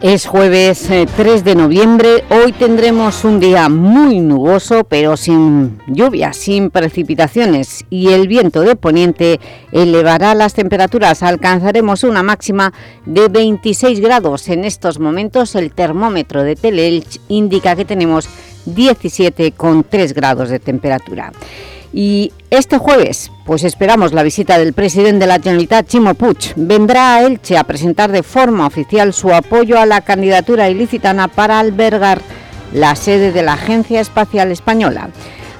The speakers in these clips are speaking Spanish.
Es jueves 3 eh, de noviembre, hoy tendremos un día muy nuboso pero sin lluvia, sin precipitaciones y el viento de poniente elevará las temperaturas, alcanzaremos una máxima de 26 grados. En estos momentos el termómetro de Teleelch indica que tenemos 17,3 grados de temperatura. Y este jueves, pues esperamos la visita del presidente de la Generalitat, Chimo Puig. Vendrá a Elche a presentar de forma oficial su apoyo a la candidatura ilicitana para albergar la sede de la Agencia Espacial Española.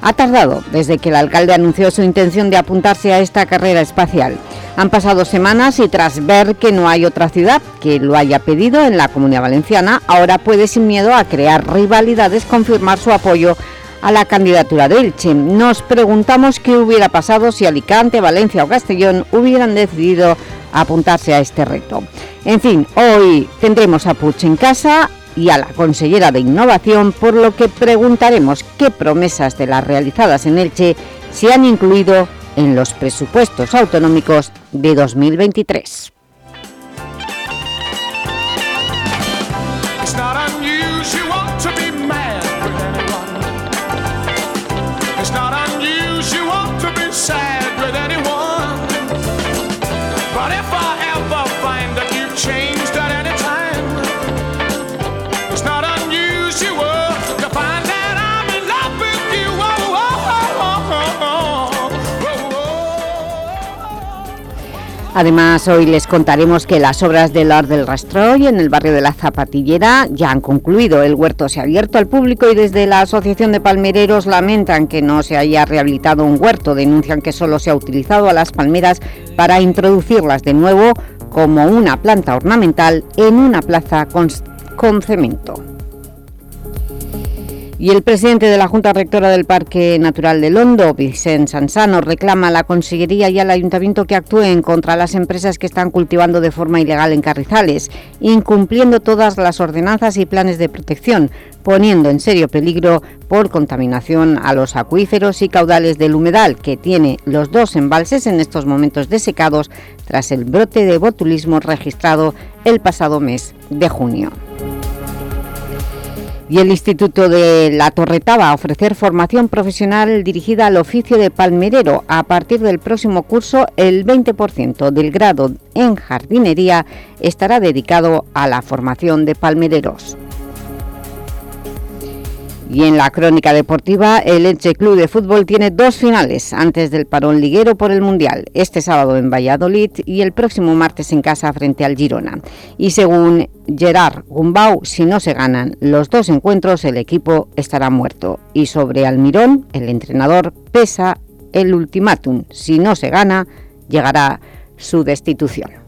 Ha tardado desde que el alcalde anunció su intención de apuntarse a esta carrera espacial. Han pasado semanas y tras ver que no hay otra ciudad que lo haya pedido en la Comunidad Valenciana, ahora puede sin miedo a crear rivalidades confirmar su apoyo a la candidatura de Elche. Nos preguntamos qué hubiera pasado si Alicante, Valencia o Castellón hubieran decidido apuntarse a este reto. En fin, hoy tendremos a Puig en casa y a la consellera de Innovación, por lo que preguntaremos qué promesas de las realizadas en Elche se han incluido en los presupuestos autonómicos de 2023. Además, hoy les contaremos que las obras del Lord del Rastroy en el barrio de la Zapatillera ya han concluido. El huerto se ha abierto al público y desde la Asociación de Palmereros lamentan que no se haya rehabilitado un huerto. Denuncian que solo se ha utilizado a las palmeras para introducirlas de nuevo como una planta ornamental en una plaza con, con cemento. Y el presidente de la Junta Rectora del Parque Natural de Londo, Vicente Sansano, reclama a la Consellería y al Ayuntamiento que actúen contra las empresas que están cultivando de forma ilegal en Carrizales, incumpliendo todas las ordenanzas y planes de protección, poniendo en serio peligro por contaminación a los acuíferos y caudales del humedal, que tiene los dos embalses en estos momentos desecados tras el brote de botulismo registrado el pasado mes de junio. Y el Instituto de La Torreta va a ofrecer formación profesional dirigida al oficio de palmerero. A partir del próximo curso, el 20% del grado en jardinería estará dedicado a la formación de palmereros. Y en la crónica deportiva, el Elche Club de Fútbol tiene dos finales antes del parón liguero por el Mundial, este sábado en Valladolid y el próximo martes en casa frente al Girona. Y según Gerard Gumbau, si no se ganan los dos encuentros, el equipo estará muerto. Y sobre Almirón, el entrenador pesa el ultimátum. Si no se gana, llegará su destitución.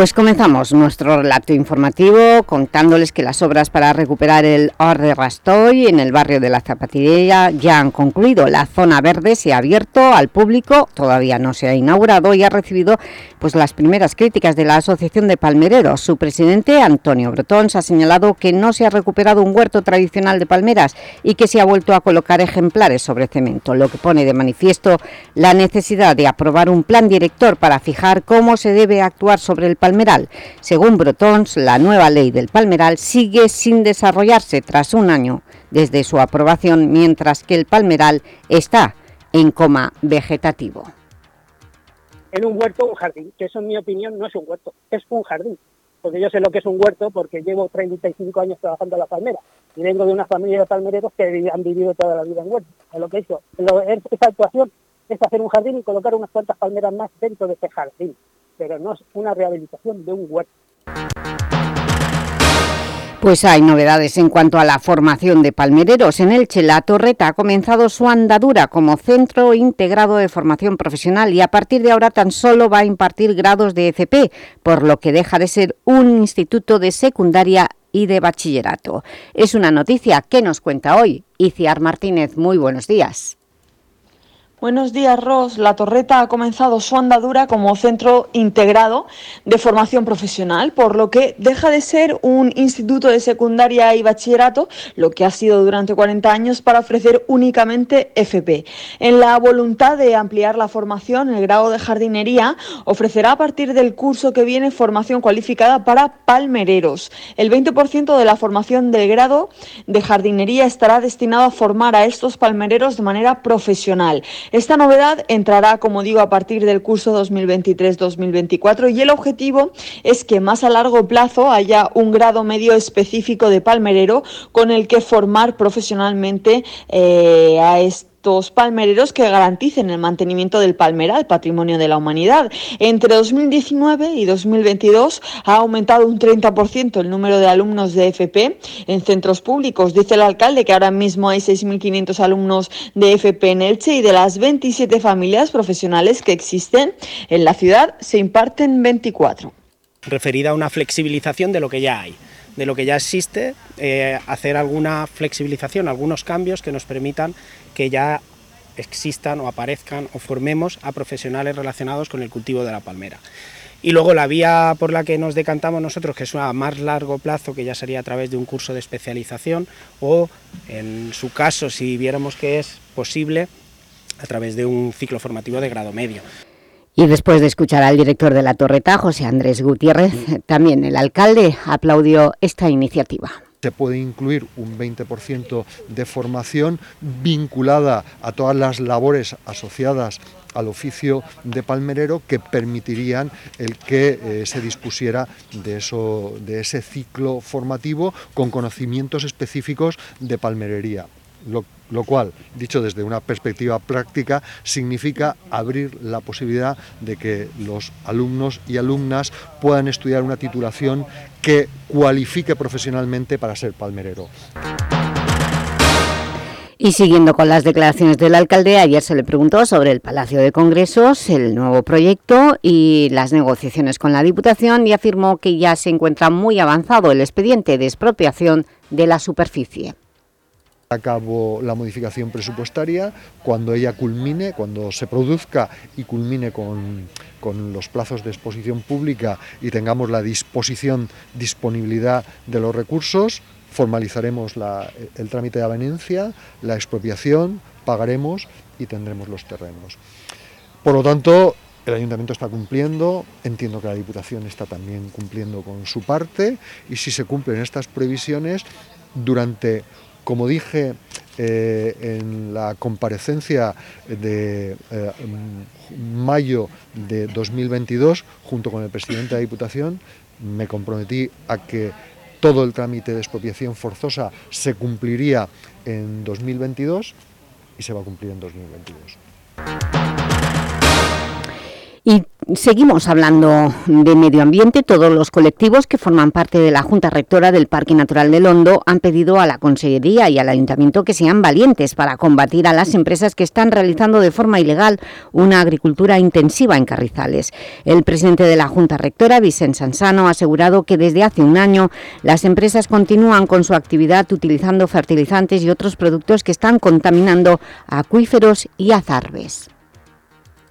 Pues comenzamos nuestro relato informativo contándoles que las obras para recuperar el Or de Rastoy en el barrio de la Zapatillería ya han concluido. La zona verde se ha abierto al público, todavía no se ha inaugurado y ha recibido pues, las primeras críticas de la Asociación de Palmereros. Su presidente, Antonio Brotons, ha señalado que no se ha recuperado un huerto tradicional de palmeras y que se ha vuelto a colocar ejemplares sobre cemento, lo que pone de manifiesto la necesidad de aprobar un plan director para fijar cómo se debe actuar sobre el palmeras Según Brotons, la nueva ley del palmeral sigue sin desarrollarse tras un año desde su aprobación, mientras que el palmeral está en coma vegetativo. En un huerto, un jardín, que eso en mi opinión no es un huerto, es un jardín. Porque yo sé lo que es un huerto porque llevo 35 años trabajando en la palmera y vengo de una familia de palmereros que han vivido toda la vida en huerto. Es lo que hizo. Esta actuación es hacer un jardín y colocar unas cuantas palmeras más dentro de ese jardín pero no es una rehabilitación de un huerto. Pues hay novedades en cuanto a la formación de palmereros. En Elche, La Torreta ha comenzado su andadura como centro integrado de formación profesional y a partir de ahora tan solo va a impartir grados de FP, por lo que deja de ser un instituto de secundaria y de bachillerato. Es una noticia que nos cuenta hoy Iciar Martínez. Muy buenos días. Buenos días, Ros. La Torreta ha comenzado su andadura como centro integrado de formación profesional, por lo que deja de ser un instituto de secundaria y bachillerato, lo que ha sido durante 40 años, para ofrecer únicamente FP. En la voluntad de ampliar la formación, el grado de jardinería ofrecerá a partir del curso que viene formación cualificada para palmereros. El 20% de la formación del grado de jardinería estará destinado a formar a estos palmereros de manera profesional. Esta novedad entrará, como digo, a partir del curso 2023-2024 y el objetivo es que más a largo plazo haya un grado medio específico de palmerero con el que formar profesionalmente eh, a este palmereros que garanticen el mantenimiento del palmeral, patrimonio de la humanidad. Entre 2019 y 2022 ha aumentado un 30% el número de alumnos de FP en centros públicos. Dice el alcalde que ahora mismo hay 6.500 alumnos de FP en Elche y de las 27 familias profesionales que existen en la ciudad se imparten 24. Referida a una flexibilización de lo que ya hay de lo que ya existe, eh, hacer alguna flexibilización, algunos cambios que nos permitan que ya existan o aparezcan o formemos a profesionales relacionados con el cultivo de la palmera. Y luego la vía por la que nos decantamos nosotros, que es a más largo plazo, que ya sería a través de un curso de especialización o, en su caso, si viéramos que es posible, a través de un ciclo formativo de grado medio. Y después de escuchar al director de la Torreta, José Andrés Gutiérrez, también el alcalde aplaudió esta iniciativa se puede incluir un 20% de formación vinculada a todas las labores asociadas al oficio de palmerero que permitirían el que eh, se dispusiera de, eso, de ese ciclo formativo con conocimientos específicos de palmerería lo, cual, dicho desde una perspectiva práctica, significa abrir la posibilidad de que los alumnos y alumnas puedan estudiar una titulación que cualifique profesionalmente para ser palmerero. Y siguiendo con las declaraciones del alcalde, ayer se le preguntó sobre el Palacio de Congresos, el nuevo proyecto y las negociaciones con la Diputación y afirmó que ya se encuentra muy avanzado el expediente de expropiación de la superficie a cabo la modificación presupuestaria cuando ella culmine, cuando se produzca y culmine con, los plazos de exposición pública y tengamos la disposición, disponibilidad de los recursos, formalizaremos el trámite de avenencia, la expropiación, pagaremos y tendremos los terrenos. Por lo tanto, el ayuntamiento está cumpliendo, entiendo que la Diputación está también cumpliendo con su parte y si se cumplen estas previsiones, durante como dije eh, en la comparecencia de eh, mayo de 2022, junto con el presidente de la Diputación, me comprometí a que todo el trámite de expropiación forzosa se cumpliría en 2022 y se va a cumplir en 2022. Y seguimos hablando de medio ambiente. Todos los colectivos que forman parte de la Junta Rectora del Parque Natural de Londo han pedido a la Consellería y al Ayuntamiento que sean valientes para combatir a las empresas que están realizando de forma ilegal una agricultura intensiva en Carrizales. El presidente de la Junta Rectora, Vicente Sansano, ha asegurado que desde hace un año las empresas continúan con su actividad utilizando fertilizantes y otros productos que están contaminando acuíferos y azarbes.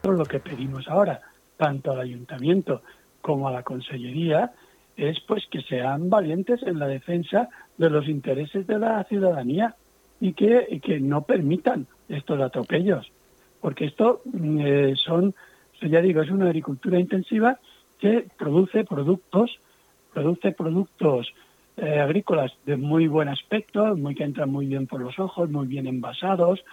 Lo que pedimos ahora, tanto al ayuntamiento como a la consellería, es pues que sean valientes en la defensa de los intereses de la ciudadanía y que, que no permitan estos atropellos, porque esto mm, eh, son, ya digo, es una agricultura intensiva que produce productos, produce productos eh, agrícolas de muy buen aspecto, muy que entran muy bien por los ojos, muy bien envasados,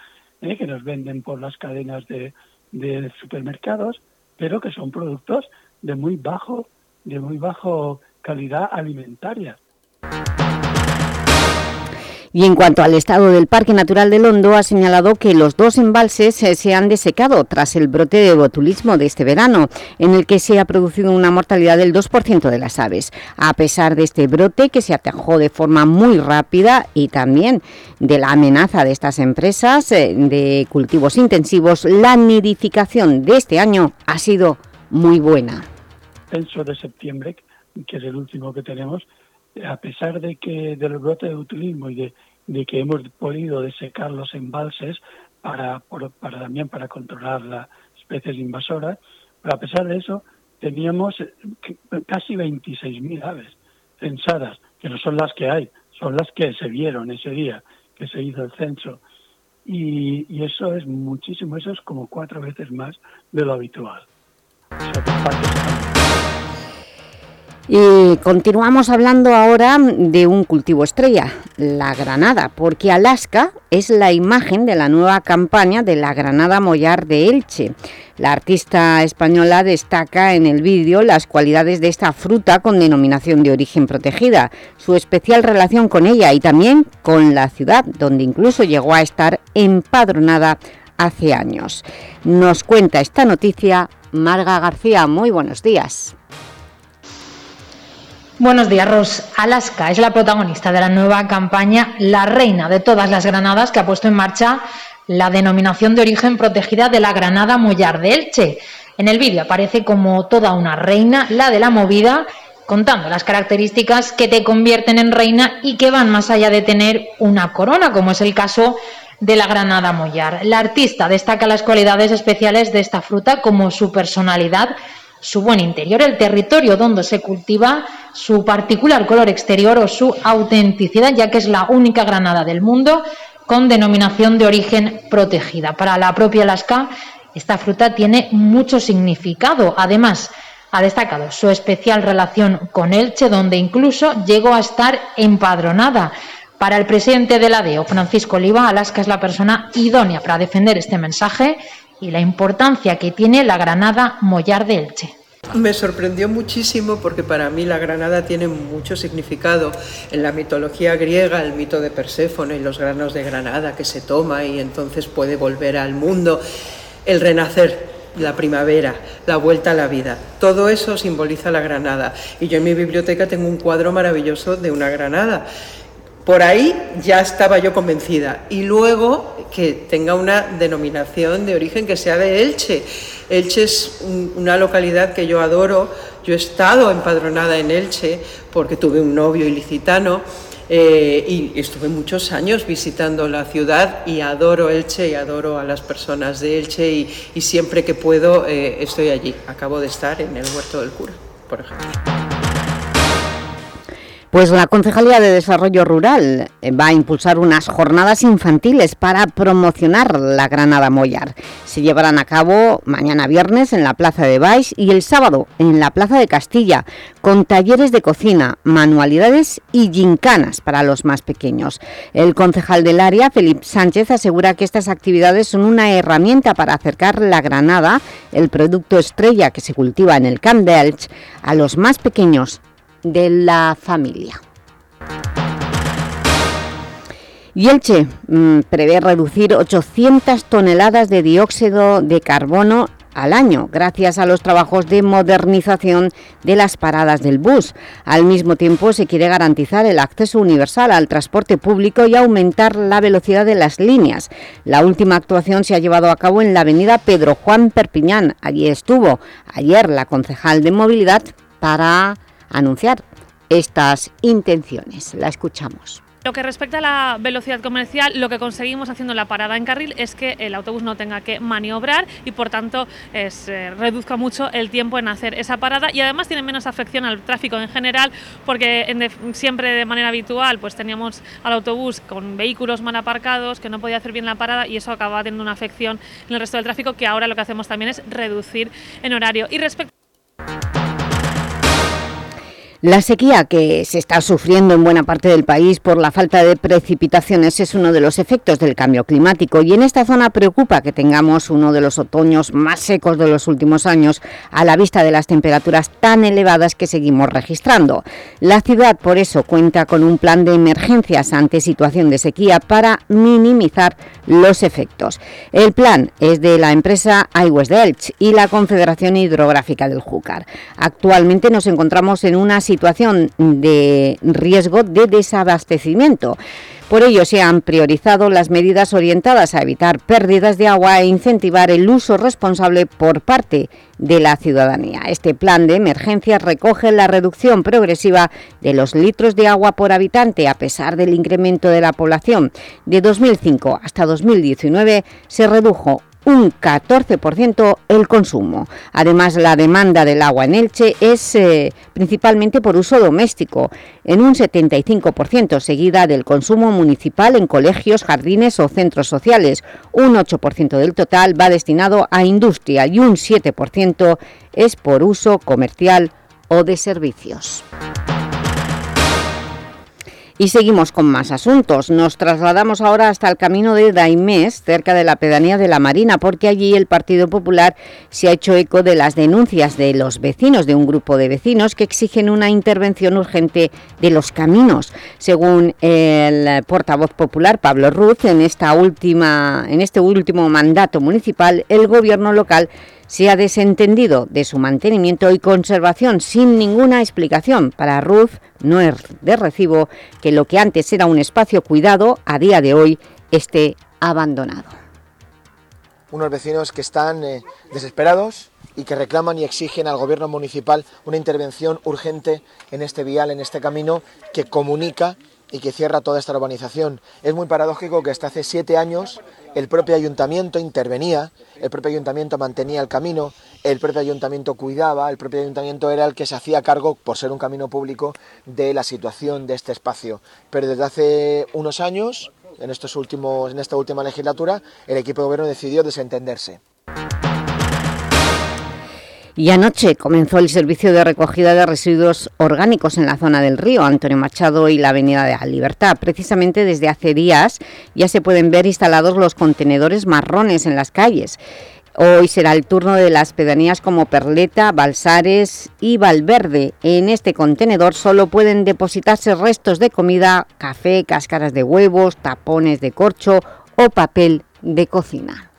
eh, que nos venden por las cadenas de, de supermercados, pero que son productos de muy bajo, de muy bajo calidad alimentaria. Y en cuanto al estado del Parque Natural del Hondo, ha señalado que los dos embalses eh, se han desecado tras el brote de botulismo de este verano, en el que se ha producido una mortalidad del 2% de las aves. A pesar de este brote, que se atajó de forma muy rápida y también de la amenaza de estas empresas eh, de cultivos intensivos, la nidificación de este año ha sido muy buena. Censo de septiembre, que es el último que tenemos, a pesar de que del brote de botulismo y de de que hemos podido desecar los embalses, para, para también para controlar las especies invasoras, pero a pesar de eso teníamos eh, casi 26.000 aves censadas, que no son las que hay, son las que se vieron ese día que se hizo el censo. Y, y eso es muchísimo, eso es como cuatro veces más de lo habitual. Y continuamos hablando ahora de un cultivo estrella, la granada, porque Alaska es la imagen de la nueva campaña de la granada mollar de Elche. La artista española destaca en el vídeo las cualidades de esta fruta con denominación de origen protegida, su especial relación con ella y también con la ciudad, donde incluso llegó a estar empadronada hace años. Nos cuenta esta noticia Marga García. Muy buenos días. Buenos días, Ros. Alaska es la protagonista de la nueva campaña La Reina de todas las Granadas que ha puesto en marcha la denominación de origen protegida de la Granada Mollar de Elche. En el vídeo aparece como toda una reina, la de la movida, contando las características que te convierten en reina y que van más allá de tener una corona, como es el caso de la Granada Mollar. La artista destaca las cualidades especiales de esta fruta como su personalidad su buen interior, el territorio donde se cultiva, su particular color exterior o su autenticidad, ya que es la única granada del mundo con denominación de origen protegida. Para la propia Alaska, esta fruta tiene mucho significado. Además, ha destacado su especial relación con Elche, donde incluso llegó a estar empadronada. Para el presidente de la DEO, Francisco Oliva, Alaska es la persona idónea para defender este mensaje y la importancia que tiene la granada mollar de. Me sorprendió muchísimo porque para mí la granada tiene mucho significado. En la mitología griega, el mito de Perséfone y los granos de granada que se toma y entonces puede volver al mundo, el renacer, la primavera, la vuelta a la vida. Todo eso simboliza la granada. Y yo en mi biblioteca tengo un cuadro maravilloso de una granada. Por ahí ya estaba yo convencida. Y luego que tenga una denominación de origen que sea de Elche. Elche es una localidad que yo adoro. Yo he estado empadronada en Elche porque tuve un novio ilicitano. Eh, y estuve muchos años visitando la ciudad y adoro Elche y adoro a las personas de Elche y, siempre que puedo eh, estoy allí. Acabo de estar en el Huerto del Cura, por ejemplo. Pues la Concejalía de Desarrollo Rural eh, va a impulsar unas jornadas infantiles para promocionar la Granada Mollar. Se llevarán a cabo mañana viernes en la Plaza de Baix y el sábado en la Plaza de Castilla, con talleres de cocina, manualidades y gincanas para los más pequeños. El concejal del área, Felipe Sánchez, asegura que estas actividades son una herramienta para acercar la Granada, el producto estrella que se cultiva en el Camp de Elche, a los más pequeños de la familia. Y Elche mm, prevé reducir 800 toneladas de dióxido de carbono al año, gracias a los trabajos de modernización de las paradas del bus. Al mismo tiempo, se quiere garantizar el acceso universal al transporte público y aumentar la velocidad de las líneas. La última actuación se ha llevado a cabo en la avenida Pedro Juan Perpiñán. Allí estuvo ayer la concejal de movilidad para anunciar estas intenciones. La escuchamos. Lo que respecta a la velocidad comercial, lo que conseguimos haciendo la parada en carril es que el autobús no tenga que maniobrar y por tanto se reduzca mucho el tiempo en hacer esa parada y además tiene menos afección al tráfico en general porque siempre de manera habitual pues teníamos al autobús con vehículos mal aparcados que no podía hacer bien la parada y eso acaba teniendo una afección en el resto del tráfico que ahora lo que hacemos también es reducir en horario. Y respecto la sequía que se está sufriendo en buena parte del país por la falta de precipitaciones es uno de los efectos del cambio climático y en esta zona preocupa que tengamos uno de los otoños más secos de los últimos años a la vista de las temperaturas tan elevadas que seguimos registrando. La ciudad por eso cuenta con un plan de emergencias ante situación de sequía para minimizar los efectos. El plan es de la empresa Aigües de Elche y la Confederación Hidrográfica del Júcar. Actualmente nos encontramos en una situación de riesgo de desabastecimiento. Por ello se han priorizado las medidas orientadas a evitar pérdidas de agua e incentivar el uso responsable por parte de la ciudadanía. Este plan de emergencia recoge la reducción progresiva de los litros de agua por habitante a pesar del incremento de la población. De 2005 hasta 2019 se redujo un 14% el consumo. Además, la demanda del agua en Elche es eh, principalmente por uso doméstico, en un 75%, seguida del consumo municipal en colegios, jardines o centros sociales. Un 8% del total va destinado a industria y un 7% es por uso comercial o de servicios. Y seguimos con más asuntos. Nos trasladamos ahora hasta el camino de Daimés, cerca de la pedanía de la Marina, porque allí el Partido Popular se ha hecho eco de las denuncias de los vecinos, de un grupo de vecinos que exigen una intervención urgente de los caminos. Según el portavoz popular, Pablo Ruz, en, esta última, en este último mandato municipal, el gobierno local se ha desentendido de su mantenimiento y conservación sin ninguna explicación. Para Ruth no es de recibo que lo que antes era un espacio cuidado, a día de hoy esté abandonado. Unos vecinos que están eh, desesperados y que reclaman y exigen al gobierno municipal una intervención urgente en este vial, en este camino que comunica y que cierra toda esta urbanización. Es muy paradójico que hasta hace siete años el propio ayuntamiento intervenía, el propio ayuntamiento mantenía el camino, el propio ayuntamiento cuidaba, el propio ayuntamiento era el que se hacía cargo, por ser un camino público, de la situación de este espacio. Pero desde hace unos años, en, estos últimos, en esta última legislatura, el equipo de gobierno decidió desentenderse. Y anoche comenzó el servicio de recogida de residuos orgánicos en la zona del río Antonio Machado y la Avenida de la Libertad. Precisamente desde hace días ya se pueden ver instalados los contenedores marrones en las calles. Hoy será el turno de las pedanías como Perleta, Balsares y Valverde. En este contenedor solo pueden depositarse restos de comida, café, cáscaras de huevos, tapones de corcho o papel de cocina.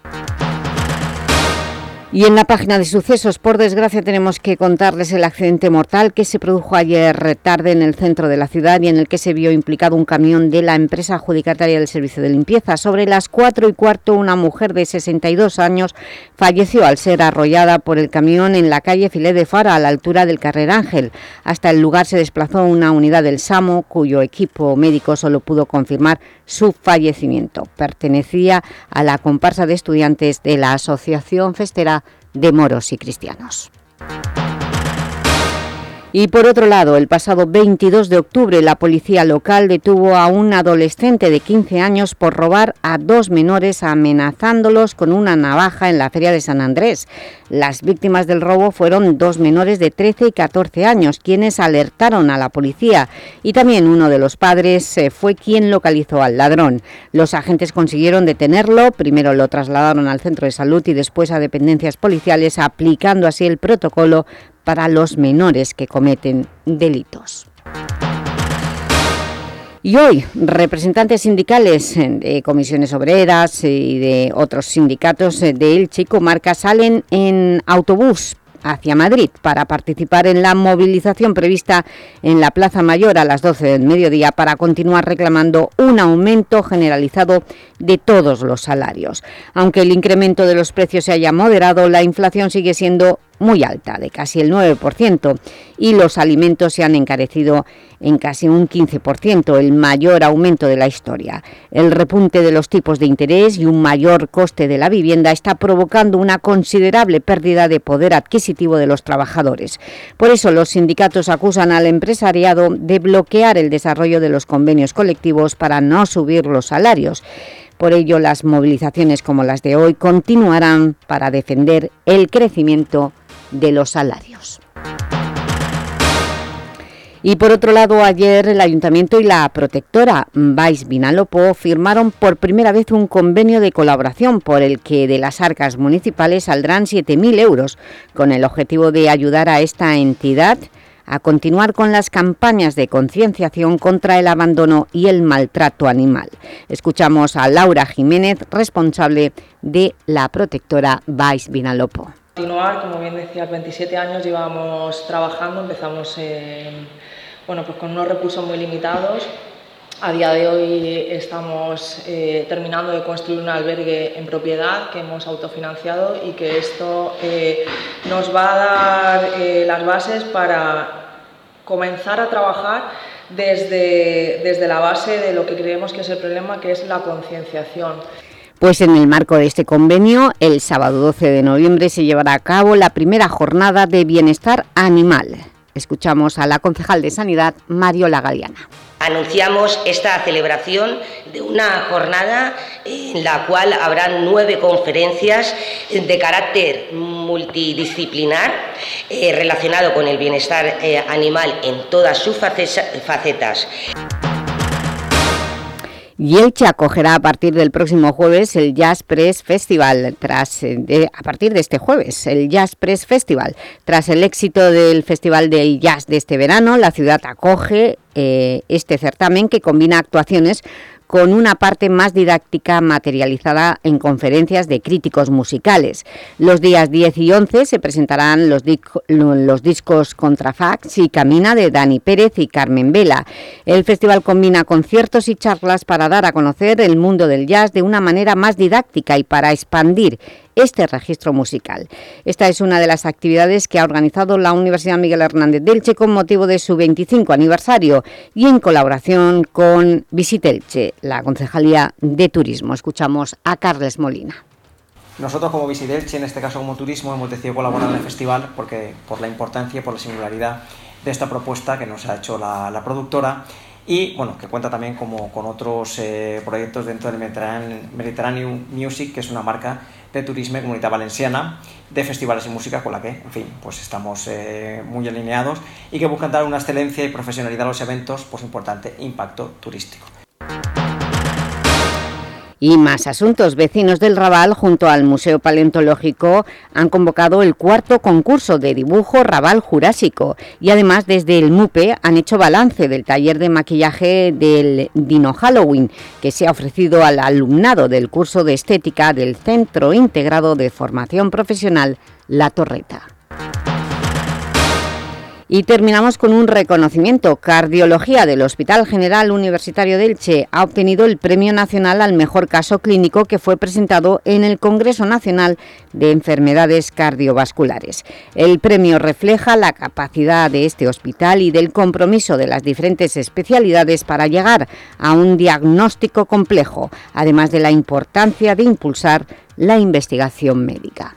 Y en la página de sucesos, por desgracia, tenemos que contarles el accidente mortal que se produjo ayer tarde en el centro de la ciudad y en el que se vio implicado un camión de la empresa adjudicataria del servicio de limpieza. Sobre las 4 y cuarto, una mujer de 62 años falleció al ser arrollada por el camión en la calle Filé de Fara, a la altura del Carrer Ángel. Hasta el lugar se desplazó una unidad del SAMO, cuyo equipo médico solo pudo confirmar su fallecimiento. Pertenecía a la comparsa de estudiantes de la Asociación Festera de moros y cristianos. Y por otro lado, el pasado 22 de octubre la policía local detuvo a un adolescente de 15 años por robar a dos menores amenazándolos con una navaja en la feria de San Andrés. Las víctimas del robo fueron dos menores de 13 y 14 años, quienes alertaron a la policía y también uno de los padres eh, fue quien localizó al ladrón. Los agentes consiguieron detenerlo, primero lo trasladaron al centro de salud y después a dependencias policiales, aplicando así el protocolo para los menores que cometen delitos. Y hoy, representantes sindicales de comisiones obreras y de otros sindicatos de Elche y Comarca salen en autobús hacia Madrid para participar en la movilización prevista en la Plaza Mayor a las 12 del mediodía para continuar reclamando un aumento generalizado de todos los salarios. Aunque el incremento de los precios se haya moderado, la inflación sigue siendo muy alta, de casi el 9%, y los alimentos se han encarecido en casi un 15%, el mayor aumento de la historia. El repunte de los tipos de interés y un mayor coste de la vivienda está provocando una considerable pérdida de poder adquisitivo de los trabajadores. Por eso los sindicatos acusan al empresariado de bloquear el desarrollo de los convenios colectivos para no subir los salarios. Por ello, las movilizaciones como las de hoy continuarán para defender el crecimiento de los salarios. Y por otro lado, ayer el Ayuntamiento y la protectora Vais Vinalopó firmaron por primera vez un convenio de colaboración por el que de las arcas municipales saldrán 7.000 euros, con el objetivo de ayudar a esta entidad a continuar con las campañas de concienciación contra el abandono y el maltrato animal. Escuchamos a Laura Jiménez, responsable de la protectora Vais Vinalopó. Continuar, como bien decía, 27 años llevamos trabajando, empezamos bueno, pues con unos recursos muy limitados A día de hoy estamos eh, terminando de construir un albergue en propiedad que hemos autofinanciado y que esto eh, nos va a dar eh, las bases para comenzar a trabajar desde, desde la base de lo que creemos que es el problema, que es la concienciación. Pues en el marco de este convenio, el sábado 12 de noviembre se llevará a cabo la primera jornada de bienestar animal. Escuchamos a la concejal de Sanidad, Mario Lagaliana anunciamos esta celebración de una jornada en la cual habrá nueve conferencias de carácter multidisciplinar eh, relacionado con el bienestar eh, animal en todas sus facetas. Y Elche acogerá a partir del próximo jueves el Jazz Press Festival, tras, eh, a partir de este jueves, el Jazz Press Festival. Tras el éxito del Festival de Jazz de este verano, la ciudad acoge eh, este certamen que combina actuaciones con una parte más didáctica materializada en conferencias de críticos musicales. Los días 10 y 11 se presentarán los, discos Contrafax y Camina de Dani Pérez y Carmen Vela. El festival combina conciertos y charlas para dar a conocer el mundo del jazz de una manera más didáctica y para expandir este registro musical. Esta es una de las actividades que ha organizado la Universidad Miguel Hernández Delche con motivo de su 25 aniversario y en colaboración con Visitelche, la Concejalía de Turismo. Escuchamos a Carles Molina. Nosotros como Visitelche, en este caso como Turismo, hemos decidido colaborar en el festival porque, por la importancia y por la singularidad de esta propuesta que nos ha hecho la, productora y bueno, que cuenta también como con otros eh, proyectos dentro del Mediterranean Music, que es una marca de Turismo y Comunidad Valenciana, de festivales y música con la que, en fin, pues estamos eh, muy alineados y que buscan dar una excelencia y profesionalidad a los eventos por su importante impacto turístico. Y más asuntos. Vecinos del Raval, junto al Museo Paleontológico, han convocado el cuarto concurso de dibujo Raval Jurásico. Y además, desde el MUPE, han hecho balance del taller de maquillaje del Dino Halloween, que se ha ofrecido al alumnado del curso de estética del Centro Integrado de Formación Profesional La Torreta. Y terminamos con un reconocimiento. Cardiología del Hospital General Universitario de Elche ha obtenido el Premio Nacional al Mejor Caso Clínico que fue presentado en el Congreso Nacional de Enfermedades Cardiovasculares. El premio refleja la capacidad de este hospital y del compromiso de las diferentes especialidades para llegar a un diagnóstico complejo, además de la importancia de impulsar la investigación médica.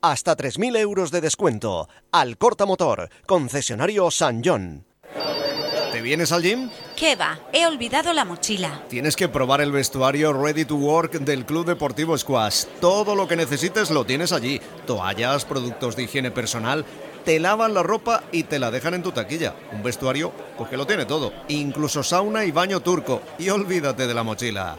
hasta 3.000 euros de descuento. Al Corta Motor, concesionario San John. ¿Te vienes al gym? ¿Qué va? He olvidado la mochila. Tienes que probar el vestuario Ready to Work del Club Deportivo Squash. Todo lo que necesites lo tienes allí. Toallas, productos de higiene personal. Te lavan la ropa y te la dejan en tu taquilla. Un vestuario, pues que lo tiene todo. Incluso sauna y baño turco. Y olvídate de la mochila.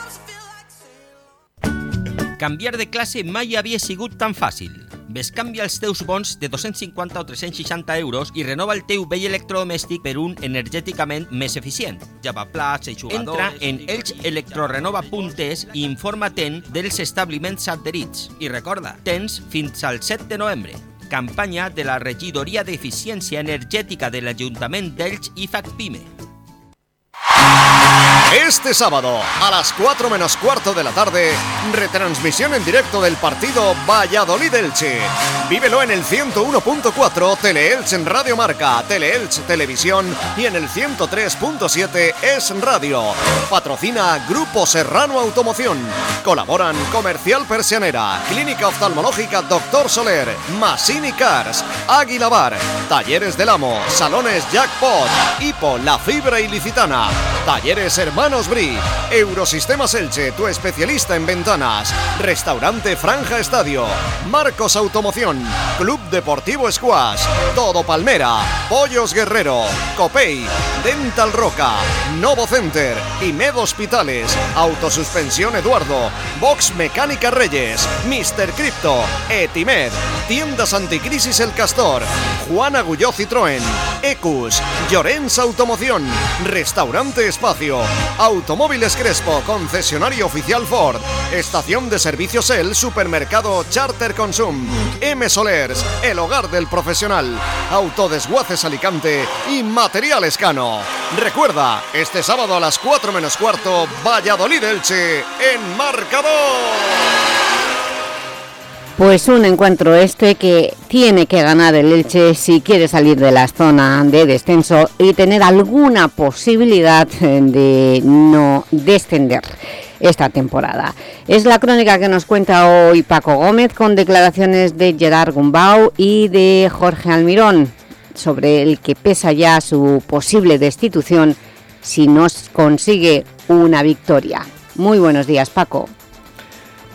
Canviar de classe mai havia sigut tan fàcil. Bescanvia els teus bons de 250 o 360 euros i renova el teu vell electrodomèstic per un energèticament més eficient. Plats. Entra en elxelectrorenova.es i informa-te'n dels establiments adherits. I recorda, tens fins al 7 de novembre. Campanya de la Regidoria d'Eficiència Energètica de l'Ajuntament d'Elx i FACPIME. Este sábado, a las 4 menos cuarto de la tarde, retransmisión en directo del partido Valladolid-Elche. Vívelo en el 101.4 Teleelch en Radio Marca, Teleelch Televisión y en el 103.7 Es Radio. Patrocina Grupo Serrano Automoción. Colaboran Comercial Persianera, Clínica Oftalmológica Doctor Soler, Masini Cars, Águila Bar, Talleres del Amo, Salones Jackpot, Hipo, La Fibra Ilicitana, Talleres Hermanos Bri, Eurosistemas Elche, tu especialista en ventanas, Restaurante Franja Estadio, Marcos Automoción, Club Deportivo Squash, Todo Palmera, Pollos Guerrero, Copey, Dental Roca, Novo Center, Imed Hospitales, Autosuspensión Eduardo, Box Mecánica Reyes, Mr. Crypto, Etimed, Tiendas Anticrisis El Castor, Juan Agulló Citroën, Ecus, Llorens Automoción, Restaurante Espacio, Automóviles Crespo, concesionario oficial Ford, estación de servicios El, supermercado Charter Consum, M Solers, el hogar del profesional, Autodesguaces Alicante y Material Escano. Recuerda, este sábado a las 4 menos cuarto, Valladolid Elche en marcador. Pues un encuentro este que tiene que ganar el Elche si quiere salir de la zona de descenso y tener alguna posibilidad de no descender esta temporada. Es la crónica que nos cuenta hoy Paco Gómez con declaraciones de Gerard Gumbau y de Jorge Almirón sobre el que pesa ya su posible destitución si no consigue una victoria. Muy buenos días, Paco.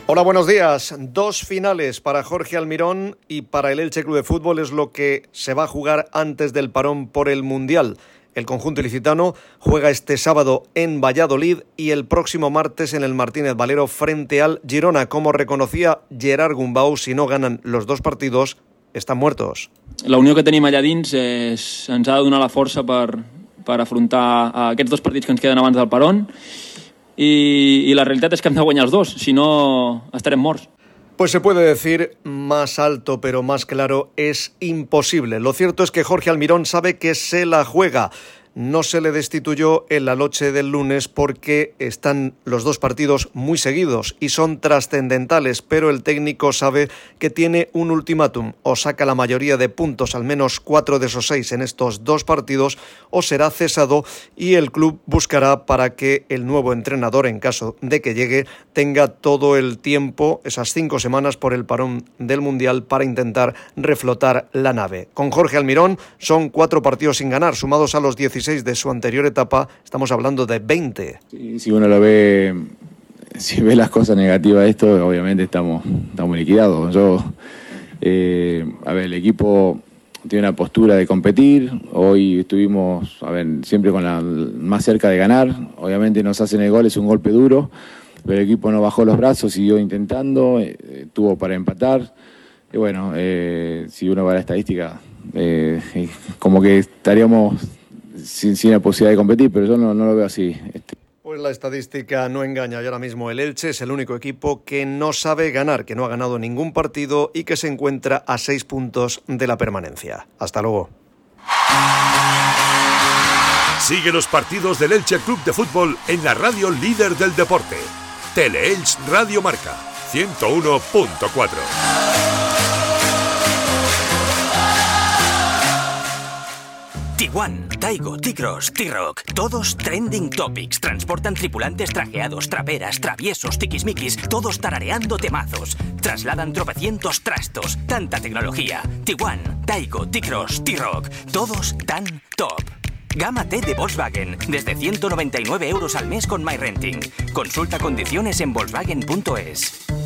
Hola, buenos días. Dos finales para Jorge Almirón y para el Elche Club de Fútbol es lo que se va a jugar antes del parón por el Mundial. El conjunto ilicitano juega este sábado en Valladolid y el próximo martes en el Martínez Valero frente al Girona. Como reconocía Gerard Gumbau, si no ganan los dos partidos, están muertos. La unión que tenim allà dins és, ens ha de donar la força per, per afrontar aquests dos partits que ens queden abans del parón y, y la realidad es que hem de guanyar els dos, si no estarem morts. Pues se puede decir más alto pero más claro, es imposible. Lo cierto es que Jorge Almirón sabe que se la juega no se le destituyó en la noche del lunes porque están los dos partidos muy seguidos y son trascendentales, pero el técnico sabe que tiene un ultimátum, o saca la mayoría de puntos, al menos cuatro de esos seis en estos dos partidos, o será cesado y el club buscará para que el nuevo entrenador, en caso de que llegue, tenga todo el tiempo, esas cinco semanas por el parón del Mundial, para intentar reflotar la nave. Con Jorge Almirón son cuatro partidos sin ganar, sumados a los 16 de su anterior etapa, estamos hablando de 20. si uno lo ve, si ve las cosas negativas de esto, obviamente estamos, estamos liquidados. Yo, eh, a ver, el equipo tiene una postura de competir. Hoy estuvimos, a ver, siempre con la más cerca de ganar. Obviamente nos hacen el gol, es un golpe duro, pero el equipo no bajó los brazos, siguió intentando, eh, tuvo para empatar. Y bueno, eh, si uno va a la estadística, como que estaríamos sin, sin la posibilidad de competir, pero yo no, no lo veo así. Este. Pues la estadística no engaña y ahora mismo el Elche es el único equipo que no sabe ganar, que no ha ganado ningún partido y que se encuentra a seis puntos de la permanencia. Hasta luego. Sigue los partidos del Elche Club de Fútbol en la radio líder del deporte. Tele-Elche Radio Marca 101.4. Tiguan, Taigo, T-Cross, T-Rock, todos trending topics. Transportan tripulantes trajeados, traperas, traviesos, tiquismiquis, todos tarareando temazos. Trasladan tropecientos trastos, tanta tecnología. Tiguan, Taigo, T-Cross, T-Rock, todos tan top. Gama T de Volkswagen, desde 199 euros al mes con MyRenting. Consulta condiciones en volkswagen.es.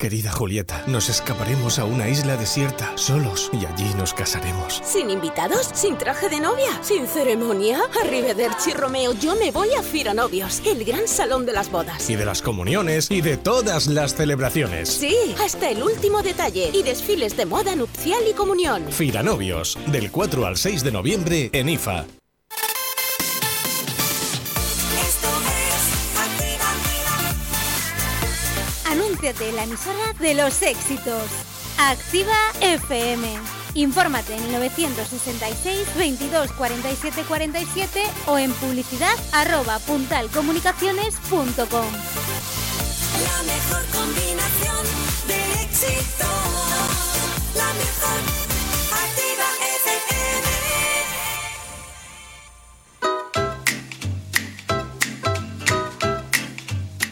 Querida Julieta, nos escaparemos a una isla desierta, solos, y allí nos casaremos. ¿Sin invitados? ¿Sin traje de novia? ¿Sin ceremonia? Arrivederci Romeo, yo me voy a Firanovios, el gran salón de las bodas. Y de las comuniones y de todas las celebraciones. Sí, hasta el último detalle. Y desfiles de moda nupcial y comunión. Firanovios, del 4 al 6 de noviembre en IFA. En la emisora de los éxitos. Activa FM. Infórmate en 966 22 47 47 o en publicidad arroba puntalcomunicaciones.com. La mejor combinación de éxito. La mejor.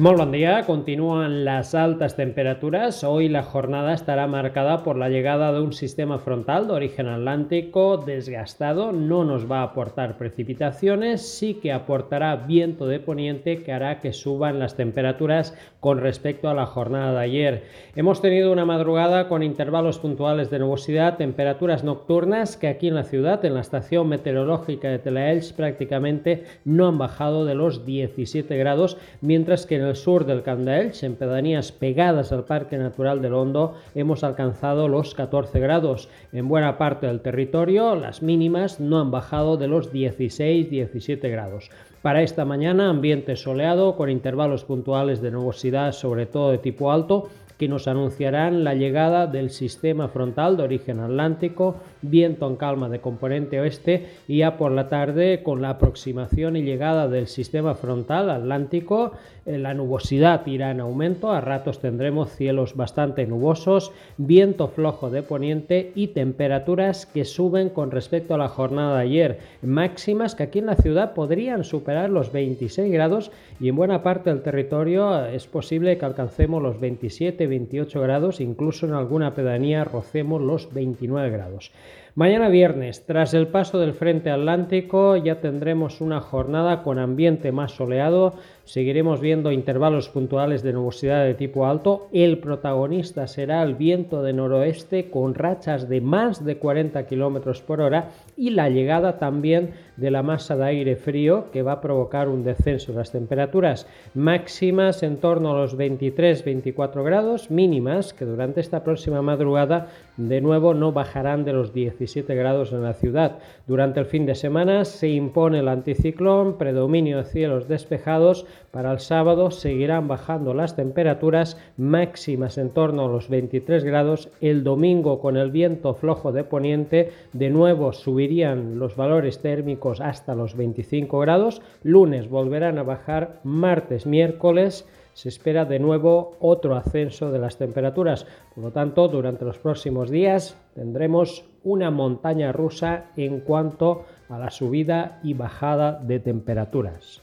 Muy buen día, continúan las altas temperaturas. Hoy la jornada estará marcada por la llegada de un sistema frontal de origen atlántico desgastado. No nos va a aportar precipitaciones, sí que aportará viento de poniente que hará que suban las temperaturas con respecto a la jornada de ayer. Hemos tenido una madrugada con intervalos puntuales de nubosidad, temperaturas nocturnas que aquí en la ciudad, en la estación meteorológica de Telaelch, prácticamente no han bajado de los 17 grados, mientras que en el sur del Camp d'Elx, en pedanías pegadas al Parque Natural del Hondo, hemos alcanzado los 14 grados. En buena parte del territorio, las mínimas no han bajado de los 16-17 grados. Para esta mañana, ambiente soleado con intervalos puntuales de nubosidad, sobre todo de tipo alto, que nos anunciarán la llegada del sistema frontal de origen atlántico, viento en calma de componente oeste y ya por la tarde con la aproximación y llegada del sistema frontal atlántico, la nubosidad irá en aumento, a ratos tendremos cielos bastante nubosos, viento flojo de poniente y temperaturas que suben con respecto a la jornada de ayer, máximas que aquí en la ciudad podrían superar los 26 grados y en buena parte del territorio es posible que alcancemos los 27 28 grados, incluso en alguna pedanía rocemos los 29 grados. Mañana viernes, tras el paso del frente atlántico, ya tendremos una jornada con ambiente más soleado, seguiremos viendo intervalos puntuales de nubosidad de tipo alto, el protagonista será el viento de noroeste con rachas de más de 40 km por hora y la llegada también de la masa de aire frío que va a provocar un descenso de las temperaturas máximas en torno a los 23-24 grados, mínimas que durante esta próxima madrugada de nuevo no bajarán de los 17 grados en la ciudad. Durante el fin de semana se impone el anticiclón, predominio de cielos despejados. Para el sábado seguirán bajando las temperaturas máximas en torno a los 23 grados. El domingo con el viento flojo de poniente de nuevo subirían los valores térmicos hasta los 25 grados. Lunes volverán a bajar, martes, miércoles se espera de nuevo otro ascenso de las temperaturas. Por lo tanto, durante los próximos días tendremos una montaña rusa en cuanto a la subida y bajada de temperaturas.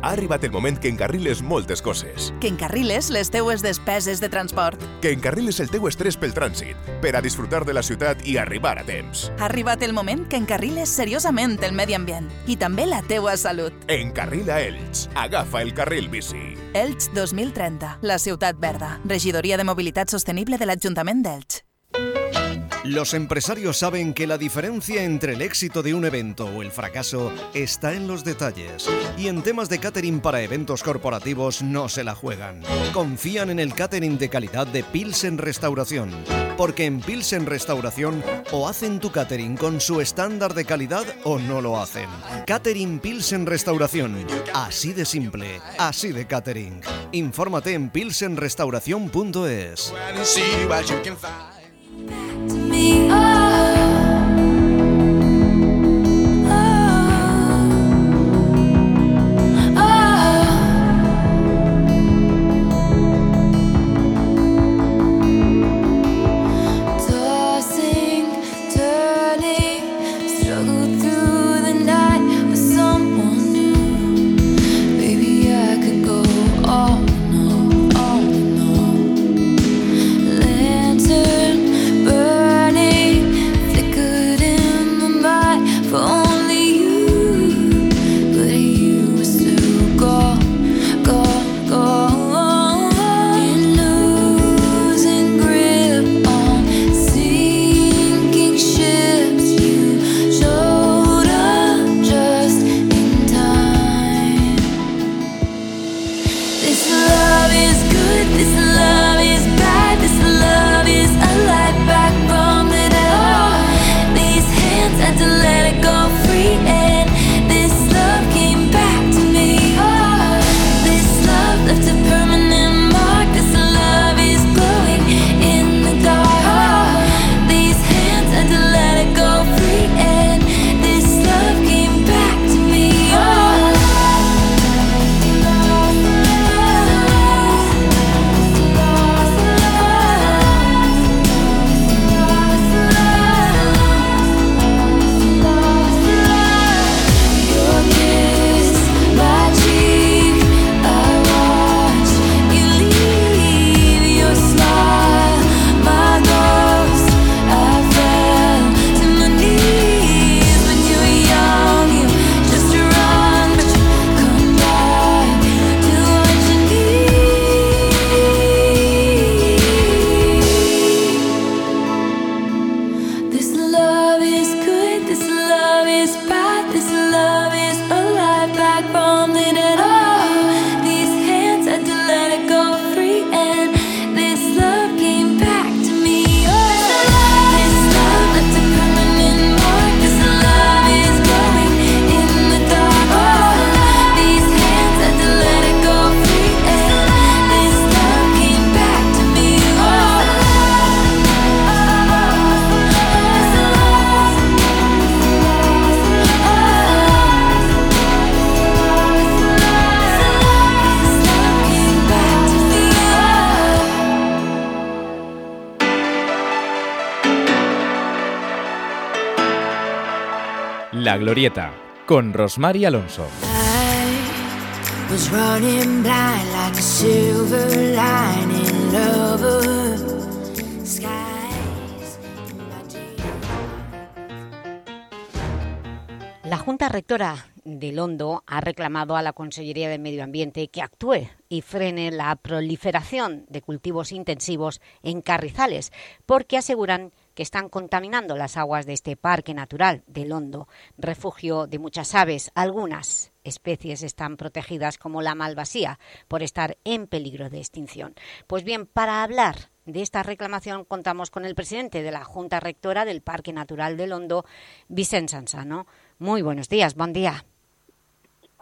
Ha arribat el moment que encarriles moltes coses. Que encarriles les teues despeses de transport. Que encarriles el teu estrès pel trànsit, per a disfrutar de la ciutat i arribar a temps. Ha arribat el moment que encarriles seriosament el medi ambient i també la teua salut. Encarrila Elx. Agafa el carril bici. Elx 2030, la ciutat verda. Regidoria de Mobilitat Sostenible de l'Ajuntament d'Elx. Los empresarios saben que la diferencia entre el éxito de un evento o el fracaso está en los detalles. Y en temas de catering para eventos corporativos no se la juegan. Confían en el catering de calidad de Pilsen Restauración. Porque en Pilsen Restauración o hacen tu catering con su estándar de calidad o no lo hacen. Catering Pilsen Restauración. Así de simple, así de catering. Infórmate en pilsenrestauración.es. Back to me. Glorieta, con Rosmar y Alonso. La Junta Rectora de Londo ha reclamado a la Consellería de Medio Ambiente que actúe y frene la proliferación de cultivos intensivos en carrizales, porque aseguran que están contaminando las aguas de este parque natural de Londo, refugio de muchas aves. Algunas especies están protegidas como la malvasía por estar en peligro de extinción. Pues bien, para hablar de esta reclamación contamos con el presidente de la Junta Rectora del Parque Natural de Londo, Vicent Sansano. Muy buenos días, buen día.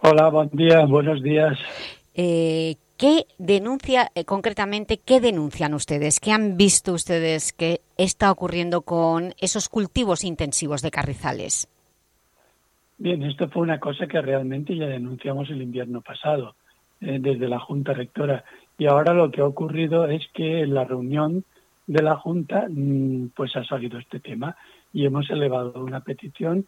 Hola, buen día, buenos días. Eh, ¿Qué denuncia, eh, concretamente, qué denuncian ustedes? ¿Qué han visto ustedes que está ocurriendo con esos cultivos intensivos de carrizales? Bien, esto fue una cosa que realmente ya denunciamos el invierno pasado eh, desde la Junta Rectora y ahora lo que ha ocurrido es que en la reunión de la Junta mm, pues ha salido este tema y hemos elevado una petición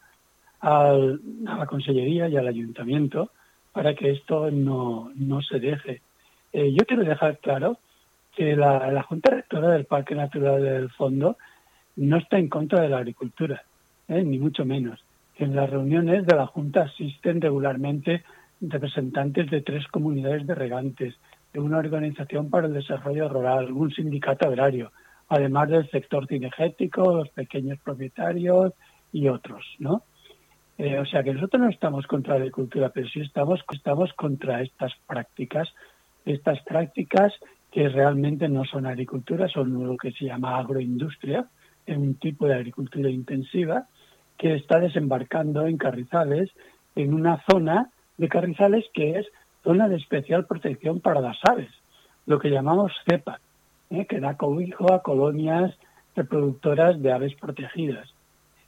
al- a la Consellería y al Ayuntamiento para que esto no, no se deje. Eh, yo quiero dejar claro que la, Junta Rectora del Parque Natural del Fondo no está en contra de la agricultura, ¿eh? ni mucho menos. En las reuniones de la Junta asisten regularmente representantes de tres comunidades de regantes, de una organización para el desarrollo rural, un sindicato agrario, además del sector cinegético, los pequeños propietarios y otros, ¿no? Eh, o sea que nosotros no estamos contra la agricultura, pero sí estamos, estamos contra estas prácticas, estas prácticas que realmente no son agricultura, son lo que se llama agroindustria, es un tipo de agricultura intensiva que está desembarcando en Carrizales, en una zona de Carrizales que es zona de especial protección para las aves, lo que llamamos CEPA, ¿eh? que da cobijo a colonias reproductoras de aves protegidas.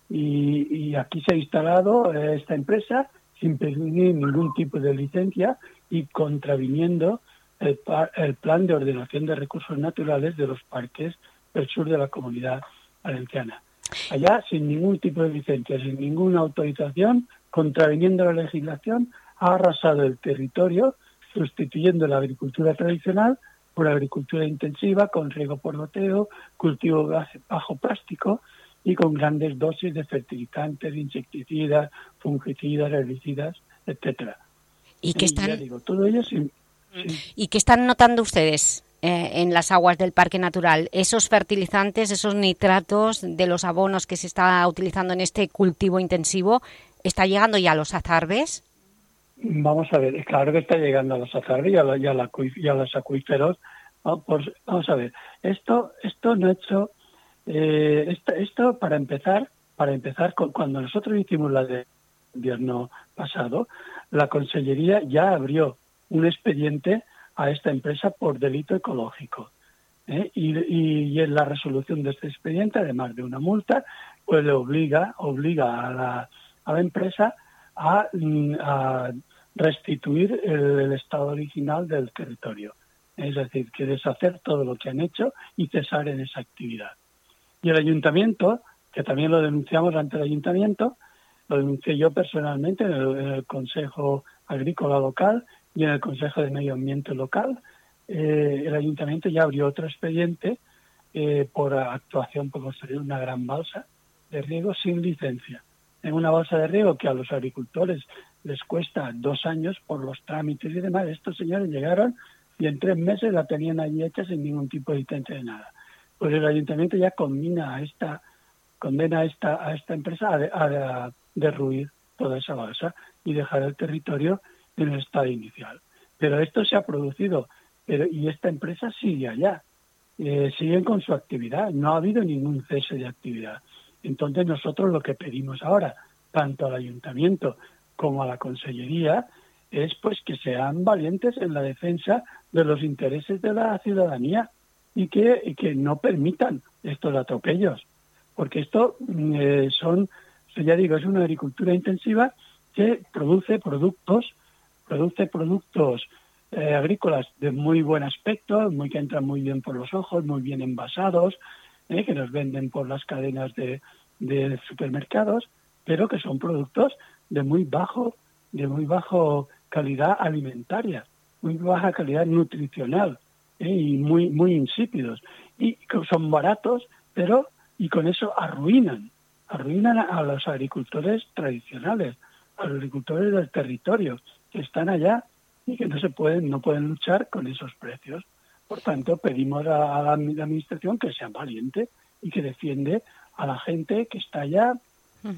Y, aquí se ha instalado eh, esta empresa sin pedir ningún tipo de licencia y contraviniendo el, el, plan de ordenación de recursos naturales de los parques del sur de la comunidad valenciana. Allá, sin ningún tipo de licencia, sin ninguna autorización, contraviniendo la legislación, ha arrasado el territorio, sustituyendo la agricultura tradicional por agricultura intensiva, con riego por goteo, cultivo bajo plástico y con grandes dosis de fertilizantes, insecticidas, fungicidas, herbicidas, etcétera. ¿Y qué están, todo ello ¿Y qué están notando ustedes eh, en las aguas del Parque Natural? ¿Esos fertilizantes, esos nitratos de los abonos que se está utilizando en este cultivo intensivo, está llegando ya a los azarbes? Vamos a ver, claro que está llegando a los azarbes y a, los acuíferos. vamos a ver, esto, esto no ha hecho eh, esto, esto, para empezar, para empezar, cuando nosotros hicimos la de invierno pasado, la Consellería ya abrió un expediente a esta empresa por delito ecológico. ¿eh? Y, en la resolución de este expediente, además de una multa, pues le obliga, obliga a la, a la empresa a, mm, restituir el, estado original del territorio. Es decir, que deshacer todo lo que han hecho y cesar en esa actividad. Y el ayuntamiento, que también lo denunciamos ante el ayuntamiento, lo denuncié yo personalmente en el, Consejo Agrícola Local y en el Consejo de Medio Ambiente Local. Eh, el ayuntamiento ya abrió otro expediente eh, por actuación por construir una gran balsa de riego sin licencia. En una balsa de riego que a los agricultores les cuesta dos años por los trámites y demás. Estos señores llegaron y en tres meses la tenían allí hecha sin ningún tipo de licencia de nada pues el ayuntamiento ya condena a esta, condena a esta, a esta empresa a, derruir toda esa balsa y dejar el territorio en el estado inicial. Pero esto se ha producido pero, y esta empresa sigue allá, eh, siguen con su actividad, no ha habido ningún cese de actividad. Entonces nosotros lo que pedimos ahora, tanto al ayuntamiento como a la consellería, es pues que sean valientes en la defensa de los intereses de la ciudadanía y que, que no permitan estos atropellos, porque esto mm, eh, son, ya digo, es una agricultura intensiva que produce productos, produce productos eh, agrícolas de muy buen aspecto, muy que entran muy bien por los ojos, muy bien envasados, eh, que nos venden por las cadenas de, supermercados, pero que son productos de muy bajo, de muy bajo calidad alimentaria, muy baja calidad nutricional. ¿eh? y muy, muy insípidos. Y son baratos, pero y con eso arruinan, arruinan a, los agricultores tradicionales, a los agricultores del territorio, que están allá y que no se pueden, no pueden luchar con esos precios. Por tanto, pedimos a, la administración que sea valiente y que defiende a la gente que está allá,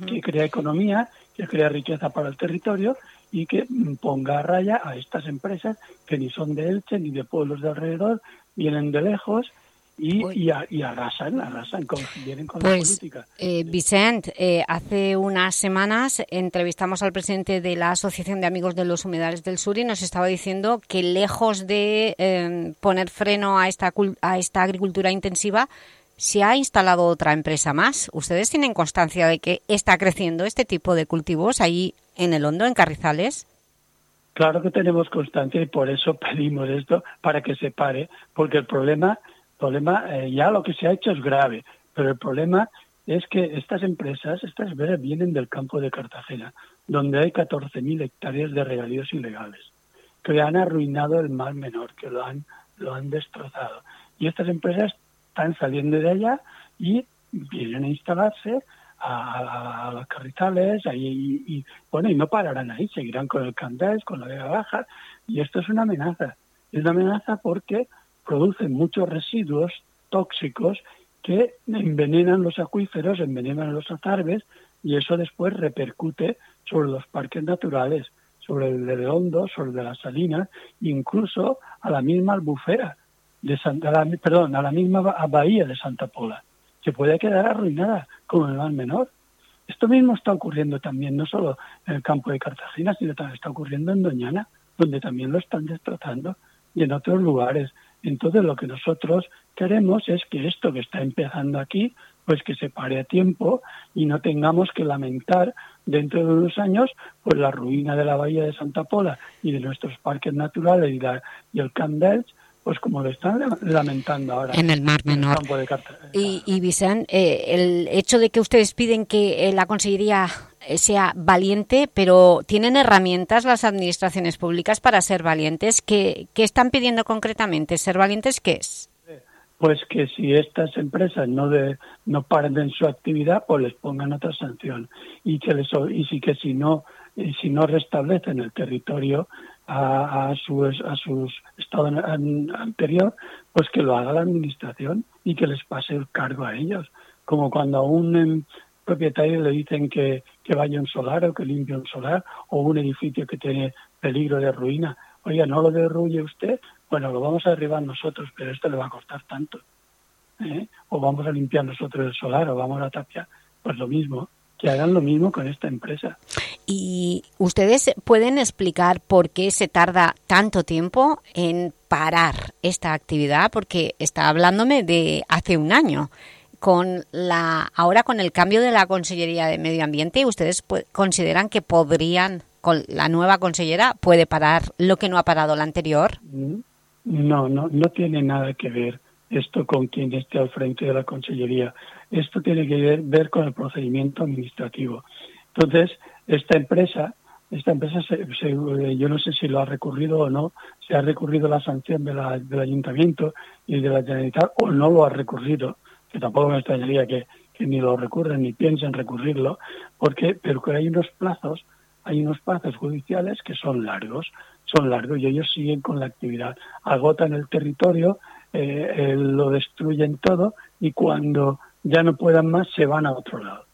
que crea economía, que crea riqueza para el territorio y que ponga a raya a estas empresas que ni son de Elche ni de pueblos de alrededor, vienen de lejos y, y, arrasan, arrasan, con, vienen con la pues, política. Eh, Vicent, eh, hace unas semanas entrevistamos al presidente de la Asociación de Amigos de los Humedales del Sur y nos estaba diciendo que lejos de eh, poner freno a esta, a esta agricultura intensiva, se ha instalado otra empresa más. ¿Ustedes tienen constancia de que está creciendo este tipo de cultivos ahí en el Hondo, en Carrizales? Claro que tenemos constancia y por eso pedimos esto para que se pare, porque el problema, problema eh, ya lo que se ha hecho es grave, pero el problema es que estas empresas, estas empresas vienen del campo de Cartagena, donde hay 14.000 hectáreas de regalíos ilegales, que han arruinado el mar menor, que lo han, lo han destrozado. Y estas empresas están saliendo de allá y vienen a instalarse a, a, Carrizales ahí, y, bueno, y no pararán ahí, seguirán con el Candés, con la Vega Baja, y esto es una amenaza. Es una amenaza porque producen muchos residuos tóxicos que envenenan los acuíferos, envenenan los azarbes y eso después repercute sobre los parques naturales, sobre el de Hondo, sobre el de las Salinas, incluso a la misma albufera, de Santa, perdón, a la misma bahía de Santa Pola, que puede quedar arruinada como el mar menor. Esto mismo está ocurriendo también, no solo en el campo de Cartagena, sino también está ocurriendo en Doñana, donde también lo están destrozando, y en otros lugares. Entonces lo que nosotros queremos es que esto que está empezando aquí, pues que se pare a tiempo y no tengamos que lamentar dentro de unos años pues la ruina de la bahía de Santa Pola y de nuestros parques naturales y, la, y el Camp pues como lo están lamentando ahora. En el Mar Menor. y, y Vicent, eh, el hecho de que ustedes piden que eh, la Consellería sea valiente, pero ¿tienen herramientas las administraciones públicas para ser valientes? ¿Qué, qué están pidiendo concretamente? ¿Ser valientes qué es? Pues que si estas empresas no de, no paren en su actividad, pues les pongan otra sanción. Y que, les, y sí que si no, si no restablecen el territorio a, a, su, a su estado anterior, pues que lo haga la administración y que les pase el cargo a ellos. Como cuando a un em, propietario le dicen que, que vaya un solar o que limpie un solar o un edificio que tiene peligro de ruina. Oiga, no lo derruye usted, bueno, lo vamos a derribar nosotros, pero esto le va a costar tanto. ¿eh? O vamos a limpiar nosotros el solar o vamos a tapiar. Pues lo mismo que hagan lo mismo con esta empresa. ¿Y ustedes pueden explicar por qué se tarda tanto tiempo en parar esta actividad? Porque está hablándome de hace un año. Con la, ahora con el cambio de la Consellería de Medio Ambiente, ¿ustedes consideran que podrían, con la nueva consellera, puede parar lo que no ha parado la anterior? No, no, no tiene nada que ver esto con quien esté al frente de la Consellería. Esto tiene que ver, con el procedimiento administrativo. Entonces, esta empresa, esta empresa, yo no sé si lo ha recurrido o no, se ha recurrido la sanción del Ayuntamiento y de la Generalitat o no lo ha recurrido, que tampoco me extrañaría que, ni lo recurren ni piensen recurrirlo, porque pero que hay unos plazos, hay unos plazos judiciales que son largos, son largos y ellos siguen con la actividad, agotan el territorio eh, eh, lo destruyen todo y cuando ya no puedan más se van a otro lado.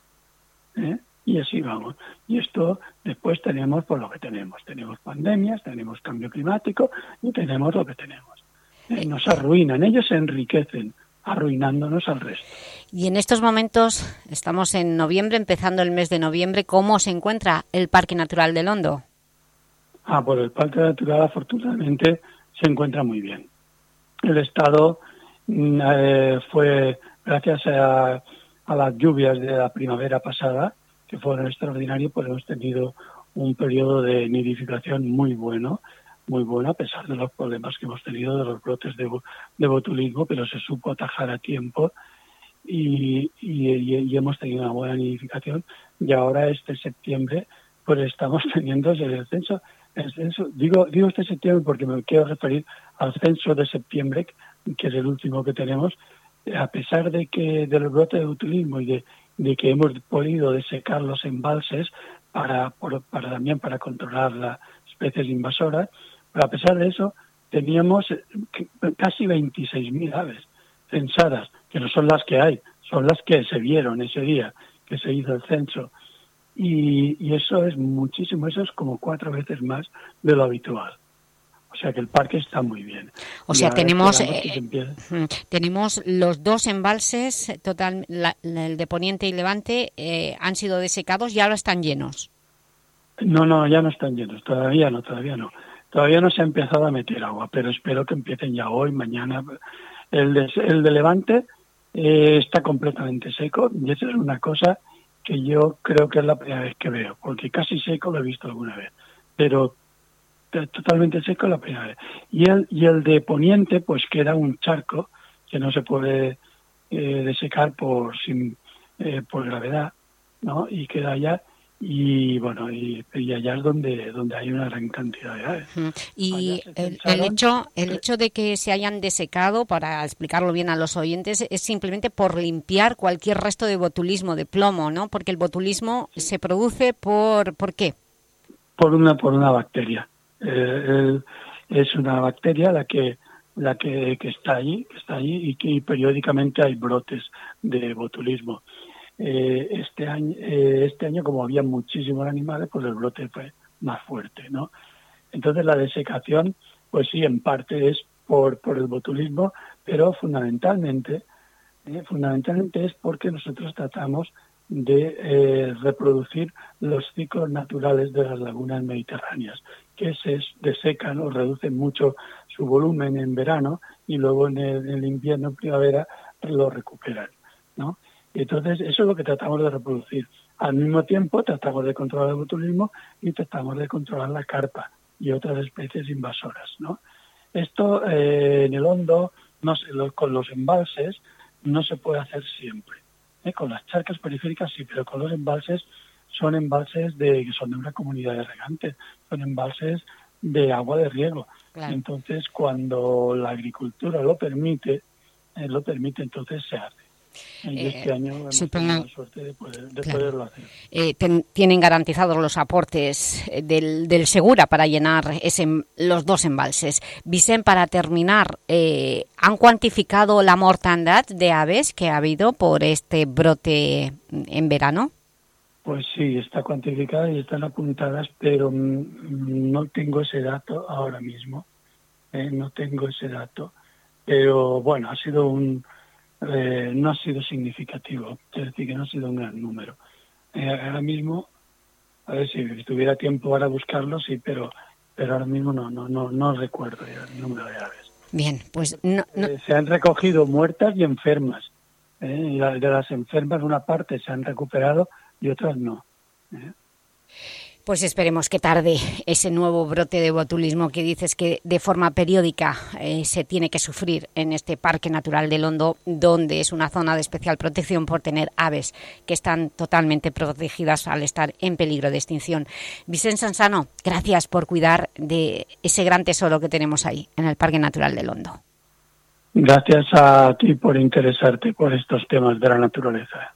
¿eh? Y así vamos. Y esto después tenemos por lo que tenemos. Tenemos pandemias, tenemos cambio climático y tenemos lo que tenemos. nos arruinan, ellos se enriquecen arruinándonos al resto. Y en estos momentos, estamos en noviembre, empezando el mes de noviembre, ¿cómo se encuentra el Parque Natural del Hondo? Ah, pues el Parque Natural afortunadamente se encuentra muy bien el Estado mm, eh, fue, gracias a, las lluvias de la primavera pasada, que fueron extraordinarias, pues hemos tenido un periodo de nidificación muy bueno, muy bueno, a pesar de los problemas que hemos tenido de los brotes de, botulismo, pero se supo atajar a tiempo y, hemos tenido una buena nidificación. Y ahora este septiembre, pues estamos teniendo el descenso digo, digo este septiembre porque me quiero referir al censo de septiembre, que es el último que tenemos, a pesar de que del brote de turismo y de, de, que hemos podido desecar los embalses para, para también para controlar las especies invasoras, pero a pesar de eso teníamos casi 26.000 aves censadas, que no son las que hay, son las que se vieron ese día que se hizo el censo y, eso es muchísimo, eso es como cuatro veces más de lo habitual. O sea que el parque está muy bien. O sea, tenemos eh, tenemos los dos embalses, total, el de Poniente y Levante, eh, han sido desecados y ahora están llenos. No, no, ya no están llenos, todavía no, todavía no. Todavía no se ha empezado a meter agua, pero espero que empiecen ya hoy, mañana. El de, el de Levante eh, está completamente seco y eso es una cosa que yo creo que es la primera vez que veo, porque casi seco lo he visto alguna vez, pero totalmente seco la primera vez. Y el, y el de Poniente, pues queda un charco que no se puede eh, desecar por, sin, eh, por gravedad, ¿no? Y queda allá y bueno y, allá es donde donde hay una gran cantidad de aves. Y el, hecho el hecho de que se hayan desecado, para explicarlo bien a los oyentes, es simplemente por limpiar cualquier resto de botulismo, de plomo, ¿no? Porque el botulismo se produce por ¿por qué? Por una por una bacteria. Eh, es una bacteria la que la que, que está allí, que está allí y que periódicamente hay brotes de botulismo. Eh, este año, eh, este año como había muchísimos animales, pues el brote fue más fuerte, ¿no? Entonces la desecación, pues sí, en parte es por, por el botulismo, pero fundamentalmente, eh, fundamentalmente es porque nosotros tratamos de reproducir los ciclos naturales de las lagunas mediterráneas, que se desecan o reducen mucho su volumen en verano y luego en el, invierno, primavera, lo recuperan, ¿no? Y entonces eso es lo que tratamos de reproducir. Al mismo tiempo tratamos de controlar el botulismo y tratamos de controlar la carpa y otras especies invasoras, ¿no? Esto eh, en el hondo, no con los embalses, no se puede hacer siempre. ¿eh? Con las charcas periféricas sí, pero con los embalses son embalses de que son de una comunidad de regantes, son embalses de agua de riego. Entonces, cuando la agricultura lo permite, eh, lo permite, entonces se hace. Y este año hemos tenido la suerte de, poderlo hacer. Eh, tienen garantizados los aportes eh, del, del, Segura para llenar ese, los dos embalses. Vicen, para terminar, eh, ¿han cuantificado la mortandad de aves que ha habido por este brote en verano? Pues sí, está cuantificada y están apuntadas, pero mm, no tengo ese dato ahora mismo. no tengo ese dato. Pero bueno, ha sido un eh, no ha sido significativo, es decir, que no ha sido un gran número. Eh, ahora mismo, a ver si tuviera tiempo para buscarlo, sí, pero, pero ahora mismo no, no, no, no recuerdo el número de aves. Bien, pues no, eh, se han recogido muertas y enfermas. Y de las enfermas una parte se han recuperado y otras no. Pues esperemos que tarde ese nuevo brote de botulismo que dices que de forma periódica eh, se tiene que sufrir en este Parque Natural del Hondo, donde es una zona de especial protección por tener aves que están totalmente protegidas al estar en peligro de extinción. Vicente Sansano, gracias por cuidar de ese gran tesoro que tenemos ahí, en el Parque Natural del Hondo. Gracias a ti por interesarte por estos temas de la naturaleza.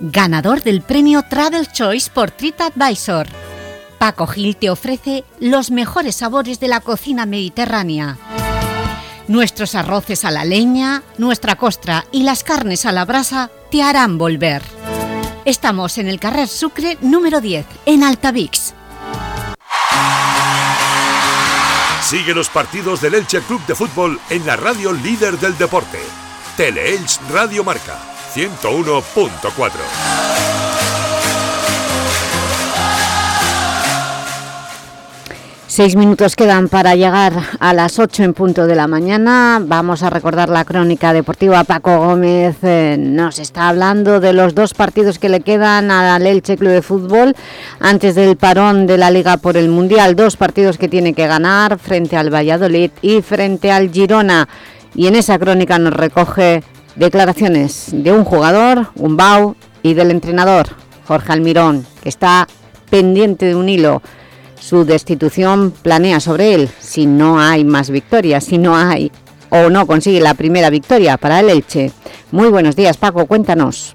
ganador del premio Travel Choice por TripAdvisor. Paco Gil te ofrece los mejores sabores de la cocina mediterránea. Nuestros arroces a la leña, nuestra costra y las carnes a la brasa te harán volver. Estamos en el Carrer Sucre número 10, en Altavix. Sigue los partidos del Elche Club de Fútbol en la radio líder del deporte. Tele-Elche Radio Marca 101.4. Seis minutos quedan para llegar a las ocho en punto de la mañana. Vamos a recordar la crónica deportiva. Paco Gómez eh, nos está hablando de los dos partidos que le quedan al Elche Club de Fútbol antes del parón de la Liga por el Mundial. Dos partidos que tiene que ganar frente al Valladolid y frente al Girona. Y en esa crónica nos recoge declaraciones de un jugador, un BAU, y del entrenador, Jorge Almirón, que está pendiente de un hilo su destitución planea sobre él si no hay más victorias, si no hay o no consigue la primera victoria para el Elche. Muy buenos días, Paco, cuéntanos.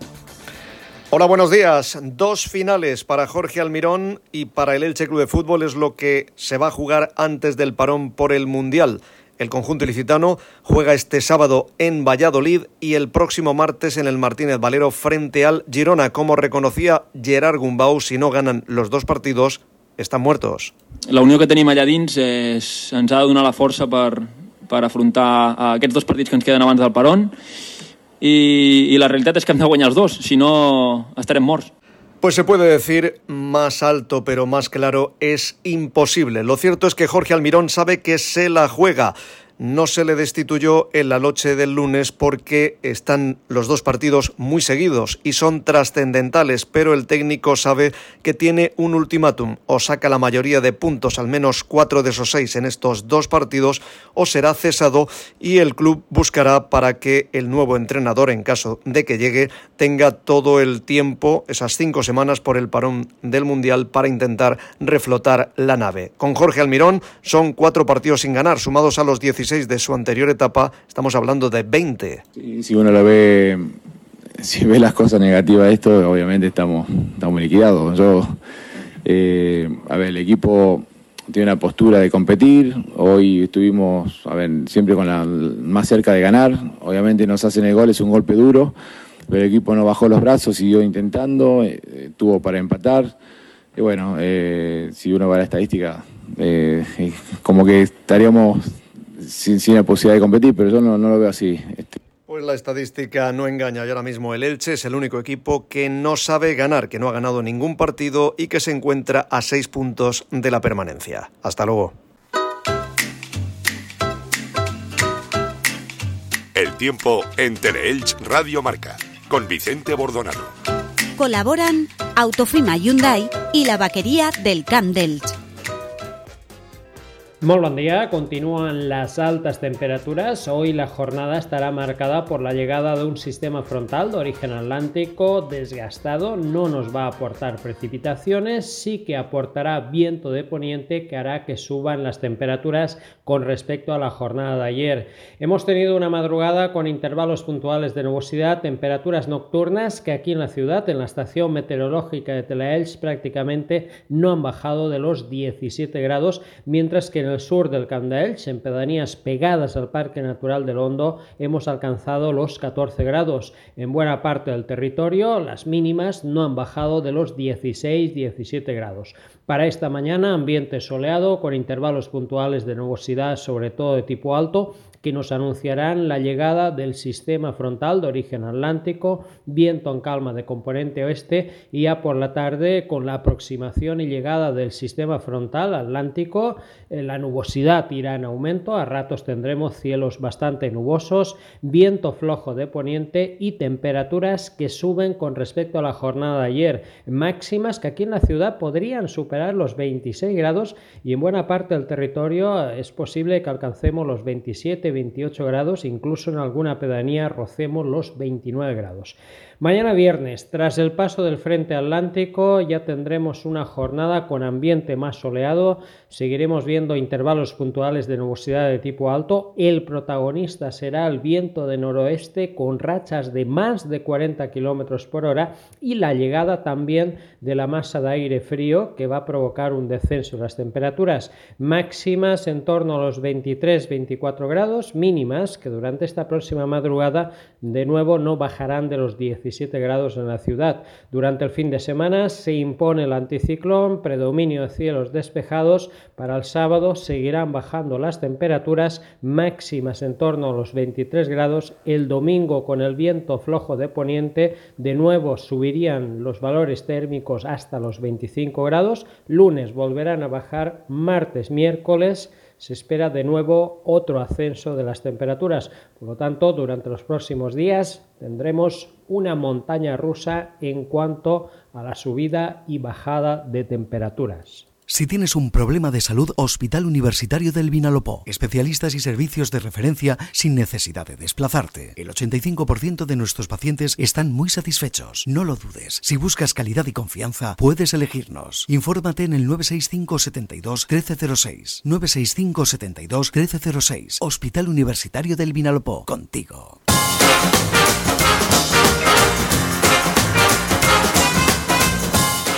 Hola, buenos días. Dos finales para Jorge Almirón y para el Elche Club de Fútbol es lo que se va a jugar antes del parón por el Mundial. El conjunto ilicitano juega este sábado en Valladolid y el próximo martes en el Martínez Valero frente al Girona. Como reconocía Gerard Gumbau, si no ganan los dos partidos, estan muertos. La unió que tenim allà dins és, ens ha de donar la força per, per afrontar aquests dos partits que ens queden abans del peron i, i la realitat és que hem de guanyar els dos, si no estarem morts. Pues se puede decir más alto pero más claro es imposible. Lo cierto es que Jorge Almirón sabe que se la juega no se le destituyó en la noche del lunes porque están los dos partidos muy seguidos y son trascendentales, pero el técnico sabe que tiene un ultimátum, o saca la mayoría de puntos, al menos cuatro de esos seis en estos dos partidos, o será cesado y el club buscará para que el nuevo entrenador, en caso de que llegue, tenga todo el tiempo, esas cinco semanas por el parón del Mundial, para intentar reflotar la nave. Con Jorge Almirón son cuatro partidos sin ganar, sumados a los 16 de su anterior etapa, estamos hablando de 20. si uno lo ve, si ve las cosas negativas de esto, obviamente estamos, estamos liquidados. Yo, eh, a ver, el equipo tiene una postura de competir. Hoy estuvimos, a ver, siempre con la más cerca de ganar. Obviamente nos hacen el gol, es un golpe duro, pero el equipo no bajó los brazos, siguió intentando, eh, tuvo para empatar. Y bueno, eh, si uno va a la estadística, como que estaríamos sin, sin, la posibilidad de competir, pero yo no, no lo veo así. Este. Pues la estadística no engaña y ahora mismo el Elche es el único equipo que no sabe ganar, que no ha ganado ningún partido y que se encuentra a seis puntos de la permanencia. Hasta luego. El tiempo en Teleelch Radio Marca con Vicente Bordonado. Colaboran Autofima Hyundai y la vaquería del Camp d'Elch. Muy buen día, continúan las altas temperaturas. Hoy la jornada estará marcada por la llegada de un sistema frontal de origen atlántico desgastado. No nos va a aportar precipitaciones, sí que aportará viento de poniente que hará que suban las temperaturas con respecto a la jornada de ayer. Hemos tenido una madrugada con intervalos puntuales de nubosidad, temperaturas nocturnas que aquí en la ciudad, en la estación meteorológica de Telaels, prácticamente no han bajado de los 17 grados, mientras que en el sur del Camp en pedanías pegadas al Parque Natural del Hondo, hemos alcanzado los 14 grados. En buena parte del territorio, las mínimas no han bajado de los 16-17 grados. Para esta mañana, ambiente soleado con intervalos puntuales de nubosidad, sobre todo de tipo alto, que nos anunciarán la llegada del sistema frontal de origen atlántico, viento en calma de componente oeste y ya por la tarde con la aproximación y llegada del sistema frontal atlántico, eh, la nubosidad irá en aumento, a ratos tendremos cielos bastante nubosos, viento flojo de poniente y temperaturas que suben con respecto a la jornada de ayer, máximas que aquí en la ciudad podrían superar los 26 grados y en buena parte del territorio es posible que alcancemos los 27 28 grados, incluso en alguna pedanía rocemos los 29 grados. Mañana viernes, tras el paso del frente atlántico, ya tendremos una jornada con ambiente más soleado, seguiremos viendo intervalos puntuales de nubosidad de tipo alto, el protagonista será el viento de noroeste con rachas de más de 40 km por hora y la llegada también de la masa de aire frío que va a provocar un descenso de las temperaturas máximas en torno a los 23-24 grados mínimas que durante esta próxima madrugada de nuevo no bajarán de los 17 grados en la ciudad. Durante el fin de semana se impone el anticiclón, predominio de cielos despejados. Para el sábado seguirán bajando las temperaturas máximas en torno a los 23 grados. El domingo con el viento flojo de poniente de nuevo subirían los valores térmicos hasta los 25 grados. Lunes volverán a bajar, martes, miércoles se espera de nuevo otro ascenso de las temperaturas. Por lo tanto, durante los próximos días tendremos una montaña rusa en cuanto a la subida y bajada de temperaturas. Si tienes un problema de salud, Hospital Universitario del Vinalopó. Especialistas y servicios de referencia sin necesidad de desplazarte. El 85% de nuestros pacientes están muy satisfechos. No lo dudes. Si buscas calidad y confianza, puedes elegirnos. Infórmate en el 965 72 1306. 965 72 1306. Hospital Universitario del Vinalopó. Contigo.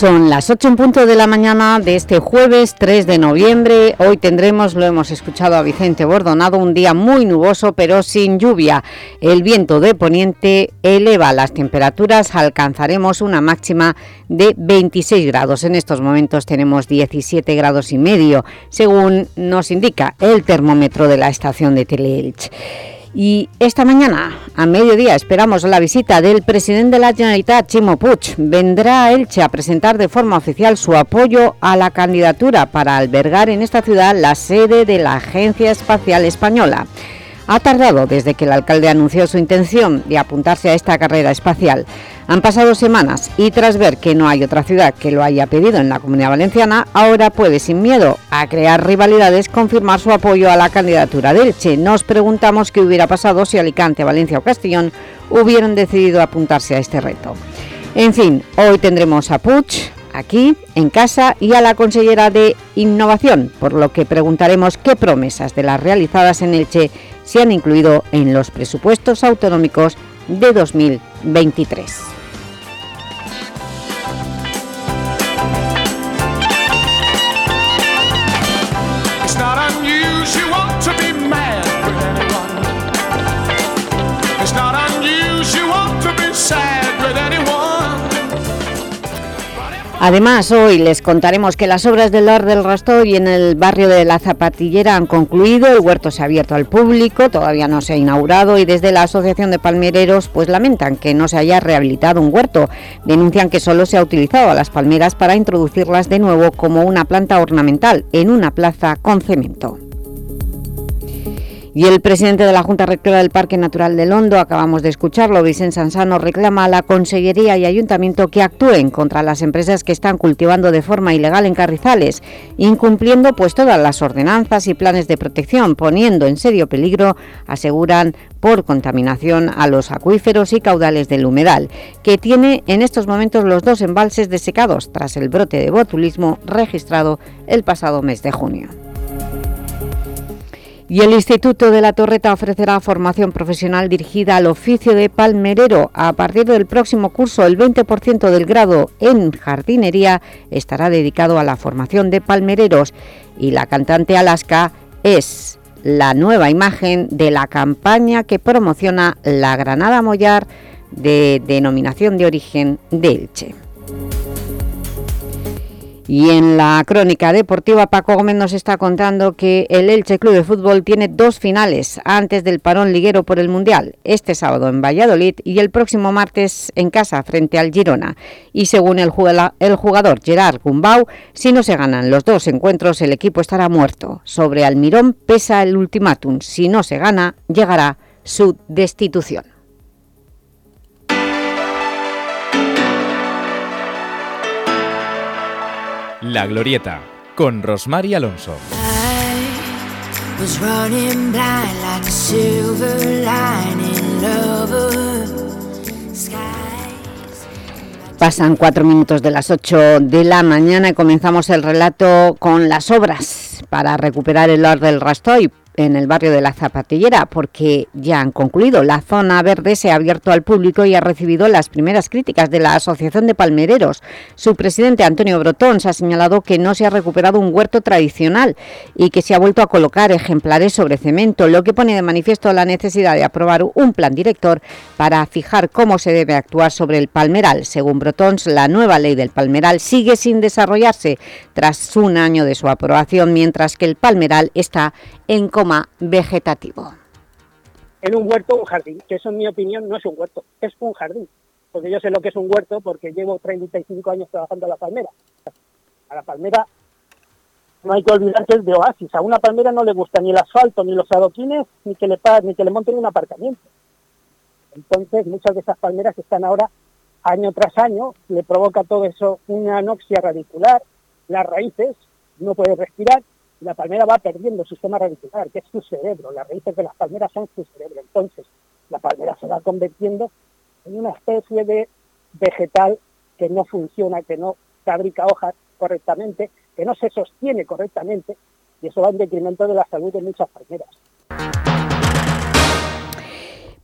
Son las 8 en punto de la mañana de este jueves 3 de noviembre. Hoy tendremos, lo hemos escuchado a Vicente Bordonado, un día muy nuboso pero sin lluvia. El viento de poniente eleva las temperaturas, alcanzaremos una máxima de 26 grados. En estos momentos tenemos 17 grados y medio, según nos indica el termómetro de la estación de Teleelch. Y esta mañana, a mediodía, esperamos la visita del presidente de la Generalitat, Chimo Puig. Vendrá a Elche a presentar de forma oficial su apoyo a la candidatura para albergar en esta ciudad la sede de la Agencia Espacial Española. Ha tardado desde que el alcalde anunció su intención de apuntarse a esta carrera espacial. Han pasado semanas y tras ver que no hay otra ciudad que lo haya pedido en la Comunidad Valenciana, ahora puede sin miedo a crear rivalidades confirmar su apoyo a la candidatura de Elche. Nos preguntamos qué hubiera pasado si Alicante, Valencia o Castellón hubieran decidido apuntarse a este reto. En fin, hoy tendremos a Puig aquí, en casa, y a la consellera de Innovación, por lo que preguntaremos qué promesas de las realizadas en Elche se han incluido en los presupuestos autonómicos de 2023. Además, hoy les contaremos que las obras del Lar del Rastor y en el barrio de La Zapatillera han concluido, el huerto se ha abierto al público, todavía no se ha inaugurado y desde la Asociación de Palmereros pues lamentan que no se haya rehabilitado un huerto. Denuncian que solo se ha utilizado a las palmeras para introducirlas de nuevo como una planta ornamental en una plaza con cemento. Y el presidente de la Junta Rectora del Parque Natural del Hondo, acabamos de escucharlo, Vicente Sansano, reclama a la Consellería y Ayuntamiento que actúen contra las empresas que están cultivando de forma ilegal en carrizales, incumpliendo pues todas las ordenanzas y planes de protección, poniendo en serio peligro, aseguran, por contaminación a los acuíferos y caudales del humedal, que tiene en estos momentos los dos embalses desecados tras el brote de botulismo registrado el pasado mes de junio. Y el Instituto de la Torreta ofrecerá formación profesional dirigida al oficio de palmerero. A partir del próximo curso, el 20% del grado en jardinería estará dedicado a la formación de palmereros y la cantante Alaska es la nueva imagen de la campaña que promociona la Granada Mollar de denominación de origen de Elche. Y en la crónica deportiva, Paco Gómez nos está contando que el Elche Club de Fútbol tiene dos finales antes del parón liguero por el Mundial, este sábado en Valladolid y el próximo martes en casa frente al Girona. Y según el jugador Gerard Gumbau, si no se ganan los dos encuentros, el equipo estará muerto. Sobre Almirón pesa el ultimátum, si no se gana, llegará su destitución. La Glorieta, con Rosmar y Alonso. Pasan cuatro minutos de las ocho de la mañana y comenzamos el relato con las obras para recuperar el Lord del Rastoy en el barrio de la Zapatillera porque ya han concluido. La zona verde se ha abierto al público y ha recibido las primeras críticas de la Asociación de Palmereros. Su presidente Antonio Brotón se ha señalado que no se ha recuperado un huerto tradicional y que se ha vuelto a colocar ejemplares sobre cemento, lo que pone de manifiesto la necesidad de aprobar un plan director para fijar cómo se debe actuar sobre el palmeral. Según Brotons, la nueva ley del palmeral sigue sin desarrollarse tras un año de su aprobación, mientras que el palmeral está en coma vegetativo. En un huerto, un jardín, que eso en mi opinión no es un huerto, es un jardín. Porque yo sé lo que es un huerto porque llevo 35 años trabajando en la palmera. A la palmera no hay que olvidar que es de oasis. A una palmera no le gusta ni el asfalto, ni los adoquines, ni que le, ni que le monten un aparcamiento. Entonces, muchas de esas palmeras están ahora, año tras año, le provoca todo eso una anoxia radicular, las raíces, no puede respirar, la palmera va perdiendo su sistema radicular, que es su cerebro, las raíces de las palmeras son su cerebro. Entonces, la palmera se va convirtiendo en una especie de vegetal que no funciona, que no fabrica hojas correctamente, que no se sostiene correctamente, y eso va en detrimento de la salud de muchas palmeras.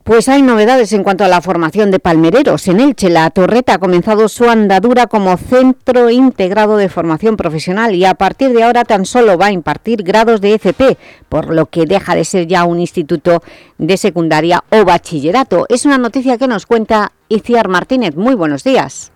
Pues hay novedades en cuanto a la formación de palmereros. En Elche, la Torreta ha comenzado su andadura como centro integrado de formación profesional y a partir de ahora tan solo va a impartir grados de FP, por lo que deja de ser ya un instituto de secundaria o bachillerato. Es una noticia que nos cuenta Iciar Martínez. Muy buenos días.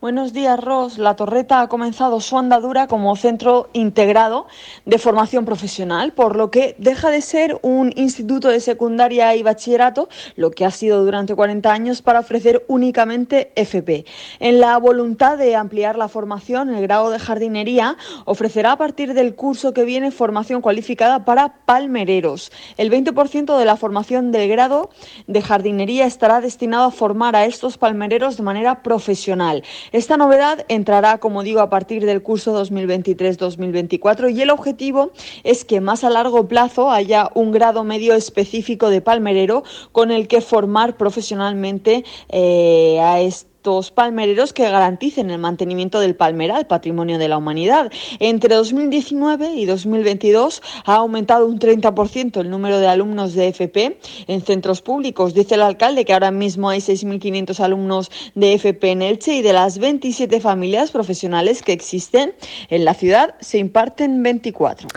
Buenos días, Ros. La Torreta ha comenzado su andadura como centro integrado de formación profesional, por lo que deja de ser un instituto de secundaria y bachillerato, lo que ha sido durante 40 años, para ofrecer únicamente FP. En la voluntad de ampliar la formación, el grado de jardinería ofrecerá a partir del curso que viene formación cualificada para palmereros. El 20% de la formación del grado de jardinería estará destinado a formar a estos palmereros de manera profesional. Esta novedad entrará, como digo, a partir del curso 2023-2024 y el objetivo es que más a largo plazo haya un grado medio específico de palmerero con el que formar profesionalmente eh, a este palmereros que garanticen el mantenimiento del palmeral, patrimonio de la humanidad. Entre 2019 y 2022 ha aumentado un 30% el número de alumnos de FP en centros públicos. Dice el alcalde que ahora mismo hay 6.500 alumnos de FP en Elche y de las 27 familias profesionales que existen en la ciudad se imparten 24.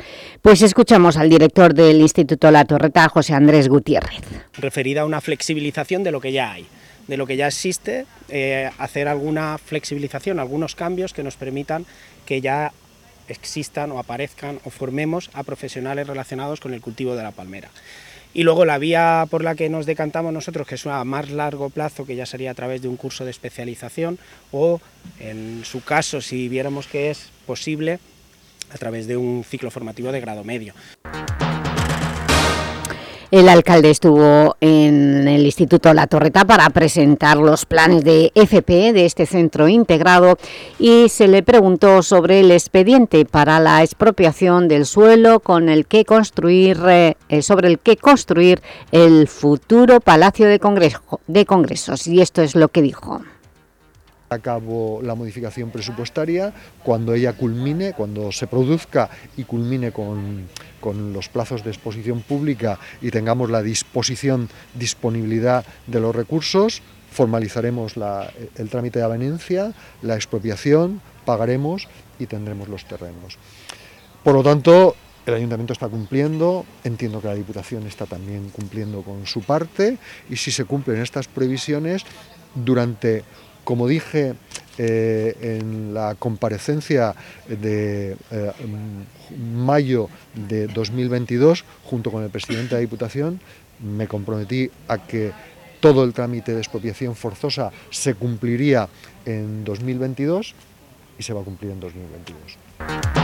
Pues escuchamos al director del Instituto La Torreta, José Andrés Gutiérrez. Referida a una flexibilización de lo que ya hay de lo que ya existe, eh, hacer alguna flexibilización, algunos cambios que nos permitan que ya existan o aparezcan o formemos a profesionales relacionados con el cultivo de la palmera. Y luego la vía por la que nos decantamos nosotros, que es a más largo plazo, que ya sería a través de un curso de especialización o, en su caso, si viéramos que es posible, a través de un ciclo formativo de grado medio. El alcalde estuvo en el Instituto La Torreta para presentar los planes de FP de este centro integrado y se le preguntó sobre el expediente para la expropiación del suelo con el que construir, eh, sobre el que construir el futuro Palacio de, de Congresos. Y esto es lo que dijo a cabo la modificación presupuestaria cuando ella culmine, cuando se produzca y culmine con, con los plazos de exposición pública y tengamos la disposición, disponibilidad de los recursos, formalizaremos el trámite de avenencia, la expropiación, pagaremos y tendremos los terrenos. Por lo tanto, el ayuntamiento está cumpliendo, entiendo que la Diputación está también cumpliendo con su parte y si se cumplen estas previsiones, durante, como dije eh, en la comparecencia de eh, mayo de 2022, junto con el presidente de la Diputación, me comprometí a que todo el trámite de expropiación forzosa se cumpliría en 2022 y se va a cumplir en 2022.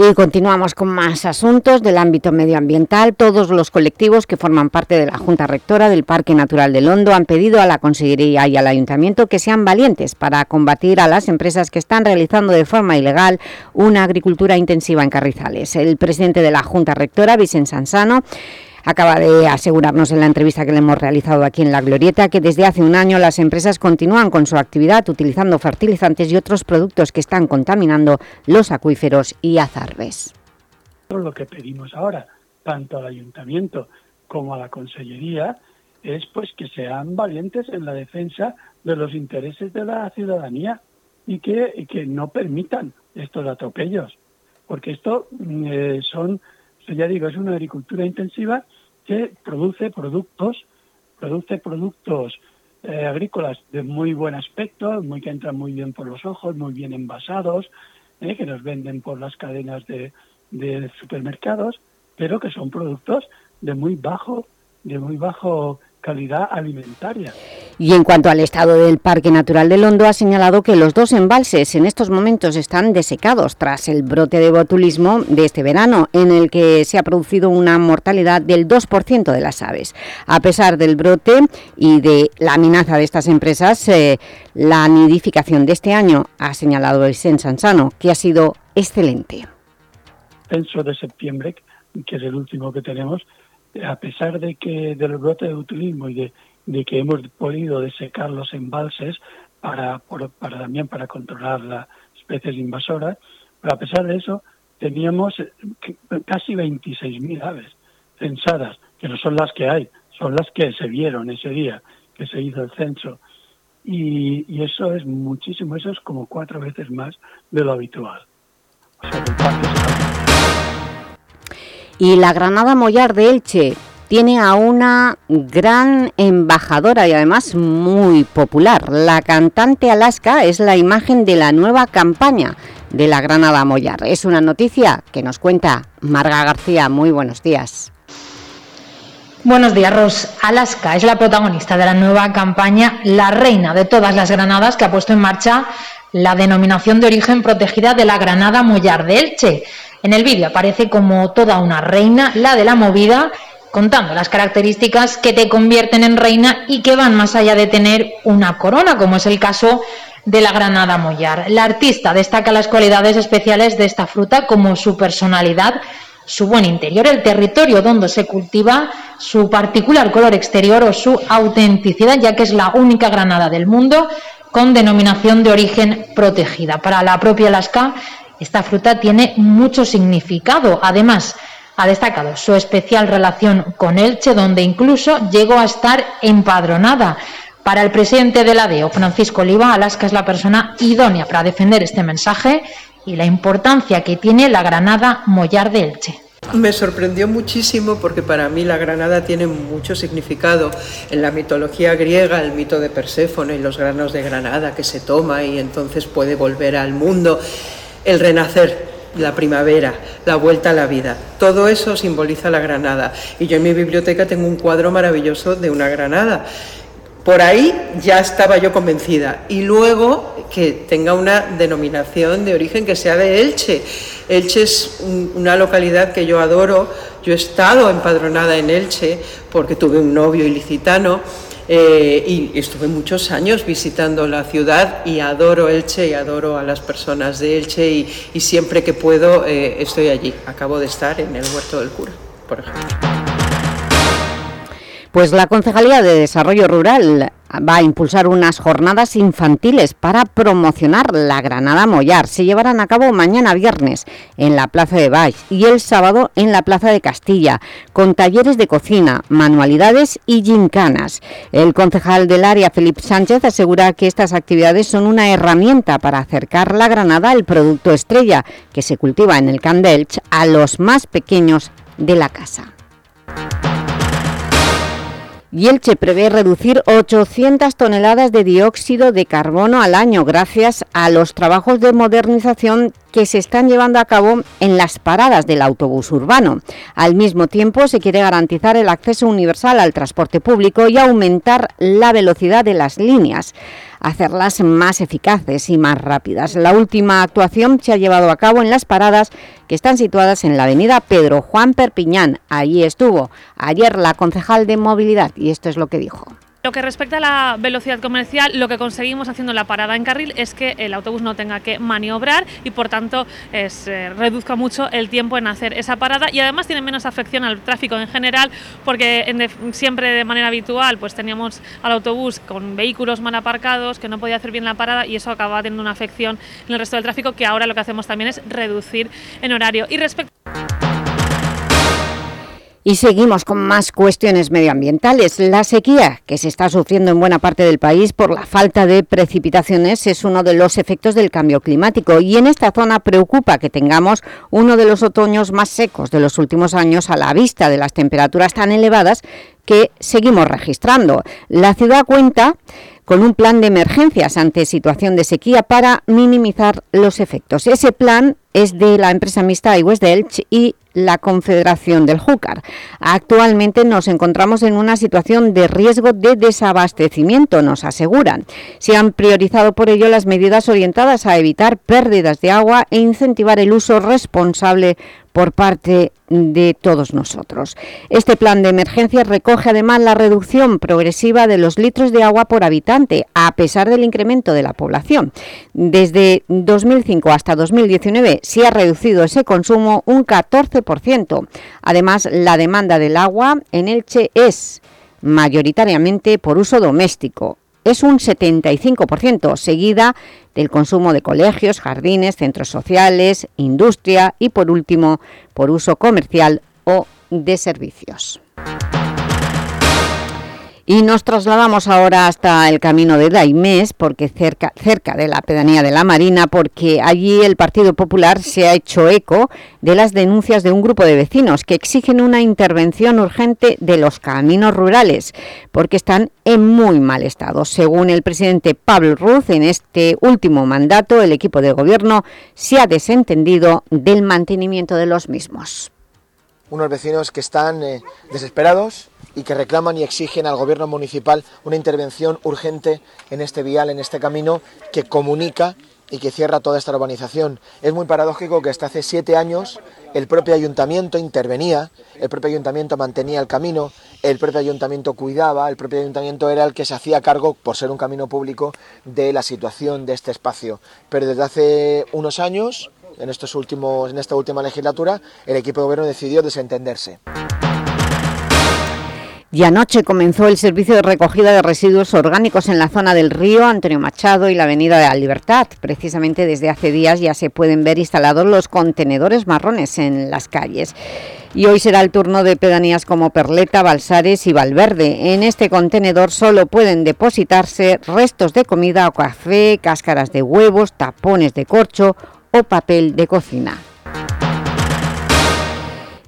Y continuamos con más asuntos del ámbito medioambiental. Todos los colectivos que forman parte de la Junta Rectora del Parque Natural de Londo han pedido a la Consejería y al Ayuntamiento que sean valientes para combatir a las empresas que están realizando de forma ilegal una agricultura intensiva en Carrizales. El presidente de la Junta Rectora, Vicente Sansano, Acaba de asegurarnos en la entrevista que le hemos realizado aquí en La Glorieta que desde hace un año las empresas continúan con su actividad utilizando fertilizantes y otros productos que están contaminando los acuíferos y azarbes. Lo que pedimos ahora, tanto al Ayuntamiento como a la Consellería, es pues que sean valientes en la defensa de los intereses de la ciudadanía y que, que no permitan estos atropellos, porque esto mm, eh, son, ya digo, es una agricultura intensiva que produce productos, produce productos eh, agrícolas de muy buen aspecto, muy que entran muy bien por los ojos, muy bien envasados, eh, que nos venden por las cadenas de, de supermercados, pero que son productos de muy bajo, de muy bajo calidad alimentaria. Y en cuanto al estado del Parque Natural de Londo, ha señalado que los dos embalses en estos momentos están desecados tras el brote de botulismo de este verano, en el que se ha producido una mortalidad del 2% de las aves. A pesar del brote y de la amenaza de estas empresas, eh, la nidificación de este año, ha señalado el Sen Sansano, que ha sido excelente. Censo de septiembre, que es el último que tenemos, a pesar de que del brote de botulismo y de de que hemos podido desecar los embalses para, para también para controlar las especies invasoras, pero a pesar de eso teníamos eh, casi 26.000 aves censadas, que no son las que hay, son las que se vieron ese día que se hizo el censo. Y, y eso es muchísimo, eso es como cuatro veces más de lo habitual. Y la Granada Mollar de Elche, tiene a una gran embajadora y además muy popular. La cantante Alaska es la imagen de la nueva campaña de la Granada Mollar. Es una noticia que nos cuenta Marga García. Muy buenos días. Buenos días, Ros. Alaska es la protagonista de la nueva campaña La Reina de todas las Granadas que ha puesto en marcha la denominación de origen protegida de la Granada Mollar de Elche. En el vídeo aparece como toda una reina, la de la movida, contando las características que te convierten en reina y que van más allá de tener una corona, como es el caso de la granada mollar. La artista destaca las cualidades especiales de esta fruta como su personalidad, su buen interior, el territorio donde se cultiva, su particular color exterior o su autenticidad, ya que es la única granada del mundo con denominación de origen protegida. Para la propia Alaska, esta fruta tiene mucho significado. Además, ha destacado su especial relación con Elche, donde incluso llegó a estar empadronada. Para el presidente de la DEO, Francisco Oliva, Alaska es la persona idónea para defender este mensaje y la importancia que tiene la granada mollar de Elche. Me sorprendió muchísimo porque para mí la granada tiene mucho significado. En la mitología griega, el mito de Perséfone y los granos de granada que se toma y entonces puede volver al mundo, el renacer la primavera, la vuelta a la vida. Todo eso simboliza la granada. Y yo en mi biblioteca tengo un cuadro maravilloso de una granada. Por ahí ya estaba yo convencida. Y luego que tenga una denominación de origen que sea de Elche. Elche es una localidad que yo adoro. Yo he estado empadronada en Elche porque tuve un novio ilicitano eh, y estuve muchos años visitando la ciudad y adoro Elche y adoro a las personas de Elche y, siempre que puedo eh, estoy allí. Acabo de estar en el Huerto del Cura, por ejemplo. Pues la Concejalía de Desarrollo Rural va a impulsar unas jornadas infantiles para promocionar la Granada Mollar. Se llevarán a cabo mañana viernes en la Plaza de Baix y el sábado en la Plaza de Castilla, con talleres de cocina, manualidades y gincanas. El concejal del área, Felipe Sánchez, asegura que estas actividades son una herramienta para acercar la Granada al producto estrella que se cultiva en el Candelch a los más pequeños de la casa y prevé reducir 800 toneladas de dióxido de carbono al año gracias a los trabajos de modernización que se están llevando a cabo en las paradas del autobús urbano. Al mismo tiempo se quiere garantizar el acceso universal al transporte público y aumentar la velocidad de las líneas hacerlas más eficaces y más rápidas. La última actuación se ha llevado a cabo en las paradas que están situadas en la avenida Pedro Juan Perpiñán. Allí estuvo ayer la concejal de Movilidad y esto es lo que dijo. Lo que respecta a la velocidad comercial, lo que conseguimos haciendo la parada en carril es que el autobús no tenga que maniobrar y por tanto se reduzca mucho el tiempo en hacer esa parada y además tiene menos afección al tráfico en general porque siempre de manera habitual pues teníamos al autobús con vehículos mal aparcados que no podía hacer bien la parada y eso acaba teniendo una afección en el resto del tráfico que ahora lo que hacemos también es reducir en horario. Y respecto y seguimos con más cuestiones medioambientales. La sequía que se está sufriendo en buena parte del país por la falta de precipitaciones es uno de los efectos del cambio climático y en esta zona preocupa que tengamos uno de los otoños más secos de los últimos años a la vista de las temperaturas tan elevadas que seguimos registrando. La ciudad cuenta con un plan de emergencias ante situación de sequía para minimizar los efectos. Ese plan es de la empresa mixta Aigües de Elche y la Confederación del Júcar. Actualmente nos encontramos en una situación de riesgo de desabastecimiento, nos aseguran. Se han priorizado por ello las medidas orientadas a evitar pérdidas de agua e incentivar el uso responsable por parte de todos nosotros. Este plan de emergencia recoge además la reducción progresiva de los litros de agua por habitante, a pesar del incremento de la población. Desde 2005 hasta 2019 se ha reducido ese consumo un 14%. Además, la demanda del agua en Elche es mayoritariamente por uso doméstico, es un 75%, seguida del consumo de colegios, jardines, centros sociales, industria y, por último, por uso comercial o de servicios. Y nos trasladamos ahora hasta el camino de Daimés, porque cerca, cerca de la pedanía de la Marina, porque allí el Partido Popular se ha hecho eco de las denuncias de un grupo de vecinos que exigen una intervención urgente de los caminos rurales, porque están en muy mal estado. Según el presidente Pablo Ruz, en este último mandato, el equipo de gobierno se ha desentendido del mantenimiento de los mismos. Unos vecinos que están eh, desesperados, y que reclaman y exigen al gobierno municipal una intervención urgente en este vial, en este camino que comunica y que cierra toda esta urbanización. Es muy paradójico que hasta hace siete años el propio ayuntamiento intervenía, el propio ayuntamiento mantenía el camino, el propio ayuntamiento cuidaba, el propio ayuntamiento era el que se hacía cargo, por ser un camino público, de la situación de este espacio. Pero desde hace unos años, en, estos últimos, en esta última legislatura, el equipo de gobierno decidió desentenderse. Y anoche comenzó el servicio de recogida de residuos orgánicos en la zona del río Antonio Machado y la avenida de la Libertad. Precisamente desde hace días ya se pueden ver instalados los contenedores marrones en las calles. Y hoy será el turno de pedanías como Perleta, Balsares y Valverde. En este contenedor solo pueden depositarse restos de comida o café, cáscaras de huevos, tapones de corcho o papel de cocina.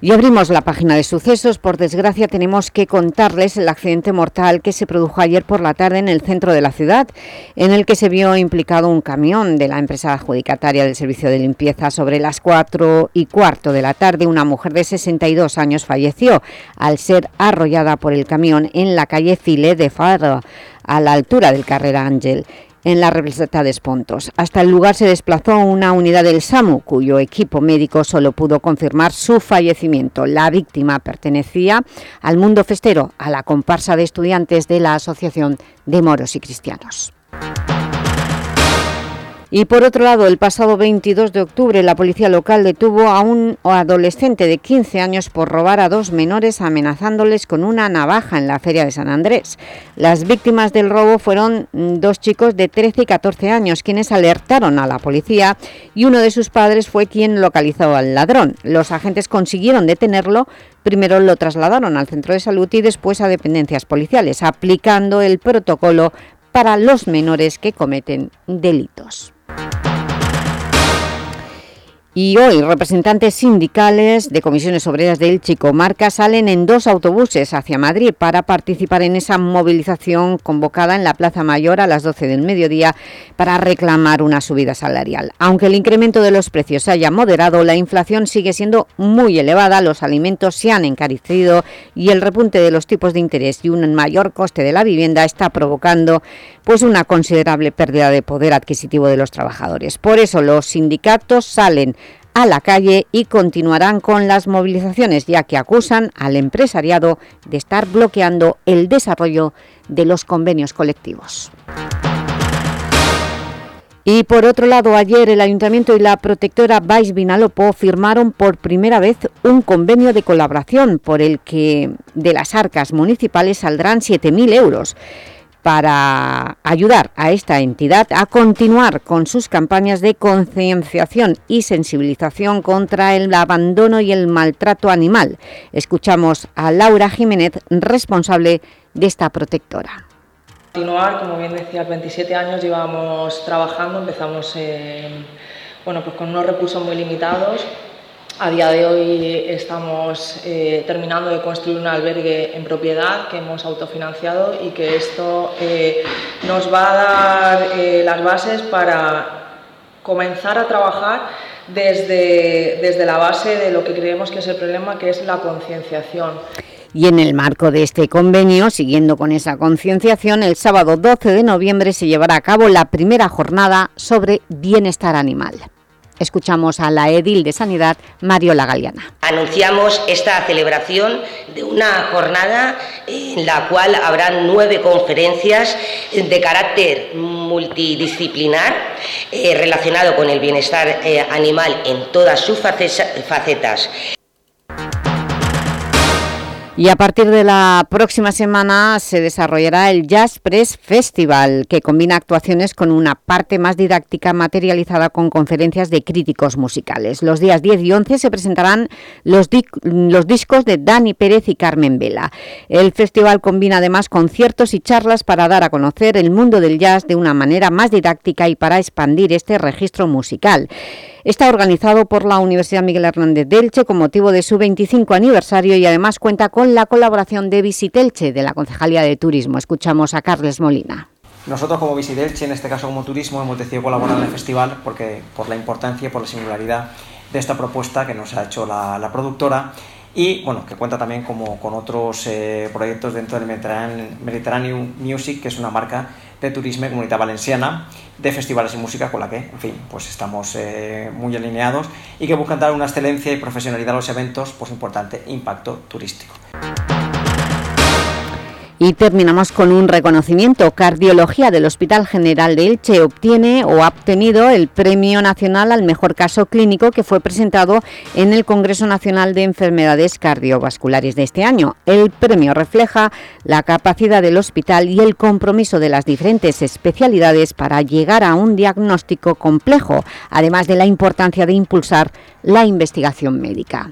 Y abrimos la página de sucesos. Por desgracia tenemos que contarles el accidente mortal que se produjo ayer por la tarde en el centro de la ciudad, en el que se vio implicado un camión de la empresa adjudicataria del servicio de limpieza. Sobre las cuatro y cuarto de la tarde, una mujer de 62 años falleció al ser arrollada por el camión en la calle File de Faro, a la altura del Carrera Ángel en la representa de Espontos. Hasta el lugar se desplazó una unidad del SAMU, cuyo equipo médico solo pudo confirmar su fallecimiento. La víctima pertenecía al mundo festero, a la comparsa de estudiantes de la Asociación de Moros y Cristianos. Y por otro lado, el pasado 22 de octubre la policía local detuvo a un adolescente de 15 años por robar a dos menores amenazándoles con una navaja en la feria de San Andrés. Las víctimas del robo fueron dos chicos de 13 y 14 años quienes alertaron a la policía y uno de sus padres fue quien localizó al ladrón. Los agentes consiguieron detenerlo, primero lo trasladaron al centro de salud y después a dependencias policiales, aplicando el protocolo para los menores que cometen delitos. Bye. Y hoy representantes sindicales de comisiones obreras del Chico Marca salen en dos autobuses hacia Madrid para participar en esa movilización convocada en la Plaza Mayor a las 12 del mediodía para reclamar una subida salarial. Aunque el incremento de los precios haya moderado, la inflación sigue siendo muy elevada, los alimentos se han encarecido y el repunte de los tipos de interés y un mayor coste de la vivienda está provocando pues una considerable pérdida de poder adquisitivo de los trabajadores. Por eso los sindicatos salen a la calle y continuarán con las movilizaciones, ya que acusan al empresariado de estar bloqueando el desarrollo de los convenios colectivos. Y por otro lado, ayer el Ayuntamiento y la protectora Vais Vinalopó firmaron por primera vez un convenio de colaboración por el que de las arcas municipales saldrán 7.000 euros para ayudar a esta entidad a continuar con sus campañas de concienciación y sensibilización contra el abandono y el maltrato animal. Escuchamos a Laura Jiménez, responsable de esta protectora. Continuar, como bien decía, 27 años llevamos trabajando, empezamos bueno, pues con unos recursos muy limitados, a día de hoy estamos eh, terminando de construir un albergue en propiedad que hemos autofinanciado y que esto eh, nos va a dar eh, las bases para comenzar a trabajar desde, desde la base de lo que creemos que es el problema, que es la concienciación. Y en el marco de este convenio, siguiendo con esa concienciación, el sábado 12 de noviembre se llevará a cabo la primera jornada sobre bienestar animal. Escuchamos a la edil de Sanidad, Mariola Galeana. Anunciamos esta celebración de una jornada en la cual habrá nueve conferencias de carácter multidisciplinar eh, relacionado con el bienestar eh, animal en todas sus facetas. Y a partir de la próxima semana se desarrollará el Jazz Press Festival, que combina actuaciones con una parte más didáctica materializada con conferencias de críticos musicales. Los días 10 y 11 se presentarán los, los discos de Dani Pérez y Carmen Vela. El festival combina además conciertos y charlas para dar a conocer el mundo del jazz de una manera más didáctica y para expandir este registro musical. Está organizado por la Universidad Miguel Hernández de Elche con motivo de su 25 aniversario y además cuenta con la colaboración de Visitelche de la Concejalía de Turismo. Escuchamos a Carles Molina. Nosotros como Visitelche, en este caso como Turismo, hemos decidido colaborar en el festival porque, por la importancia y por la singularidad de esta propuesta que nos ha hecho la, productora y bueno, que cuenta también como con otros eh, proyectos dentro del Mediterranean Music, que es una marca de turismo y comunidad valenciana, de festivales y música con la que, en fin, pues estamos eh, muy alineados y que buscan dar una excelencia y profesionalidad a los eventos, pues importante impacto turístico. Y terminamos con un reconocimiento. Cardiología del Hospital General de Elche obtiene o ha obtenido el Premio Nacional al Mejor Caso Clínico que fue presentado en el Congreso Nacional de Enfermedades Cardiovasculares de este año. El premio refleja la capacidad del hospital y el compromiso de las diferentes especialidades para llegar a un diagnóstico complejo, además de la importancia de impulsar la investigación médica.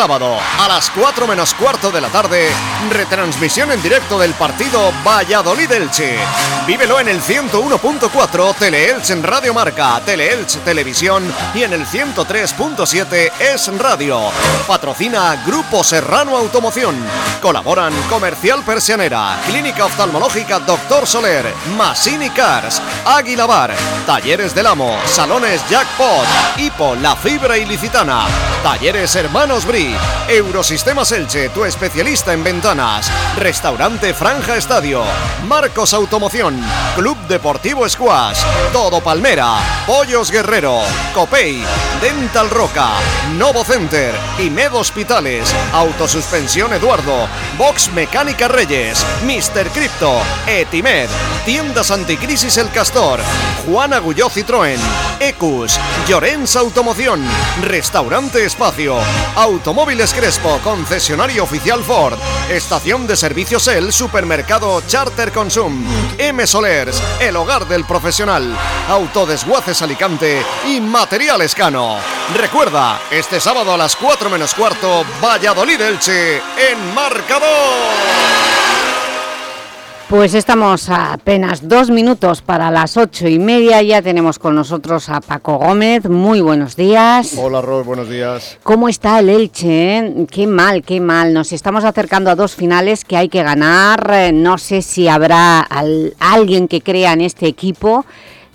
Sábado, a las 4 menos cuarto de la tarde, retransmisión en directo del partido Valladolid-Elche. Vívelo en el 101.4 Teleelch en Radio Marca, Teleelch Televisión y en el 103.7 Es Radio. Patrocina Grupo Serrano Automoción. Colaboran Comercial Persianera, Clínica Oftalmológica Doctor Soler, Masini Cars, Águila Bar, Talleres del Amo, Salones Jackpot, Hipo, La Fibra Ilicitana, Talleres Hermanos Bri, Eurosistemas Elche, tu especialista en ventanas, Restaurante Franja Estadio, Marcos Automoción, Club Deportivo Squash, Todo Palmera, Pollos Guerrero, Copey, Dental Roca, Novo Center, Imed Hospitales, Autosuspensión Eduardo, Box Mecánica Reyes, Mr. Crypto, Etimed, Tiendas Anticrisis El Castor, Juan Agulló Citroën, Ecus, Llorens Automoción, Restaurante Espacio, Automóviles Crespo, concesionario oficial Ford, Estación de Servicios El, Supermercado Charter Consum, M Solers, el hogar del profesional, Autodesguaces Alicante y Material Escano. Recuerda, este sábado a las 4 menos cuarto, Valladolid Elche en marcador. Pues estamos a apenas dos minutos para las ocho y media. Ya tenemos con nosotros a Paco Gómez. Muy buenos días. Hola, Ros, buenos días. ¿Cómo está el Elche? eh? Qué mal, qué mal. Nos estamos acercando a dos finales que hay que ganar. Eh, No sé si habrá al- alguien que crea en este equipo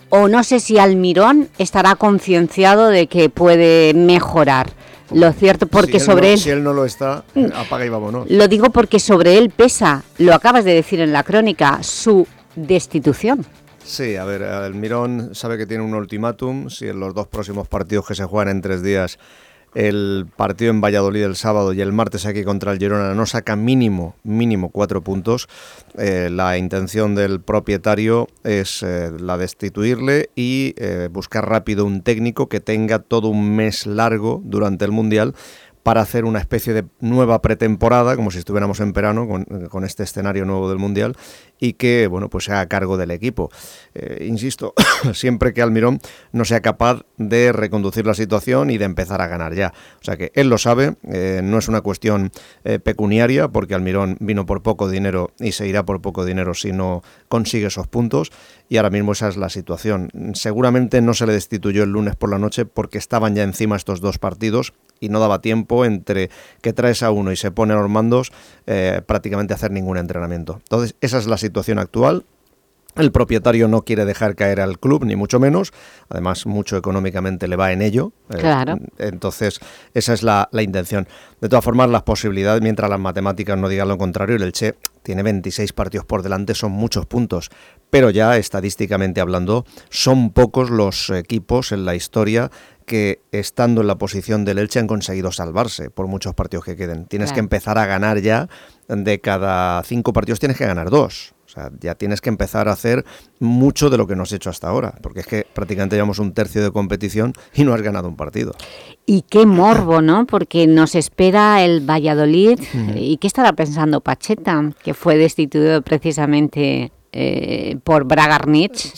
o no sé si Almirón estará concienciado de que puede mejorar. Lo cierto, porque Si él sobre no- él... Si él no lo está, apaga y vámonos. Lo digo porque sobre él pesa, lo acabas de decir en la crónica, su destitución. Sí, a ver, el Mirón sabe que tiene un ultimátum. Si en los dos próximos partidos que se juegan en tres días, el partido en Valladolid el sábado y el martes aquí contra el Girona no saca mínimo, mínimo cuatro puntos, eh, la intención del propietario es eh, la destituirle y eh, buscar rápido un técnico que tenga todo un mes largo durante el Mundial para hacer una especie de nueva pretemporada, como si estuviéramos en verano, con, este escenario nuevo del Mundial, y que, bueno, pues se haga cargo del equipo. Eh, insisto, siempre que Almirón no sea capaz de reconducir la situación y de empezar a ganar ya. O sea que él lo sabe, eh, no es una cuestión eh, pecuniaria, porque Almirón vino por poco dinero y se irá por poco dinero si no consigue esos puntos, y ahora mismo esa es la situación. Seguramente no se le destituyó el lunes por la noche porque estaban ya encima estos dos partidos y no daba tiempo entre que traes a uno y se pone a los mandos prácticamente hacer ningún entrenamiento. Entonces, esa es la situación actual. El propietario no quiere dejar caer al club, ni mucho menos. Además, mucho económicamente le va en ello. Eh, claro. entonces, esa es la, la, intención. De todas formas, las posibilidades, mientras las matemáticas no digan lo contrario, el Che tiene 26 partidos por delante, son muchos puntos. Pero ya estadísticamente hablando, son pocos los equipos en la historia que estando en la posición del Elche han conseguido salvarse por muchos partidos que queden. Tienes que empezar a ganar ya, de cada cinco partidos tienes que ganar dos. Sea, ya tienes que empezar a hacer mucho de lo que no has hecho hasta ahora, porque es que prácticamente llevamos un tercio de competición y no has ganado un partido. Y qué morbo, ¿no? Porque nos espera el Valladolid. ¿Y qué estará pensando Pacheta, que fue destituido precisamente eh, por Bragarnich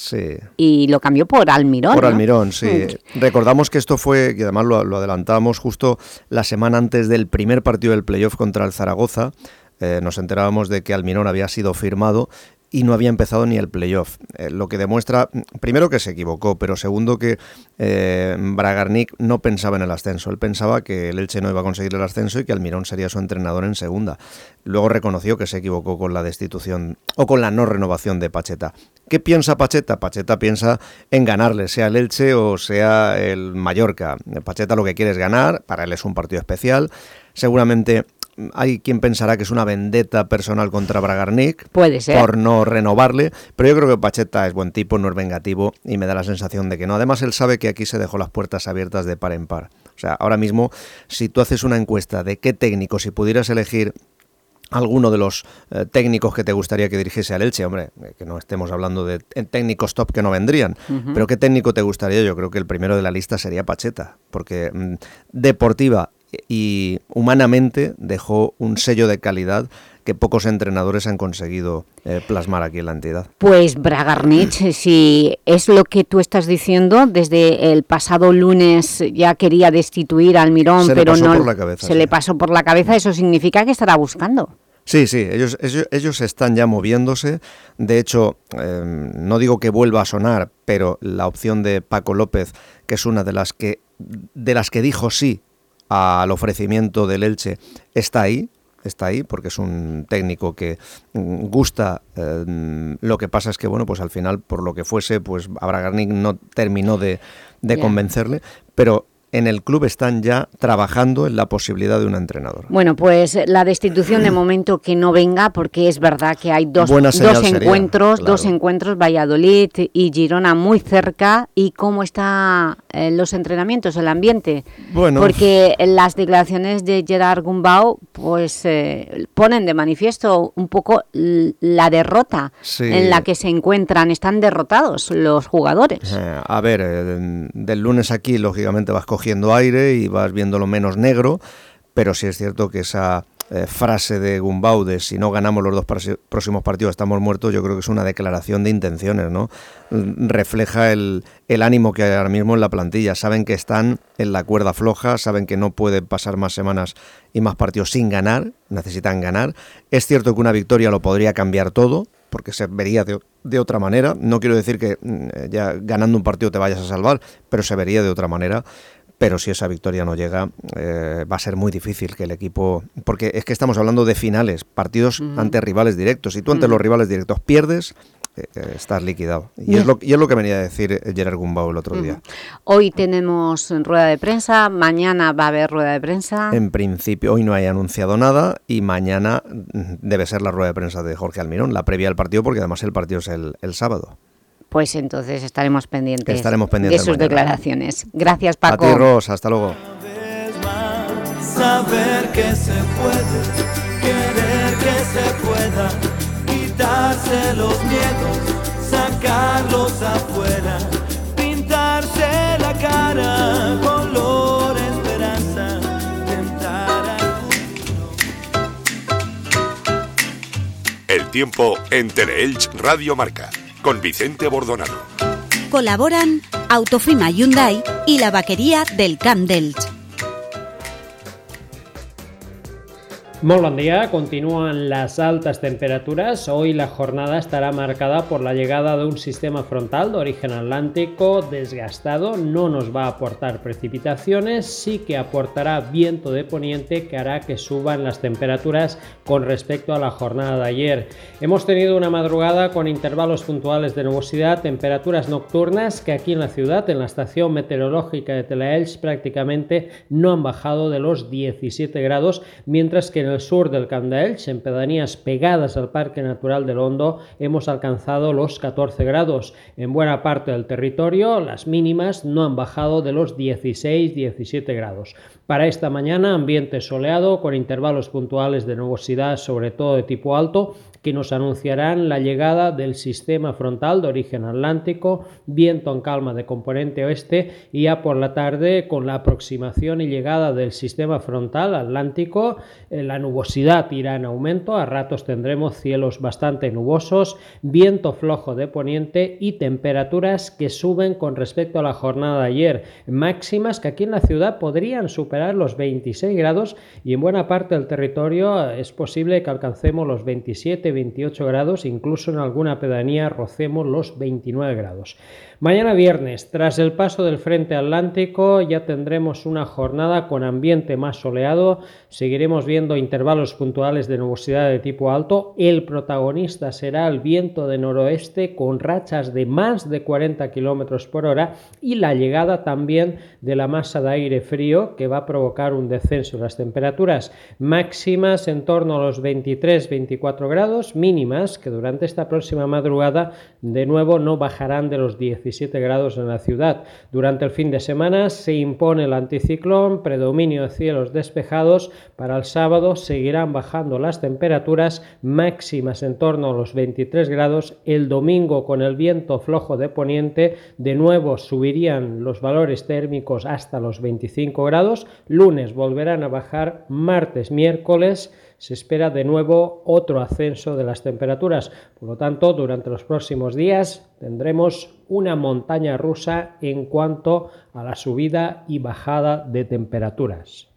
y lo cambió por Almirón. Por Almirón, sí. Mm. Recordamos que esto fue, y además lo, lo adelantamos justo la semana antes del primer partido del playoff contra el Zaragoza, eh, nos enterábamos de que Almirón había sido firmado y no había empezado ni el playoff. Eh, lo que demuestra, primero, que se equivocó, pero segundo, que eh, Bragarnik no pensaba en el ascenso. Él pensaba que el Elche no iba a conseguir el ascenso y que Almirón sería su entrenador en segunda. Luego reconoció que se equivocó con la destitución o con la no renovación de Pacheta. ¿Qué piensa Pacheta? Pacheta piensa en ganarle, sea el Elche o sea el Mallorca. Pacheta lo que quiere es ganar, para él es un partido especial. Seguramente hay quien pensará que es una vendetta personal contra Bragarnik Puede ser. por no renovarle, pero yo creo que Pacheta es buen tipo, no es vengativo y me da la sensación de que no. Además, él sabe que aquí se dejó las puertas abiertas de par en par. O sea, ahora mismo, si tú haces una encuesta de qué técnico, si pudieras elegir alguno de los eh, técnicos que te gustaría que dirigiese al Elche, hombre, eh, que no estemos hablando de técnicos top que no vendrían, pero qué técnico te gustaría, yo creo que el primero de la lista sería Pacheta, porque mm, deportiva y humanamente dejó un sello de calidad que pocos entrenadores han conseguido eh, plasmar aquí en la entidad. Pues Bragarnich, si es lo que tú estás diciendo, desde el pasado lunes ya quería destituir al Mirón, pero no se le pasó por la cabeza, eso significa que estará buscando. Sí, sí, ellos, ellos, están ya moviéndose. De hecho, em, no digo que vuelva a sonar, pero la opción de Paco López, que es una de las que, de las que dijo sí al ofrecimiento del Elche está ahí, está ahí porque es un técnico que mm, gusta. Eh, lo que pasa es que, bueno, pues al final, por lo que fuese, pues Abragarnik no terminó de, convencerle, pero en el club están ya trabajando en la posibilidad de un entrenador. Bueno, pues la destitución de momento que no venga, porque es verdad que hay dos, dos encuentros, dos encuentros, Valladolid y Girona muy cerca, y cómo están eh, los entrenamientos, el ambiente. Bueno. Porque las declaraciones de Gerard Gumbau pues eh, ponen de manifiesto un poco la derrota en la que se encuentran, están derrotados los jugadores. Eh, a ver, del lunes aquí lógicamente vas cogiendo aire y vas viendo lo menos negro, pero sí es cierto que esa eh, frase de Gumbau de si no ganamos los dos próximos partidos estamos muertos, yo creo que es una declaración de intenciones, ¿no? Mm, refleja el, el ánimo que hay ahora mismo en la plantilla. Saben que están en la cuerda floja, saben que no pueden pasar más semanas y más partidos sin ganar, necesitan ganar. Es cierto que una victoria lo podría cambiar todo, porque se vería de, de, otra manera. No quiero decir que mm, ya ganando un partido te vayas a salvar, pero se vería de otra manera pero si esa victoria no llega, eh, va a ser muy difícil que el equipo... Porque es que estamos hablando de finales, partidos ante rivales directos. Si tú ante los rivales directos pierdes, eh, eh, estás liquidado. Y, es lo, y es lo que venía a decir Gerard Gumbau el otro día. Hoy tenemos rueda de prensa, mañana va a haber rueda de prensa. En principio, hoy no hay anunciado nada y mañana debe ser la rueda de prensa de Jorge Almirón, la previa al partido, porque además el partido es el, el sábado. Pues entonces estaremos pendientes, estaremos pendientes de sus declaraciones. Gracias, Paco. A ti, Ros, hasta luego. Saber que se puede, querer que se pueda, quitarse los miedos, sacarlos afuera, pintarse la cara color esperanza, tentar El tiempo en Teleelch Radio Marca con Vicente Bordonano. Colaboran Autofima Hyundai y la vaquería del Camp Delch. Muy buen día, continúan las altas temperaturas. Hoy la jornada estará marcada por la llegada de un sistema frontal de origen atlántico desgastado. No nos va a aportar precipitaciones, sí que aportará viento de poniente que hará que suban las temperaturas con respecto a la jornada de ayer. Hemos tenido una madrugada con intervalos puntuales de nubosidad, temperaturas nocturnas que aquí en la ciudad, en la estación meteorológica de Telaelch, prácticamente no han bajado de los 17 grados, mientras que en el sur del Camp en pedanías pegadas al Parque Natural del Hondo, hemos alcanzado los 14 grados. En buena parte del territorio, las mínimas no han bajado de los 16-17 grados. Para esta mañana, ambiente soleado con intervalos puntuales de nubosidad, sobre todo de tipo alto, que nos anunciarán la llegada del sistema frontal de origen atlántico, viento en calma de componente oeste y ya por la tarde con la aproximación y llegada del sistema frontal atlántico, eh, la nubosidad irá en aumento, a ratos tendremos cielos bastante nubosos, viento flojo de poniente y temperaturas que suben con respecto a la jornada de ayer, máximas que aquí en la ciudad podrían superar los 26 grados y en buena parte del territorio es posible que alcancemos los 27 28 grados, incluso en alguna pedanía rocemos los 29 grados. Mañana viernes, tras el paso del frente atlántico, ya tendremos una jornada con ambiente más soleado, seguiremos viendo intervalos puntuales de nubosidad de tipo alto, el protagonista será el viento de noroeste con rachas de más de 40 km por hora y la llegada también de la masa de aire frío que va a provocar un descenso de las temperaturas máximas en torno a los 23-24 grados, mínimas que durante esta próxima madrugada de nuevo no bajarán de los 10 17 grados en la ciudad. Durante el fin de semana se impone el anticiclón, predominio de cielos despejados. Para el sábado seguirán bajando las temperaturas máximas en torno a los 23 grados. El domingo con el viento flojo de poniente de nuevo subirían los valores térmicos hasta los 25 grados. Lunes volverán a bajar, martes, miércoles se espera de nuevo otro ascenso de las temperaturas. Por lo tanto, durante los próximos días tendremos una montaña rusa en cuanto a la subida y bajada de temperaturas.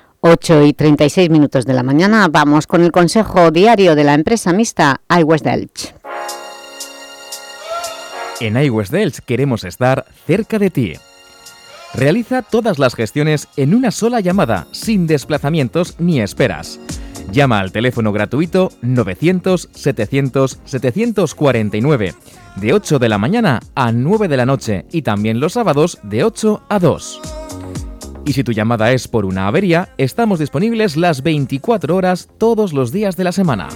8 y 36 minutos de la mañana vamos con el consejo diario de la empresa mixta iWest Delch. En iWest Delch queremos estar cerca de ti. Realiza todas las gestiones en una sola llamada, sin desplazamientos ni esperas. Llama al teléfono gratuito 900-700-749 de 8 de la mañana a 9 de la noche y también los sábados de 8 a 2. Y si tu llamada es por una avería, estamos disponibles las 24 horas todos los días de la semana.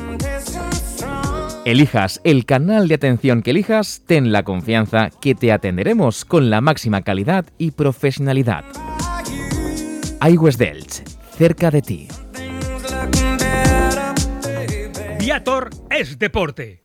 Elijas el canal de atención que elijas, ten la confianza que te atenderemos con la máxima calidad y profesionalidad. iWest Delch, cerca de ti. Viator es deporte.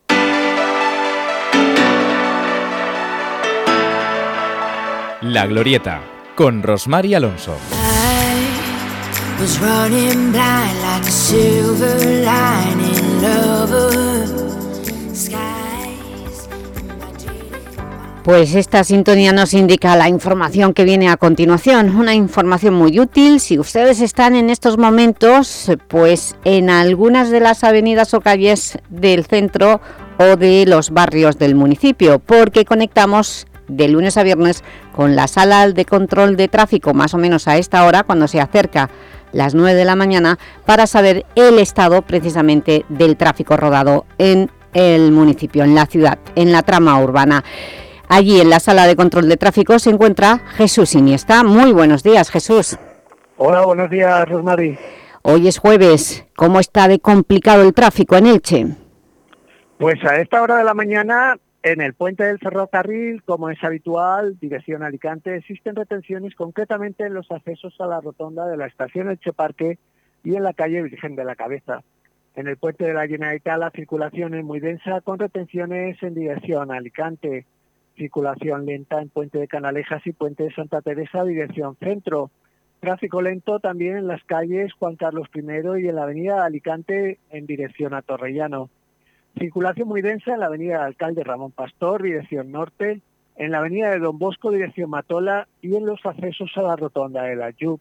La Glorieta, con Rosmar y Alonso. Pues esta sintonía nos indica la información que viene a continuación, una información muy útil si ustedes están en estos momentos pues en algunas de las avenidas o calles del centro o de los barrios del municipio, porque conectamos de lunes a viernes con la sala de control de tráfico más o menos a esta hora cuando se acerca las 9 de la mañana para saber el estado precisamente del tráfico rodado en el municipio, en la ciudad, en la trama urbana. Allí en la sala de control de tráfico se encuentra Jesús Iniesta. Muy buenos días, Jesús. Hola, buenos días, Rosmary. Hoy es jueves. ¿Cómo está de complicado el tráfico en Elche? Pues a esta hora de la mañana, en el puente del ferrocarril, como es habitual, dirección Alicante, existen retenciones concretamente en los accesos a la rotonda de la estación Elche Parque y en la calle Virgen de la Cabeza. En el puente de la Generalitat la circulación es muy densa con retenciones en dirección Alicante, circulación lenta en Puente de Canalejas y Puente de Santa Teresa, dirección centro. Tráfico lento también en las calles Juan Carlos I y en la avenida Alicante en dirección a Torrellano. Circulación muy densa en la avenida Alcalde Ramón Pastor, dirección norte, en la avenida de Don Bosco, dirección Matola y en los accesos a la rotonda de la Yup.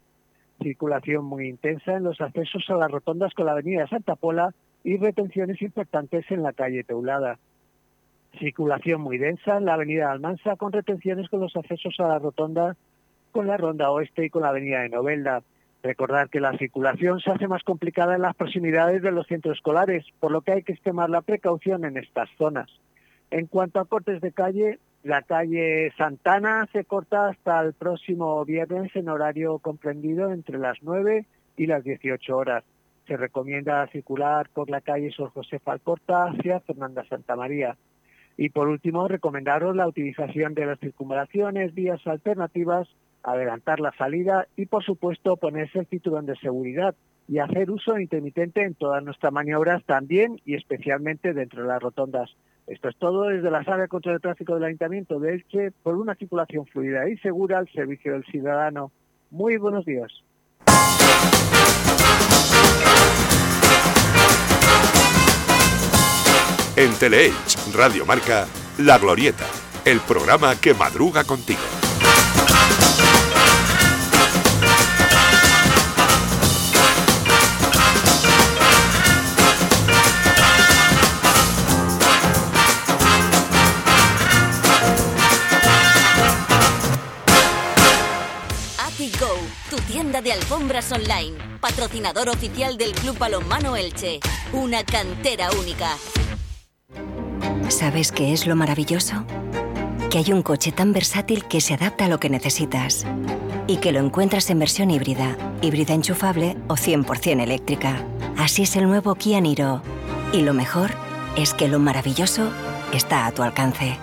Circulación muy intensa en los accesos a las rotondas con la avenida Santa Pola y retenciones importantes en la calle Teulada. Circulación muy densa en la avenida Almansa con retenciones con los accesos a la rotonda con la ronda oeste y con la avenida de Novelda. Recordar que la circulación se hace más complicada en las proximidades de los centros escolares, por lo que hay que extremar la precaución en estas zonas. En cuanto a cortes de calle, la calle Santana se corta hasta el próximo viernes en horario comprendido entre las 9 y las 18 horas. Se recomienda circular por la calle Sor José Falcorta hacia Fernanda Santa María. Y por último, recomendaros la utilización de las circunvalaciones, vías alternativas, adelantar la salida y, por supuesto, ponerse el cinturón de seguridad y hacer uso intermitente en todas nuestras maniobras también y especialmente dentro de las rotondas. Esto es todo desde la sala de control de tráfico del Ayuntamiento de Elche por una circulación fluida y segura al servicio del ciudadano. Muy buenos días. En Teleelch, Radio Marca, La Glorieta, el programa que madruga contigo. Online, patrocinador oficial del Club Balonmano Elche, una cantera única. ¿Sabes qué es lo maravilloso? Que hay un coche tan versátil que se adapta a lo que necesitas y que lo encuentras en versión híbrida, híbrida enchufable o 100% eléctrica. Así es el nuevo Kia Niro. Y lo mejor es que lo maravilloso está a tu alcance.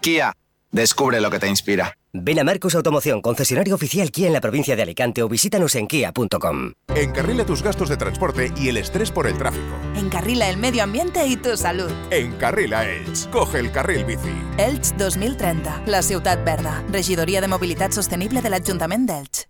Kia, descubre lo que te inspira. Ven a Marcos Automoción, concesionario oficial Kia en la provincia de Alicante o visítanos en kia.com. Encarrila tus gastos de transporte y el estrés por el tráfico. Encarrila el medio ambiente y tu salud. Encarrila Elch. Coge el carril bici. Elch 2030, la ciutat verda. Regidoria de Mobilitat Sostenible de l'Ajuntament d'Elx.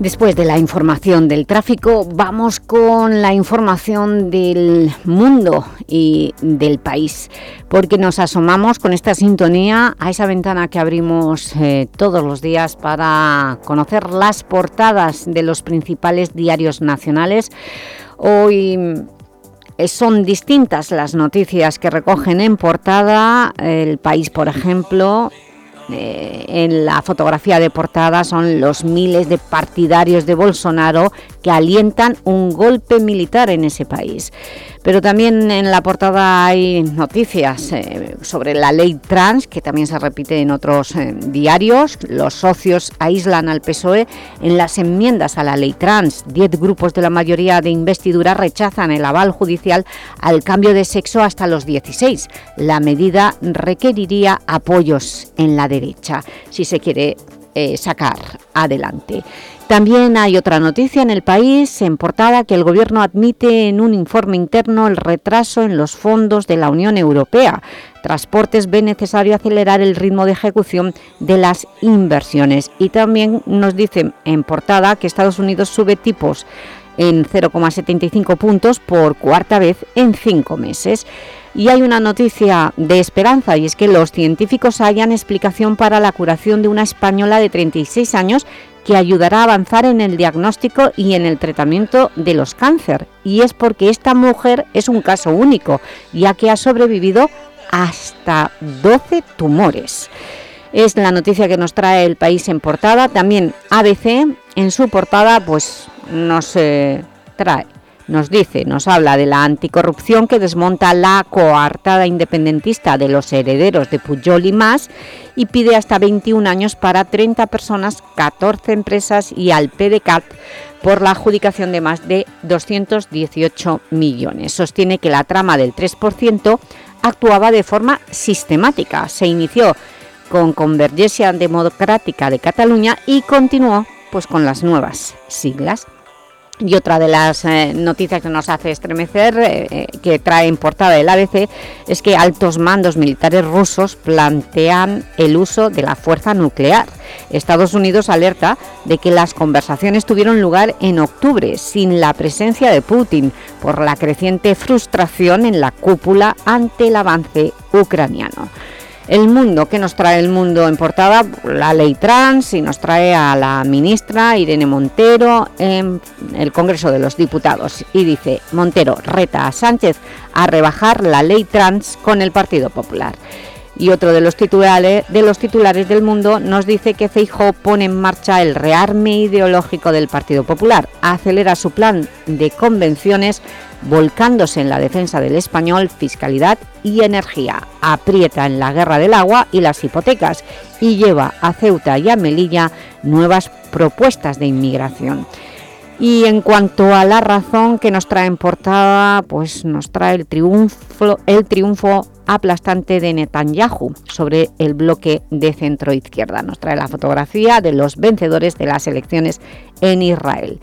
Después de la información del tráfico, vamos con la información del mundo y del país, porque nos asomamos con esta sintonía a esa ventana que abrimos eh, todos los días para conocer las portadas de los principales diarios nacionales. Hoy eh, son distintas las noticias que recogen en portada, el país, por ejemplo, eh, en la fotografía de portada son los miles de partidarios de Bolsonaro que alientan un golpe militar en ese país. Pero también en la portada hay noticias eh, sobre la ley trans, que también se repite en otros eh, diarios. Los socios aíslan al PSOE en las enmiendas a la ley trans. Diez grupos de la mayoría de investidura rechazan el aval judicial al cambio de sexo hasta los 16. La medida requeriría apoyos en la derecha, si se quiere eh, sacar adelante. También hay otra noticia en el país, en portada, que el Gobierno admite en un informe interno el retraso en los fondos de la Unión Europea. Transportes ve necesario acelerar el ritmo de ejecución de las inversiones. Y también nos dicen en portada que Estados Unidos sube tipos en 0,75 puntos por cuarta vez en cinco meses. Y hay una noticia de esperanza y es que los científicos hayan explicación para la curación de una española de 36 años que ayudará a avanzar en el diagnóstico y en el tratamiento de los cáncer. Y es porque esta mujer es un caso único, ya que ha sobrevivido hasta 12 tumores. Es la noticia que nos trae el país en portada. También ABC en su portada pues nos eh, trae nos dice, nos habla de la anticorrupción que desmonta la coartada independentista de los herederos de Pujol y más y pide hasta 21 años para 30 personas, 14 empresas y al PDCAT por la adjudicación de más de 218 millones. Sostiene que la trama del 3% actuaba de forma sistemática. Se inició con Convergencia Democrática de Cataluña y continuó pues, con las nuevas siglas. Y otra de las eh, noticias que nos hace estremecer, eh, eh, que trae en portada el ABC, es que altos mandos militares rusos plantean el uso de la fuerza nuclear. Estados Unidos alerta de que las conversaciones tuvieron lugar en octubre sin la presencia de Putin por la creciente frustración en la cúpula ante el avance ucraniano. El Mundo, ¿qué nos trae El Mundo en portada? La ley trans y nos trae a la ministra Irene Montero en el Congreso de los Diputados y dice, Montero reta a Sánchez a rebajar la ley trans con el Partido Popular. Y otro de los titulares, de los titulares del mundo nos dice que Feijóo pone en marcha el rearme ideológico del Partido Popular, acelera su plan de convenciones volcándose en la defensa del español, fiscalidad y energía, aprieta en la guerra del agua y las hipotecas y lleva a Ceuta y a Melilla nuevas propuestas de inmigración. Y en cuanto a la razón que nos trae en portada, pues nos trae el triunfo, aplastante de Netanyahu sobre el bloque de centro-izquierda. Nos trae la fotografía de los vencedores de las elecciones en Israel.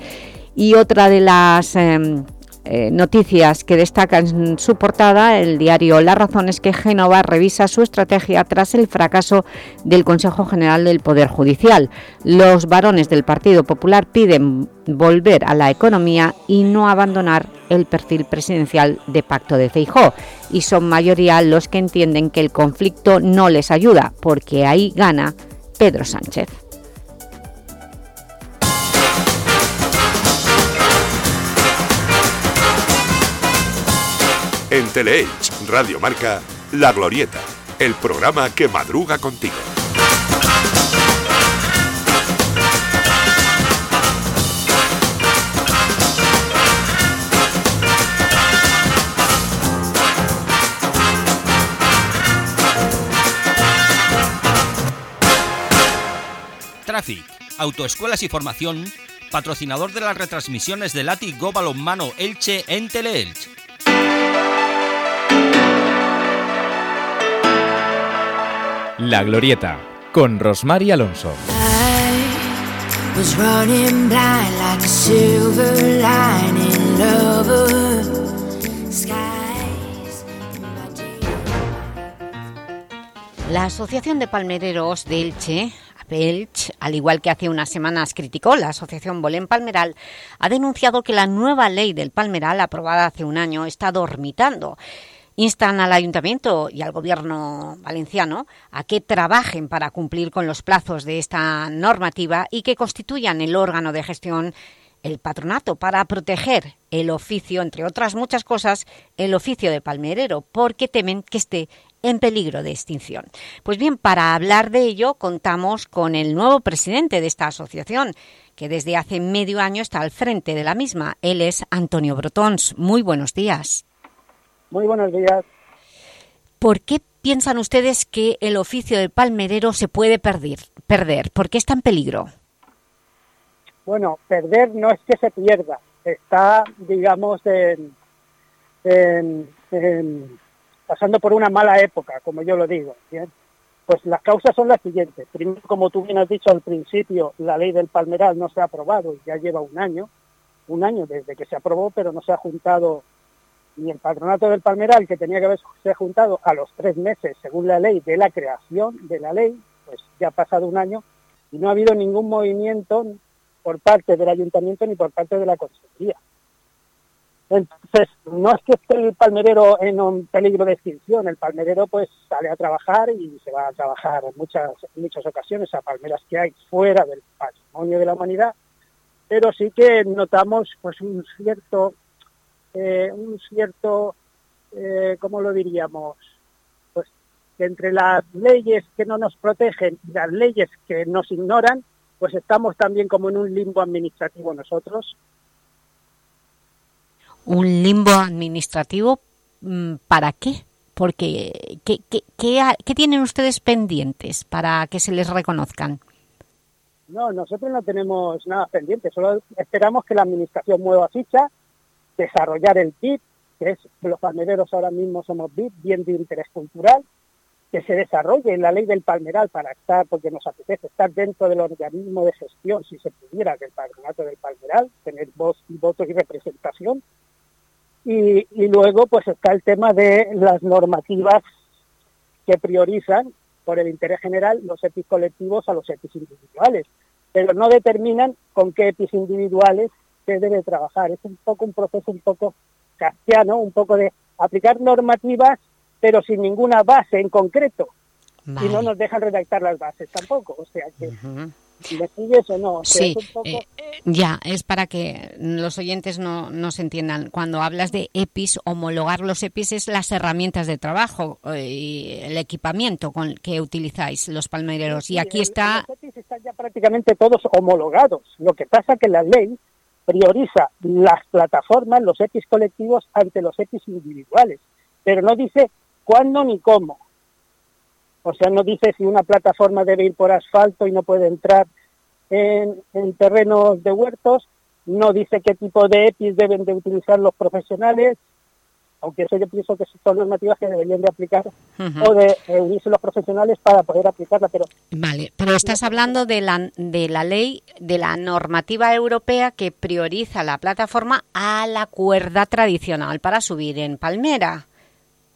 Y otra de las... Em, eh, noticias que destaca en su portada el diario La Razón es que Génova revisa su estrategia tras el fracaso del Consejo General del Poder Judicial. Los varones del Partido Popular piden volver a la economía y no abandonar el perfil presidencial de Pacto de Feijó y son mayoría los que entienden que el conflicto no les ayuda porque ahí gana Pedro Sánchez. En Teleelch Radio Marca, La Glorieta, el programa que madruga contigo. Traffic, autoescuelas y formación, patrocinador de las retransmisiones de Lati Go Balonmano Elche en Teleelch La Glorieta, con Rosmar y Alonso. La Asociación de Palmereros de Elche Pelch, al igual que hace unas semanas criticó la Asociación Bolén Palmeral, ha denunciado que la nueva ley del Palmeral, aprobada hace un año, está dormitando. Instan al Ayuntamiento y al Gobierno valenciano a que trabajen para cumplir con los plazos de esta normativa y que constituyan el órgano de gestión el patronato para proteger el oficio, entre otras muchas cosas, el oficio de palmerero, porque temen que esté en peligro de extinción. Pues bien, para hablar de ello contamos con el nuevo presidente de esta asociación, que desde hace medio año está al frente de la misma. Él es Antonio Brotons. Muy buenos días. Muy buenos días. ¿Por qué piensan ustedes que el oficio del palmerero se puede perder? perder? ¿Por qué está en peligro? Bueno, perder no es que se pierda, está, digamos, pasando por una mala época, como yo lo digo. Pues las causas son las siguientes. Primero, como tú bien has dicho al principio, la ley del palmeral no se ha aprobado, ya lleva un año, un año desde que se aprobó, pero no se ha juntado ni el patronato del palmeral, que tenía que haberse juntado a los tres meses, según la ley de la creación de la ley, pues ya ha pasado un año y no ha habido ningún movimiento por parte del ayuntamiento ni por parte de la consejería. Entonces, no es que esté el palmerero en un peligro de extinción, el palmerero pues sale a trabajar y se va a trabajar en muchas, muchas ocasiones a palmeras que hay fuera del patrimonio de la humanidad, pero sí que notamos pues un cierto, eh, un cierto, eh, ¿cómo lo diríamos? Pues que entre las leyes que no nos protegen y las leyes que nos ignoran, pues estamos también como en un limbo administrativo nosotros. ¿Un limbo administrativo mm, para qué? Porque, ¿qué, qué, tienen ustedes pendientes para que se les reconozcan? No, nosotros no tenemos nada pendiente, solo esperamos que la Administración mueva ficha, desarrollar el BIP, que es los palmereros ahora mismo somos BIP, bien de interés cultural, que se desarrolle la ley del palmeral para estar, porque nos apetece estar dentro del organismo de gestión, si se pudiera, del patronato del palmeral, tener voz y votos y representación. Y, luego pues está el tema de las normativas que priorizan por el interés general los EPIs colectivos a los EPIs individuales, pero no determinan con qué EPIs individuales se debe trabajar. Es un poco un proceso un poco castiano, un poco de aplicar normativas pero sin ninguna base en concreto. Y no nos dejan redactar las bases tampoco. O sea que, ¿me sigues o no? sí, eh, ya, es para que los oyentes no, no se entiendan. Cuando hablas de EPIs, homologar los EPIs es las herramientas de trabajo eh, y el equipamiento con que utilizáis los palmereros. y aquí está... Los EPIs están ya prácticamente todos homologados. Lo que pasa que la ley prioriza las plataformas, los EPIs colectivos, ante los EPIs individuales. Pero no dice cuándo ni cómo. O sea, no dice si una plataforma debe ir por asfalto y no puede entrar en, terrenos de huertos, no dice qué tipo de EPIs deben de utilizar los profesionales, aunque eso yo pienso que son normativas que deberían de aplicar o de unirse los profesionales para poder aplicarla, pero... Vale, pero estás hablando de la, de la ley, de la normativa europea que prioriza la plataforma a la cuerda tradicional para subir en palmera.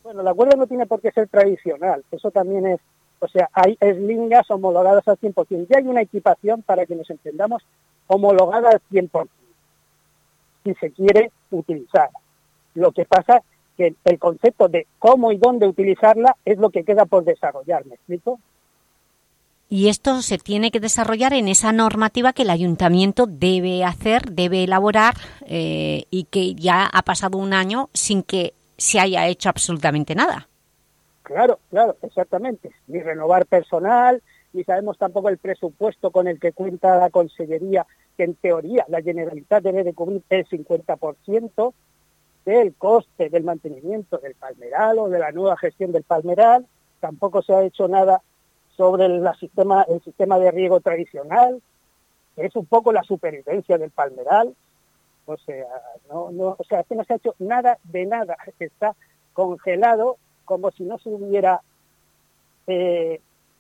Bueno, la cuerda no tiene por qué ser tradicional, eso también es, o sea, hay eslingas homologadas al 100%. Ya hay una equipación, para que nos entendamos, homologada al 100%, si se quiere utilizar. Lo que pasa que el concepto de cómo y dónde utilizarla es lo que queda por desarrollar, ¿me explico? Y esto se tiene que desarrollar en esa normativa que el ayuntamiento debe hacer, debe elaborar eh, y que ya ha pasado un año sin que se haya hecho absolutamente nada. Claro, claro, exactamente. Ni renovar personal, ni sabemos tampoco el presupuesto con el que cuenta la Consellería, que en teoría la Generalitat debe de cubrir el 50% del coste del mantenimiento del palmeral o de la nueva gestión del palmeral. Tampoco se ha hecho nada sobre el sistema, el sistema de riego tradicional, que es un poco la supervivencia del palmeral. O sea, no, no, o sea, que no se ha hecho nada de nada, está congelado como si no se hubiera eh,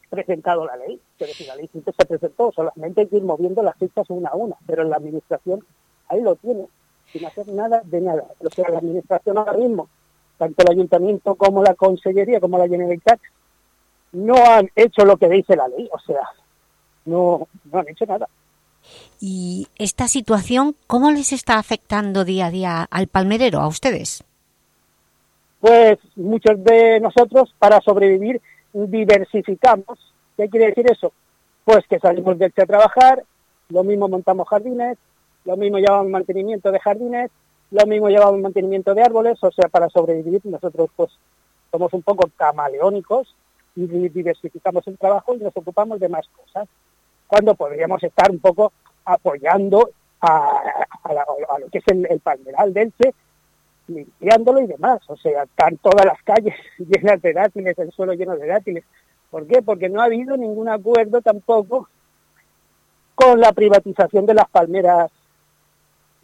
presentado la ley. Pero si la ley siempre se presentó, solamente hay que ir moviendo las fichas una a una, pero la administración ahí lo tiene, sin hacer nada de nada. O sea, la administración ahora mismo, tanto el ayuntamiento como la consellería, como la Generalitat, no han hecho lo que dice la ley. O sea, no, no han hecho nada. ¿Y esta situación cómo les está afectando día a día al palmerero, a ustedes? Pues muchos de nosotros, para sobrevivir, diversificamos. ¿Qué quiere decir eso? Pues que salimos del a trabajar, lo mismo montamos jardines, lo mismo llevamos mantenimiento de jardines, lo mismo llevamos mantenimiento de árboles, o sea, para sobrevivir nosotros pues somos un poco camaleónicos y diversificamos el trabajo y nos ocupamos de más cosas, cuando podríamos estar un poco apoyando a, lo que es el, palmeral del Che, limpiándolo y demás. O sea, están todas las calles llenas de dátiles, el suelo lleno de dátiles. ¿Por qué? Porque no ha habido ningún acuerdo tampoco con la privatización de las palmeras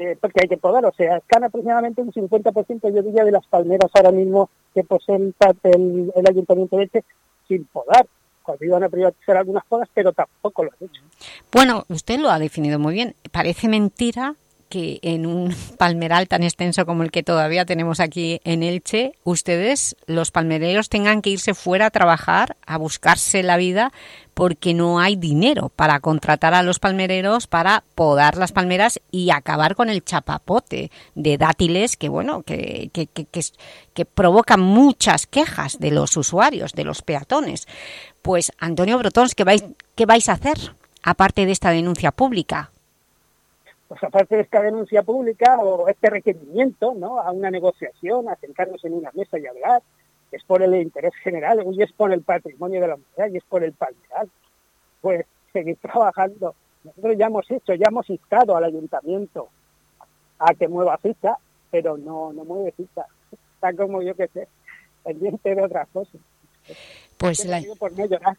eh, porque hay que podar. O sea, están aproximadamente un 50% yo diría de las palmeras ahora mismo que posee el, el Ayuntamiento de Elche sin podar cuando iban a privatizar algunas cosas, pero tampoco lo han hecho. Bueno, usted lo ha definido muy bien. Parece mentira que en un palmeral tan extenso como el que todavía tenemos aquí en Elche, ustedes, los palmereros, tengan que irse fuera a trabajar, a buscarse la vida, porque no hay dinero para contratar a los palmereros para podar las palmeras y acabar con el chapapote de dátiles que, bueno, que, que, que, que provocan muchas quejas de los usuarios, de los peatones. Pues, Antonio Brotons, ¿qué vais, qué vais a hacer aparte de esta denuncia pública? Pues aparte de esta denuncia pública o este requerimiento ¿no? a una negociación, a sentarnos en una mesa y hablar, es por el interés general, y es por el patrimonio de la humanidad, y es por el palmeral, pues seguir trabajando. Nosotros ya hemos hecho, ya hemos instado al ayuntamiento a que mueva ficha, pero no, no mueve ficha. Está como yo que sé, pendiente de otras cosas. Pues la... por no llorar.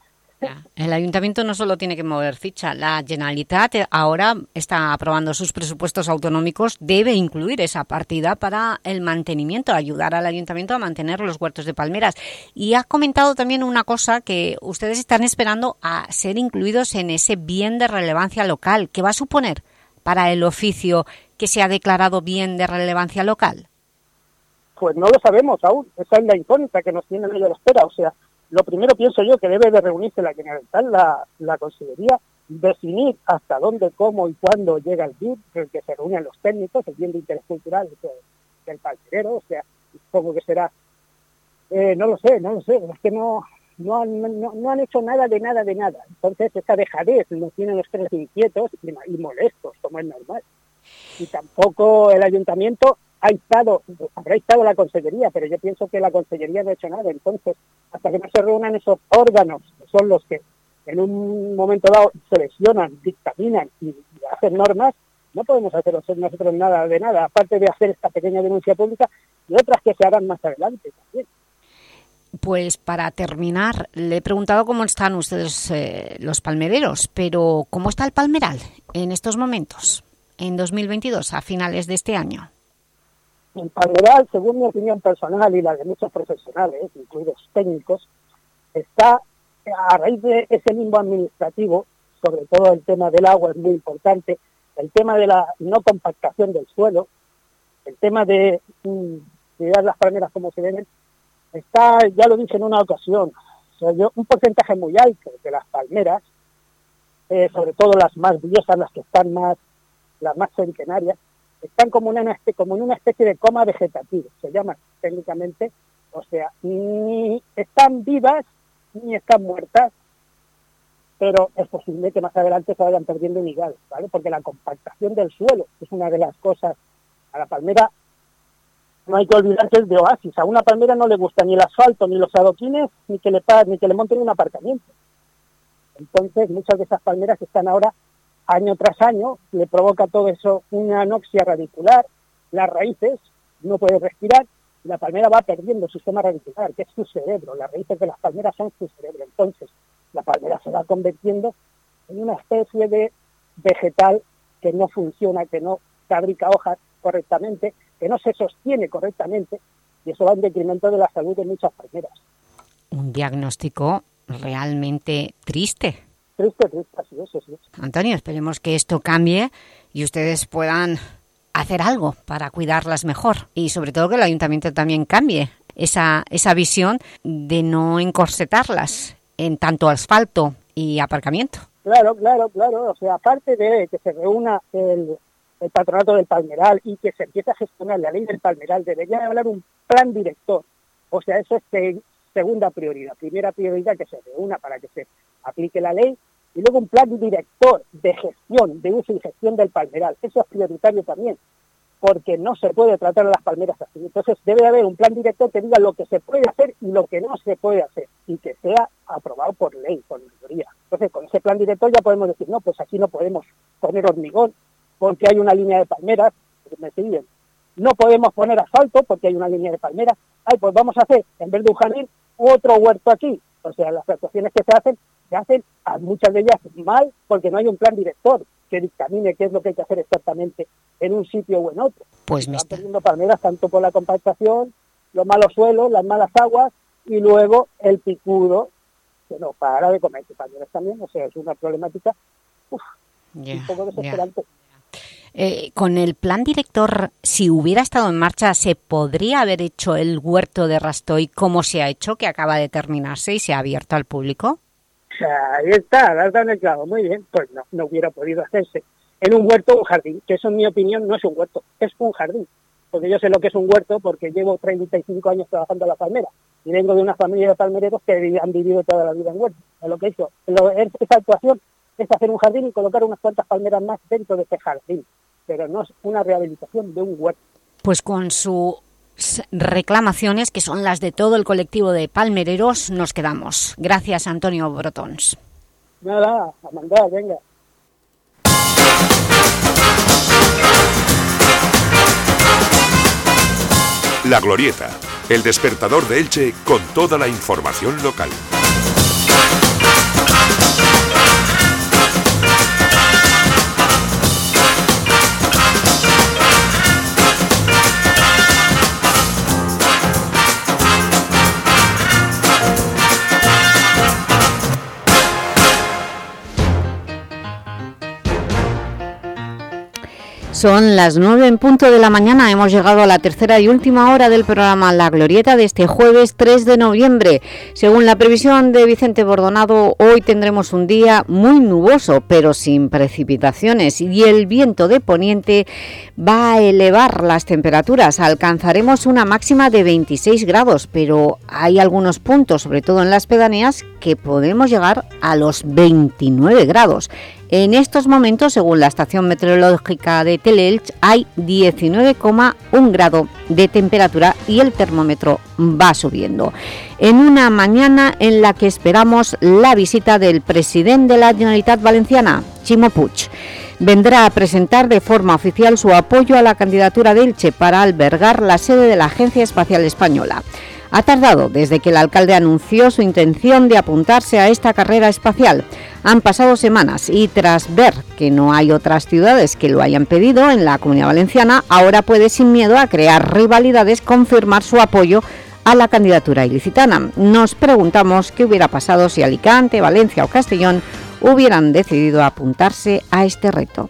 El ayuntamiento no solo tiene que mover ficha, la Generalitat ahora está aprobando sus presupuestos autonómicos, debe incluir esa partida para el mantenimiento, ayudar al ayuntamiento a mantener los huertos de palmeras. Y ha comentado también una cosa que ustedes están esperando a ser incluidos en ese bien de relevancia local. ¿Qué va a suponer para el oficio que se ha declarado bien de relevancia local? Pues no lo sabemos aún, esa es la incógnita que nos tiene en la espera, o sea, lo primero pienso yo que debe de reunirse la Generalitat, la, la Consejería, definir hasta dónde, cómo y cuándo llega el BID, que, que se reúnen los técnicos, el bien de interés cultural del palmerero, o sea, supongo que será, eh, no lo sé, no lo sé, es que no, no, han hecho nada de nada de nada. Entonces esa dejadez nos tienen los tres inquietos y molestos, como es normal. Y tampoco el ayuntamiento ha estado, habrá estado la Consellería, pero yo pienso que la Consellería no ha hecho nada. Entonces, hasta que no se reúnan esos órganos, que son los que en un momento dado seleccionan, dictaminan y, hacen normas, no podemos hacer nosotros nada de nada, aparte de hacer esta pequeña denuncia pública y otras que se hagan más adelante también. Pues para terminar, le he preguntado cómo están ustedes eh, los palmereros, pero ¿cómo está el palmeral en estos momentos, en 2022, a finales de este año? En Palmeral, según mi opinión personal y la de muchos profesionales, incluidos técnicos, está a raíz de ese limbo administrativo, sobre todo el tema del agua es muy importante, el tema de la no compactación del suelo, el tema de mm, cuidar las palmeras como se deben, está, ya lo dije en una ocasión, un porcentaje muy alto de las palmeras, eh, sobre todo las más viejas, las que están más, las más centenarias, están como, en una especie de coma vegetativo, se llama técnicamente, o sea, ni están vivas ni están muertas, pero es posible que más adelante se vayan perdiendo unidades, ¿vale? Porque la compactación del suelo es una de las cosas. A la palmera no hay que olvidar que es de oasis. A una palmera no le gusta ni el asfalto, ni los adoquines, ni que le, ni que le monten un aparcamiento. Entonces, muchas de esas palmeras están ahora año tras año, le provoca todo eso una anoxia radicular, las raíces no puede respirar, y la palmera va perdiendo su sistema radicular, que es su cerebro, las raíces de las palmeras son su cerebro, entonces la palmera se va convirtiendo en una especie de vegetal que no funciona, que no fabrica hojas correctamente, que no se sostiene correctamente, y eso va en detrimento de la salud de muchas palmeras. Un diagnóstico realmente triste. Triste, triste, así es, así Antonio, esperemos que esto cambie y ustedes puedan hacer algo para cuidarlas mejor y sobre todo que el ayuntamiento también cambie esa, esa visión de no encorsetarlas en tanto asfalto y aparcamiento. Claro, claro, claro. O sea, aparte de que se reúna el, el patronato del Palmeral y que se empiece a gestionar la ley del Palmeral, debería hablar un plan director. O sea, eso es segunda prioridad. Primera prioridad que se reúna para que se aplique la ley y luego un plan director de gestión, de uso y gestión del palmeral. Eso es prioritario también, porque no se puede tratar a las palmeras así. Entonces debe haber un plan director que diga lo que se puede hacer y lo que no se puede hacer y que sea aprobado por ley, por mayoría. Entonces con ese plan director ya podemos decir, no, pues aquí no podemos poner hormigón porque hay una línea de palmeras, me siguen. No podemos poner asfalto porque hay una línea de palmeras. Ay, pues vamos a hacer, en vez de un jardín, otro huerto aquí. O sea, las actuaciones que se hacen se hacen muchas de ellas mal porque no hay un plan director que dictamine qué es lo que hay que hacer exactamente en un sitio o en otro. Pues están perdiendo palmeras tanto por la compactación, los malos suelos, las malas aguas y luego el picudo que no para de comer palmeras también, o sea, es una problemática un poco desesperante. Eh, con el plan director, si hubiera estado en marcha, ¿se podría haber hecho el huerto de Rastoy como se ha hecho, que acaba de terminarse y se ha abierto al público? Ahí está, has dado el clavo, muy bien. Pues no, no hubiera podido hacerse. En un huerto un jardín, que eso en mi opinión no es un huerto, es un jardín. Porque yo sé lo que es un huerto porque llevo 35 años trabajando en la palmera y vengo de una familia de palmereros que han vivido toda la vida en huerto. lo que hizo, esa actuación es hacer un jardín y colocar unas cuantas palmeras más dentro de ese jardín, pero no es una rehabilitación de un huerto. Pues con su reclamaciones, que son las de todo el colectivo de palmereros, nos quedamos. Gracias, Antonio Brotons. Nada, a mandar, venga. La Glorieta, el despertador de Elche con toda la información local. Son las nueve en punto de la mañana. Hemos llegado a la tercera y última hora del programa La Glorieta de este jueves 3 de noviembre. Según la previsión de Vicente Bordonado, hoy tendremos un día muy nuboso, pero sin precipitaciones. Y el viento de poniente va a elevar las temperaturas. Alcanzaremos una máxima de 26 grados, pero hay algunos puntos, sobre todo en las pedaneas, que podemos llegar a los 29 grados. En estos momentos, según la estación meteorológica de Teleelch, hay 19,1 grado de temperatura y el termómetro va subiendo. En una mañana en la que esperamos la visita del presidente de la Generalitat Valenciana, Chimo Puig. Vendrá a presentar de forma oficial su apoyo a la candidatura de Elche para albergar la sede de la Agencia Espacial Española. Ha tardado desde que el alcalde anunció su intención de apuntarse a esta carrera espacial. Han pasado semanas y tras ver que no hay otras ciudades que lo hayan pedido en la Comunidad Valenciana, ahora puede sin miedo a crear rivalidades confirmar su apoyo a la candidatura ilicitana. Nos preguntamos qué hubiera pasado si Alicante, Valencia o Castellón hubieran decidido apuntarse a este reto.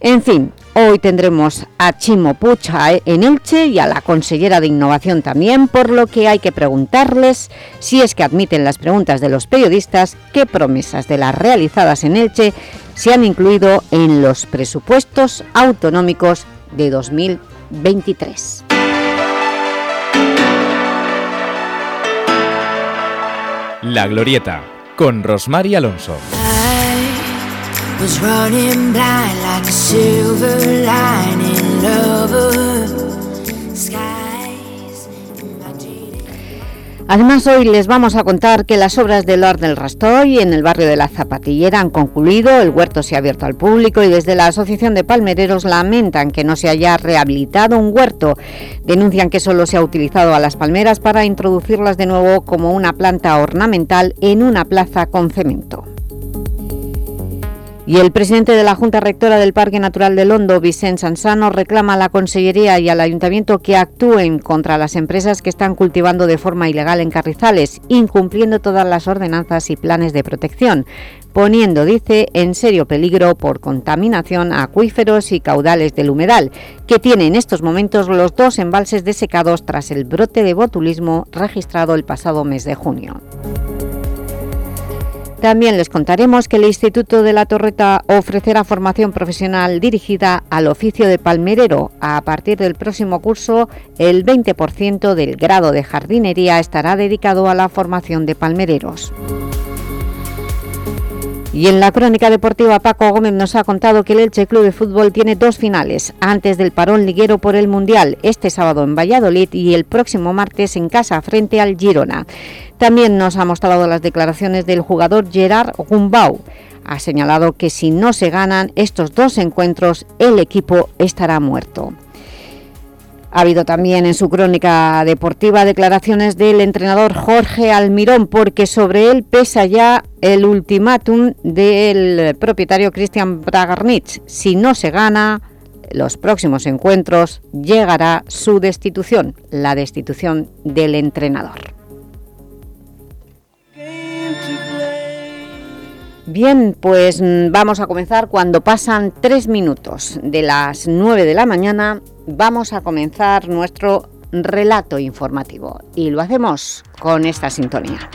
En fin, hoy tendremos a Chimo Pucha en Elche y a la consellera de Innovación también, por lo que hay que preguntarles, si es que admiten las preguntas de los periodistas, qué promesas de las realizadas en Elche se han incluido en los presupuestos autonómicos de 2023. La Glorieta, con Rosmar Alonso. Además, hoy les vamos a contar que las obras del Lord del Rastoy en el barrio de la Zapatillera han concluido, el huerto se ha abierto al público y desde la Asociación de Palmereros lamentan que no se haya rehabilitado un huerto. Denuncian que solo se ha utilizado a las palmeras para introducirlas de nuevo como una planta ornamental en una plaza con cemento. Y el presidente de la Junta Rectora del Parque Natural de Londo, Vicente Sansano, reclama a la Consellería y al Ayuntamiento que actúen contra las empresas que están cultivando de forma ilegal en carrizales, incumpliendo todas las ordenanzas y planes de protección, poniendo, dice, en serio peligro por contaminación a acuíferos y caudales del humedal, que tiene en estos momentos los dos embalses desecados tras el brote de botulismo registrado el pasado mes de junio. También les contaremos que el Instituto de la Torreta ofrecerá formación profesional dirigida al oficio de palmerero. A partir del próximo curso, el 20% del grado de jardinería estará dedicado a la formación de palmereros. Y en la crónica deportiva, Paco Gómez nos ha contado que el Elche Club de Fútbol tiene dos finales antes del parón liguero por el Mundial, este sábado en Valladolid y el próximo martes en casa frente al Girona. También nos ha mostrado las declaraciones del jugador Gerard Gumbau. Ha señalado que si no se ganan estos dos encuentros, el equipo estará muerto. Ha habido también en su crónica deportiva declaraciones del entrenador Jorge Almirón, porque sobre él pesa ya el ultimátum del propietario Cristian Bragarnitz. Si no se gana los próximos encuentros, llegará su destitución, la destitución del entrenador. Bien, pues mm, vamos a comenzar cuando pasan tres minutos de las nueve de la mañana. Vamos a comenzar nuestro relato informativo y lo hacemos con esta sintonía.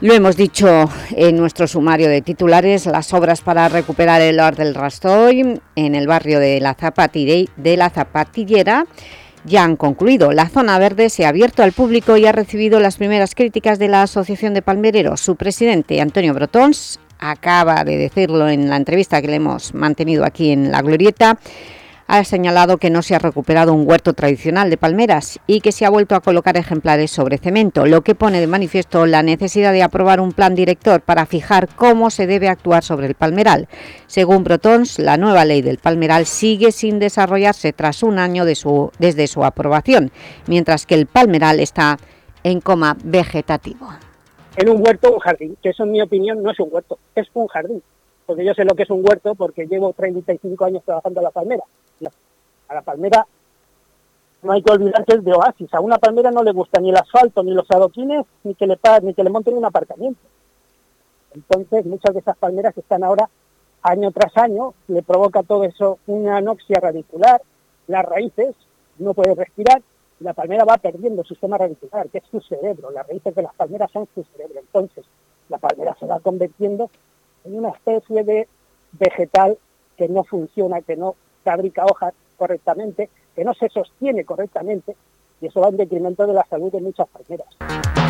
Lo hemos dicho en nuestro sumario de titulares, las obras para recuperar el Or del Rastoy en el barrio de la Zapatillera ya han concluido. La zona verde se ha abierto al público y ha recibido las primeras críticas de la Asociación de Palmereros. Su presidente, Antonio Brotons, acaba de decirlo en la entrevista que le hemos mantenido aquí en La Glorieta, ha señalado que no se ha recuperado un huerto tradicional de palmeras y que se ha vuelto a colocar ejemplares sobre cemento, lo que pone de manifiesto la necesidad de aprobar un plan director para fijar cómo se debe actuar sobre el palmeral. Según Brotons, la nueva ley del palmeral sigue sin desarrollarse tras un año desde su aprobación, mientras que el palmeral está en coma vegetativo. En un huerto, un jardín, que eso en mi opinión no es un huerto, es un jardín porque yo sé lo que es un huerto porque llevo 35 años trabajando en la palmera. A la palmera no hay que olvidar que es de oasis. A una palmera no le gusta ni el asfalto, ni los adoquines, ni que le, ni que le monten un aparcamiento. Entonces, muchas de esas palmeras están ahora, año tras año, le provoca todo eso una anoxia radicular, las raíces, no puede respirar, la palmera va perdiendo su sistema radicular, que es su cerebro. Las raíces de las palmeras son su cerebro. Entonces, la palmera se va convirtiendo en una especie de vegetal que no funciona, que no fabrica hojas correctamente, que no se sostiene correctamente, y eso va en detrimento de la salud de muchas palmeras.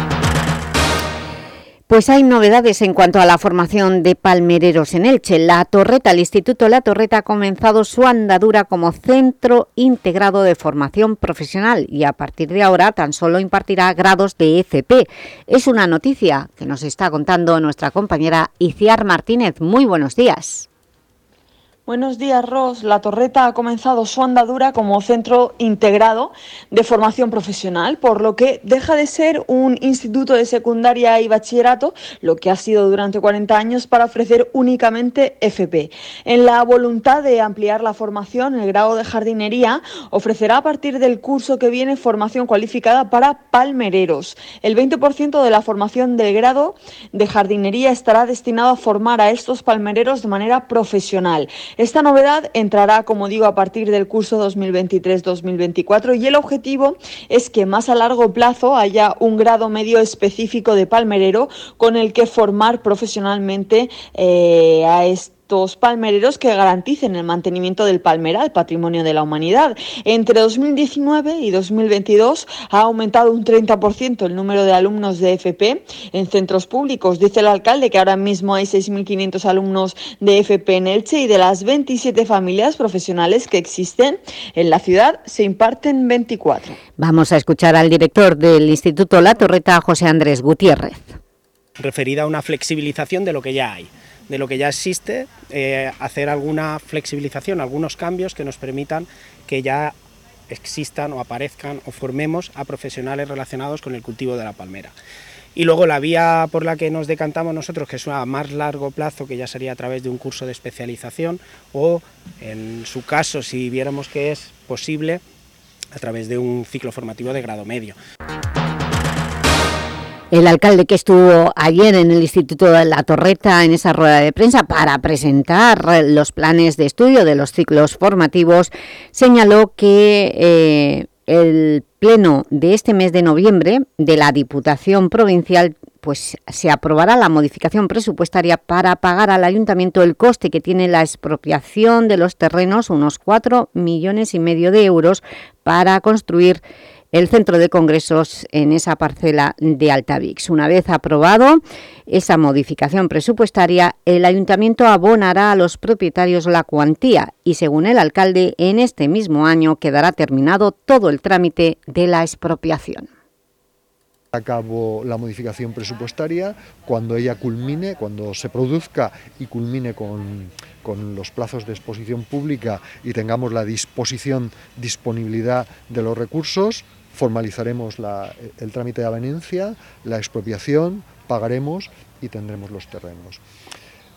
Pues hay novedades en cuanto a la formación de palmereros en Elche. La Torreta, el Instituto La Torreta ha comenzado su andadura como centro integrado de formación profesional y a partir de ahora tan solo impartirá grados de FP. Es una noticia que nos está contando nuestra compañera Iciar Martínez. Muy buenos días. Buenos días, Ros. La Torreta ha comenzado su andadura como centro integrado de formación profesional, por lo que deja de ser un instituto de secundaria y bachillerato, lo que ha sido durante 40 años, para ofrecer únicamente FP. En la voluntad de ampliar la formación, el grado de jardinería ofrecerá a partir del curso que viene formación cualificada para palmereros. El 20% de la formación del grado de jardinería estará destinado a formar a estos palmereros de manera profesional. Esta novedad entrará, como digo, a partir del curso 2023-2024 y el objetivo es que más a largo plazo haya un grado medio específico de palmerero con el que formar profesionalmente eh, a este palmereros que garanticen el mantenimiento del palmeral, patrimonio de la humanidad. Entre 2019 y 2022 ha aumentado un 30% el número de alumnos de FP en centros públicos. Dice el alcalde que ahora mismo hay 6.500 alumnos de FP en Elche y de las 27 familias profesionales que existen en la ciudad se imparten 24. Vamos a escuchar al director del Instituto La Torreta, José Andrés Gutiérrez. Referida a una flexibilización de lo que ya hay de lo que ya existe, eh, hacer alguna flexibilización, algunos cambios que nos permitan que ya existan o aparezcan o formemos a profesionales relacionados con el cultivo de la palmera. Y luego la vía por la que nos decantamos nosotros, que es a más largo plazo, que ya sería a través de un curso de especialización o, en su caso, si viéramos que es posible, a través de un ciclo formativo de grado medio. El alcalde que estuvo ayer en el Instituto de La Torreta en esa rueda de prensa para presentar los planes de estudio de los ciclos formativos señaló que eh, el pleno de este mes de noviembre de la Diputación Provincial pues se aprobará la modificación presupuestaria para pagar al Ayuntamiento el coste que tiene la expropiación de los terrenos, unos 4 millones y medio de euros, para construir el centro de congresos en esa parcela de Altavix. Una vez aprobado esa modificación presupuestaria, el Ayuntamiento abonará a los propietarios la cuantía y, según el alcalde, en este mismo año quedará terminado todo el trámite de la expropiación a cabo la modificación presupuestaria cuando ella culmine, cuando se produzca y culmine con, con, los plazos de exposición pública y tengamos la disposición, disponibilidad de los recursos, formalizaremos el trámite de avenencia, la expropiación, pagaremos y tendremos los terrenos.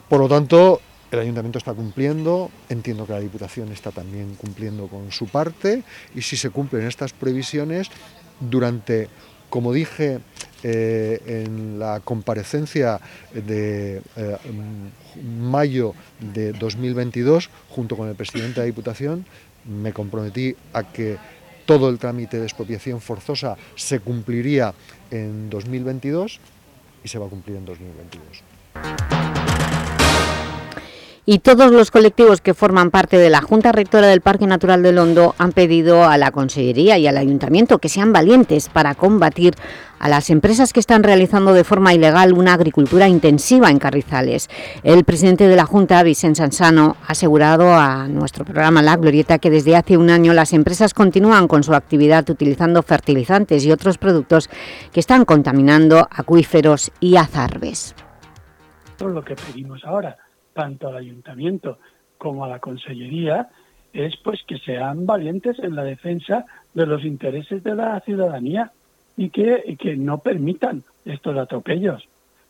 Por lo tanto, el ayuntamiento está cumpliendo, entiendo que la Diputación está también cumpliendo con su parte y si se cumplen estas previsiones, durante, como dije eh, en la comparecencia de eh, mayo de 2022, junto con el presidente de la Diputación, me comprometí a que todo el trámite de expropiación forzosa se cumpliría en 2022 y se va a cumplir en 2022 y todos los colectivos que forman parte de la Junta Rectora del Parque Natural del Hondo han pedido a la Consellería y al Ayuntamiento que sean valientes para combatir a las empresas que están realizando de forma ilegal una agricultura intensiva en Carrizales. El presidente de la Junta, Vicente Sansano, ha asegurado a nuestro programa La Glorieta que desde hace un año las empresas continúan con su actividad utilizando fertilizantes y otros productos que están contaminando acuíferos y azarbes. Lo que pedimos ahora tanto al ayuntamiento como a la consellería es pues que sean valientes en la defensa de los intereses de la ciudadanía y que, que no permitan estos atropellos,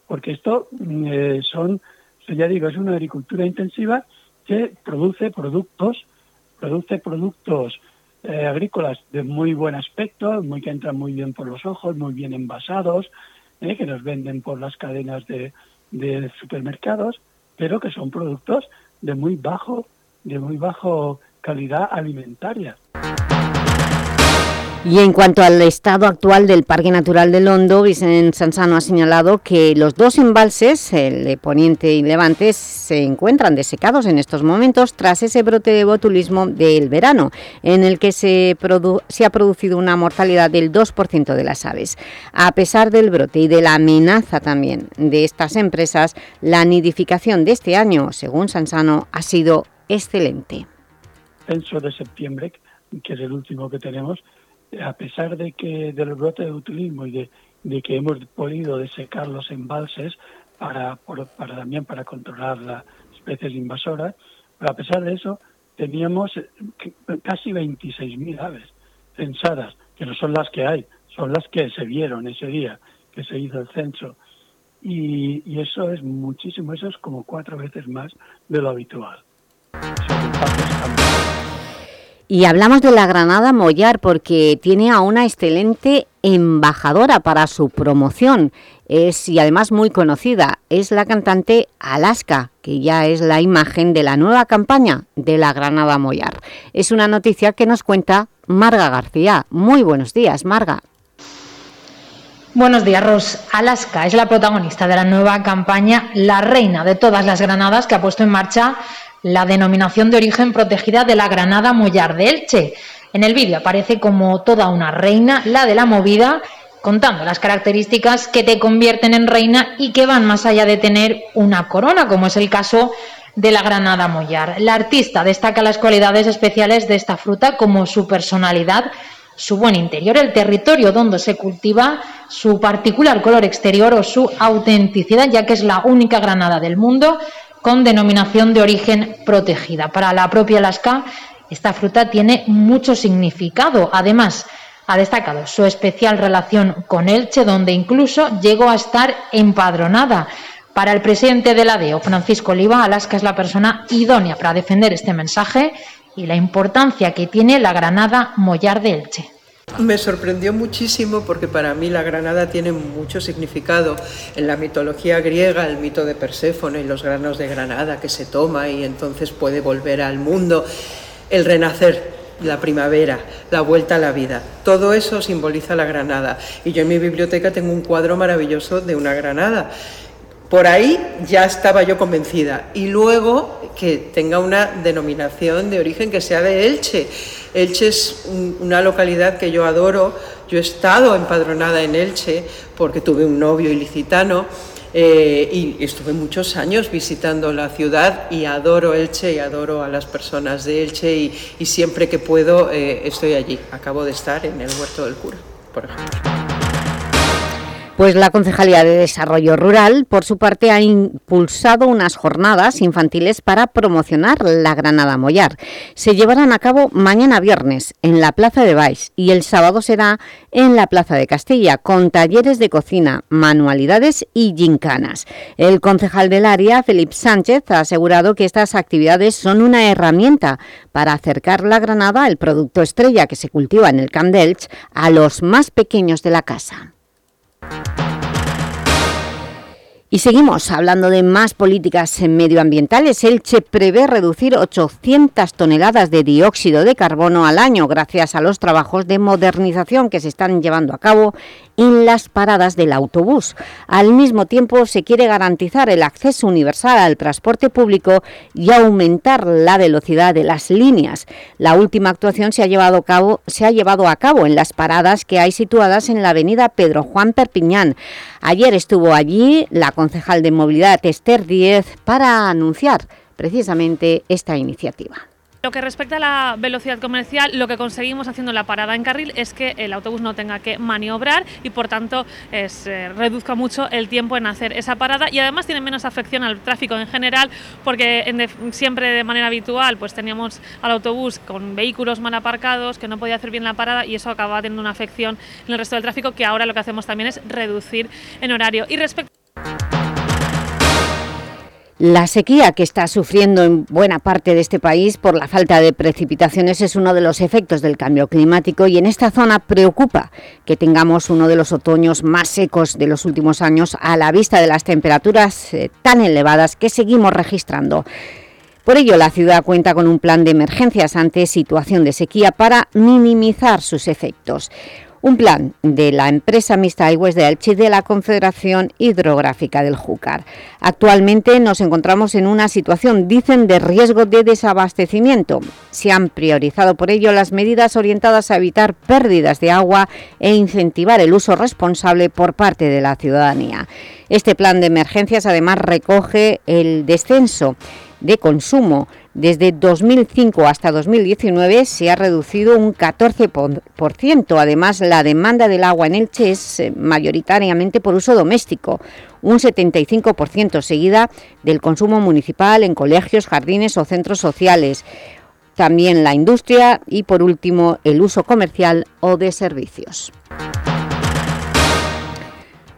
porque esto mm, eh, son, ya digo, es una agricultura intensiva que produce productos, produce productos eh, agrícolas de muy buen aspecto, muy que entran muy bien por los ojos, muy bien envasados, eh, que nos venden por las cadenas de, de supermercados, pero que son productos de muy bajo, de muy bajo calidad alimentaria. Y en cuanto al estado actual del Parque Natural del Hondo, Vicente Sansano ha señalado que los dos embalses, el de Poniente y Levante, se encuentran desecados en estos momentos tras ese brote de botulismo del verano, en el que se, ha producido una mortalidad del 2% de las aves. A pesar del brote y de la amenaza también de estas empresas, la nidificación de este año, según Sansano, ha sido excelente. Censo de septiembre, que es el último que tenemos, a pesar de que del brote de utilismo y de, que hemos podido desecar los embalses para, para también para controlar las especies invasoras, pero a pesar de eso teníamos eh, casi 26.000 aves censadas, que no son las que hay, son las que se vieron ese día que se hizo el censo. Y eso es muchísimo, eso es como cuatro veces más de lo habitual. Y hablamos de la Granada Mollar porque tiene a una excelente embajadora para su promoción. Es, y además muy conocida, es la cantante Alaska, que ya es la imagen de la nueva campaña de la Granada Mollar. Es una noticia que nos cuenta Marga García. Muy buenos días, Marga. Buenos días, Ros. Alaska es la protagonista de la nueva campaña La Reina de todas las Granadas que ha puesto en marcha la denominación de origen protegida de la Granada Mollar de Elche. En el vídeo aparece como toda una reina, la de la movida, contando las características que te convierten en reina y que van más allá de tener una corona, como es el caso de la Granada Mollar. La artista destaca las cualidades especiales de esta fruta como su personalidad, su buen interior, el territorio donde se cultiva, su particular color exterior o su autenticidad, ya que es la única granada del mundo con denominación de origen protegida. Para la propia Alaska, esta fruta tiene mucho significado. Además, ha destacado su especial relación con Elche, donde incluso llegó a estar empadronada. Para el presidente de la DEO, Francisco Oliva, Alaska es la persona idónea para defender este mensaje y la importancia que tiene la granada mollar de Elche. Me sorprendió muchísimo porque para mí la granada tiene mucho significado. En la mitología griega, el mito de Perséfone y los granos de granada que se toma y entonces puede volver al mundo, el renacer. la primavera, la vuelta a la vida. Todo eso simboliza la granada. Y yo en mi biblioteca tengo un cuadro maravilloso de una granada. Por ahí ya estaba yo convencida. Y luego que tenga una denominación de origen que sea de Elche. Elche es una localidad que yo adoro. Yo he estado empadronada en Elche porque tuve un novio ilicitano eh, y estuve muchos años visitando la ciudad y adoro Elche y adoro a las personas de Elche y, siempre que puedo eh, estoy allí. Acabo de estar en el Huerto del Cura, por ejemplo. Pues la Concejalía de Desarrollo Rural, por su parte, ha impulsado unas jornadas infantiles para promocionar la Granada Mollar. Se llevarán a cabo mañana viernes en la Plaza de Baix y el sábado será en la Plaza de Castilla, con talleres de cocina, manualidades y gincanas. El concejal del área, Felipe Sánchez, ha asegurado que estas actividades son una herramienta para acercar la Granada, el producto estrella que se cultiva en el Camp Delch, a los más pequeños de la casa. Y seguimos hablando de más políticas medioambientales. Elche prevé reducir 800 toneladas de dióxido de carbono al año gracias a los trabajos de modernización que se están llevando a cabo en las paradas del autobús. Al mismo tiempo se quiere garantizar el acceso universal al transporte público y aumentar la velocidad de las líneas. La última actuación se ha llevado a cabo, en las paradas que hay situadas en la avenida Pedro Juan Perpiñán. Ayer estuvo allí la concejal de Movilidad Esther Díez para anunciar precisamente esta iniciativa. Lo que respecta a la velocidad comercial, lo que conseguimos haciendo la parada en carril es que el autobús no tenga que maniobrar y por tanto se reduzca mucho el tiempo en hacer esa parada y además tiene menos afección al tráfico en general porque siempre de manera habitual pues teníamos al autobús con vehículos mal aparcados que no podía hacer bien la parada y eso acaba teniendo una afección en el resto del tráfico que ahora lo que hacemos también es reducir en horario. Y respecto la sequía que está sufriendo en buena parte de este país por la falta de precipitaciones es uno de los efectos del cambio climático y en esta zona preocupa que tengamos uno de los otoños más secos de los últimos años a la vista de las temperaturas eh, tan elevadas que seguimos registrando. Por ello, la ciudad cuenta con un plan de emergencias ante situación de sequía para minimizar sus efectos un plan de la empresa mixta Aigües de Elche de la Confederación Hidrográfica del Júcar. Actualmente nos encontramos en una situación, dicen, de riesgo de desabastecimiento. Se han priorizado por ello las medidas orientadas a evitar pérdidas de agua e incentivar el uso responsable por parte de la ciudadanía. Este plan de emergencias además recoge el descenso de consumo desde 2005 hasta 2019 se ha reducido un 14%. Además, la demanda del agua en Elche es eh, mayoritariamente por uso doméstico, un 75%, seguida del consumo municipal en colegios, jardines o centros sociales. También la industria y, por último, el uso comercial o de servicios.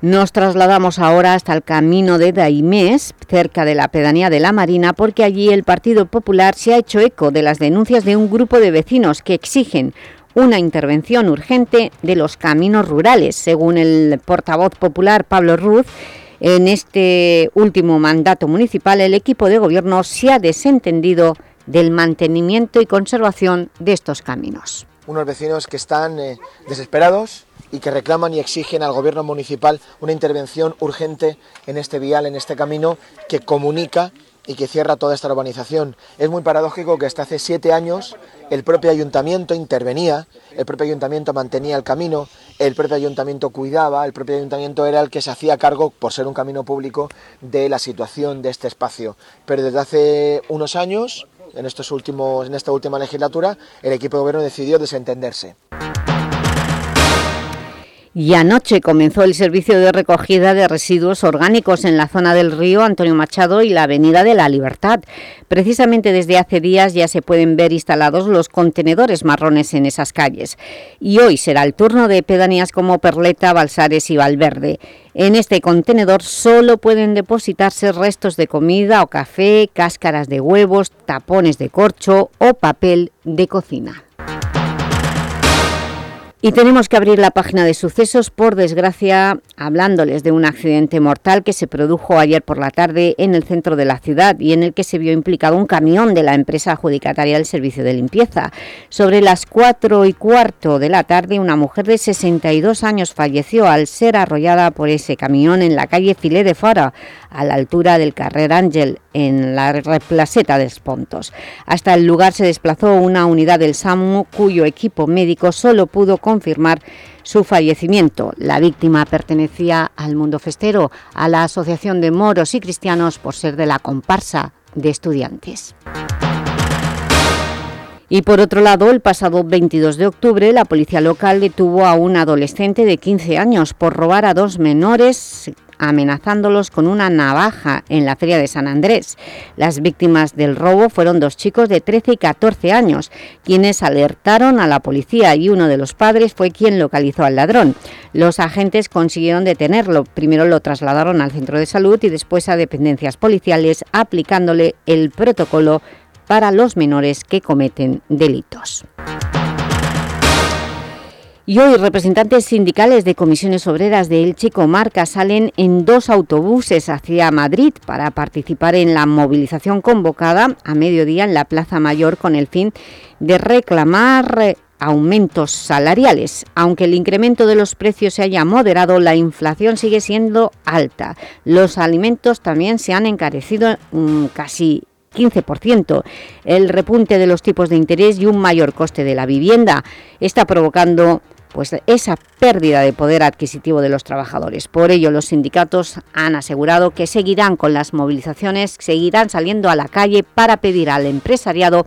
Nos trasladamos ahora hasta el camino de Daimés, cerca de la pedanía de La Marina, porque allí el Partido Popular se ha hecho eco de las denuncias de un grupo de vecinos que exigen una intervención urgente de los caminos rurales. Según el portavoz popular Pablo Ruz, en este último mandato municipal el equipo de gobierno se ha desentendido del mantenimiento y conservación de estos caminos. Unos vecinos que están eh, desesperados y que reclaman y exigen al gobierno municipal una intervención urgente en este vial, en este camino que comunica y que cierra toda esta urbanización. Es muy paradójico que hasta hace siete años el propio ayuntamiento intervenía, el propio ayuntamiento mantenía el camino, el propio ayuntamiento cuidaba, el propio ayuntamiento era el que se hacía cargo, por ser un camino público, de la situación de este espacio. Pero desde hace unos años, en, estos últimos, en esta última legislatura, el equipo de gobierno decidió desentenderse. Y anoche comenzó el servicio de recogida de residuos orgánicos en la zona del río Antonio Machado y la Avenida de la Libertad. Precisamente desde hace días ya se pueden ver instalados los contenedores marrones en esas calles. Y hoy será el turno de pedanías como Perleta, Balsares y Valverde. En este contenedor solo pueden depositarse restos de comida o café, cáscaras de huevos, tapones de corcho o papel de cocina. Y tenemos que abrir la página de sucesos, por desgracia, hablándoles de un accidente mortal que se produjo ayer por la tarde en el centro de la ciudad y en el que se vio implicado un camión de la empresa adjudicataria del servicio de limpieza. Sobre las cuatro y cuarto de la tarde, una mujer de 62 años falleció al ser arrollada por ese camión en la calle Filé de Fara, a la altura del Carrer Ángel, en la replaceta de Pontos. Hasta el lugar se desplazó una unidad del SAMU cuyo equipo médico solo pudo confirmar su fallecimiento. La víctima pertenecía al mundo festero, a la Asociación de Moros y Cristianos por ser de la comparsa de estudiantes. Y por otro lado, el pasado 22 de octubre, la policía local detuvo a un adolescente de 15 años por robar a dos menores amenazándolos con una navaja en la feria de San Andrés. Las víctimas del robo fueron dos chicos de 13 y 14 años, quienes alertaron a la policía y uno de los padres fue quien localizó al ladrón. Los agentes consiguieron detenerlo. Primero lo trasladaron al centro de salud y después a dependencias policiales aplicándole el protocolo para los menores que cometen delitos. Y hoy representantes sindicales de comisiones obreras de Elche Comarca salen en dos autobuses hacia Madrid para participar en la movilización convocada a mediodía en la Plaza Mayor con el fin de reclamar eh, aumentos salariales. Aunque el incremento de los precios se haya moderado, la inflación sigue siendo alta. Los alimentos también se han encarecido casi 15%. El repunte de los tipos de interés y un mayor coste de la vivienda está provocando pues esa pérdida de poder adquisitivo de los trabajadores. Por ello, los sindicatos han asegurado que seguirán con las movilizaciones, seguirán saliendo a la calle para pedir al empresariado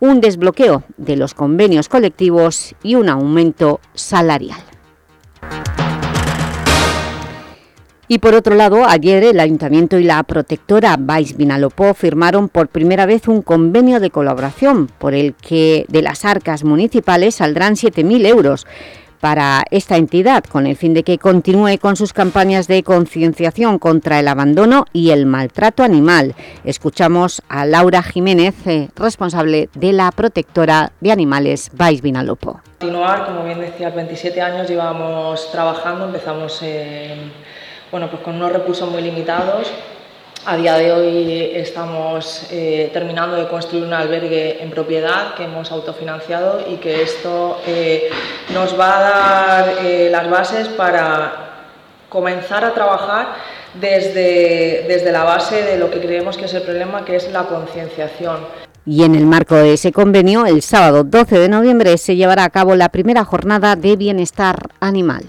un desbloqueo de los convenios colectivos y un aumento salarial. Y por otro lado, ayer el Ayuntamiento y la protectora Vais Vinalopó firmaron por primera vez un convenio de colaboración por el que de las arcas municipales saldrán 7.000 euros para esta entidad, con el fin de que continúe con sus campañas de concienciación contra el abandono y el maltrato animal. Escuchamos a Laura Jiménez, eh, responsable de la protectora de animales Vais Vinalopó. Continuar, como bien decía, 27 años llevamos trabajando, empezamos en bueno, pues con unos recursos muy limitados. A día de hoy estamos eh, terminando de construir un albergue en propiedad que hemos autofinanciado y que esto eh, nos va a dar eh, las bases para comenzar a trabajar desde, desde la base de lo que creemos que es el problema, que es la concienciación. Y en el marco de ese convenio, el sábado 12 de noviembre se llevará a cabo la primera jornada de bienestar animal.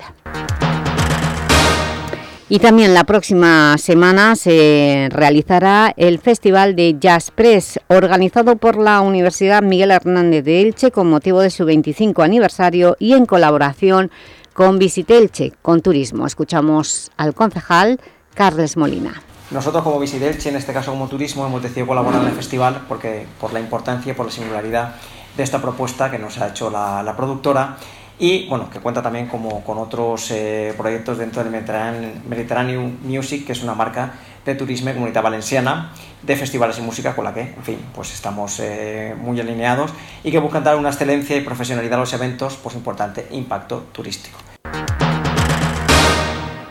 Y también la próxima semana se realizará el Festival de Jazz Press, organizado por la Universidad Miguel Hernández de Elche con motivo de su 25 aniversario y en colaboración con Visitelche, con Turismo. Escuchamos al concejal Carles Molina. Nosotros como Visitelche, en este caso como Turismo, hemos decidido colaborar en el festival porque, por la importancia y por la singularidad de esta propuesta que nos ha hecho la, la productora y bueno, que cuenta también como con otros eh, proyectos dentro del Mediterranean, Music, que es una marca de turismo y comunidad valenciana de festivales y música con la que, en fin, pues estamos eh, muy alineados y que buscan dar una excelencia y profesionalidad a los eventos, pues importante impacto turístico.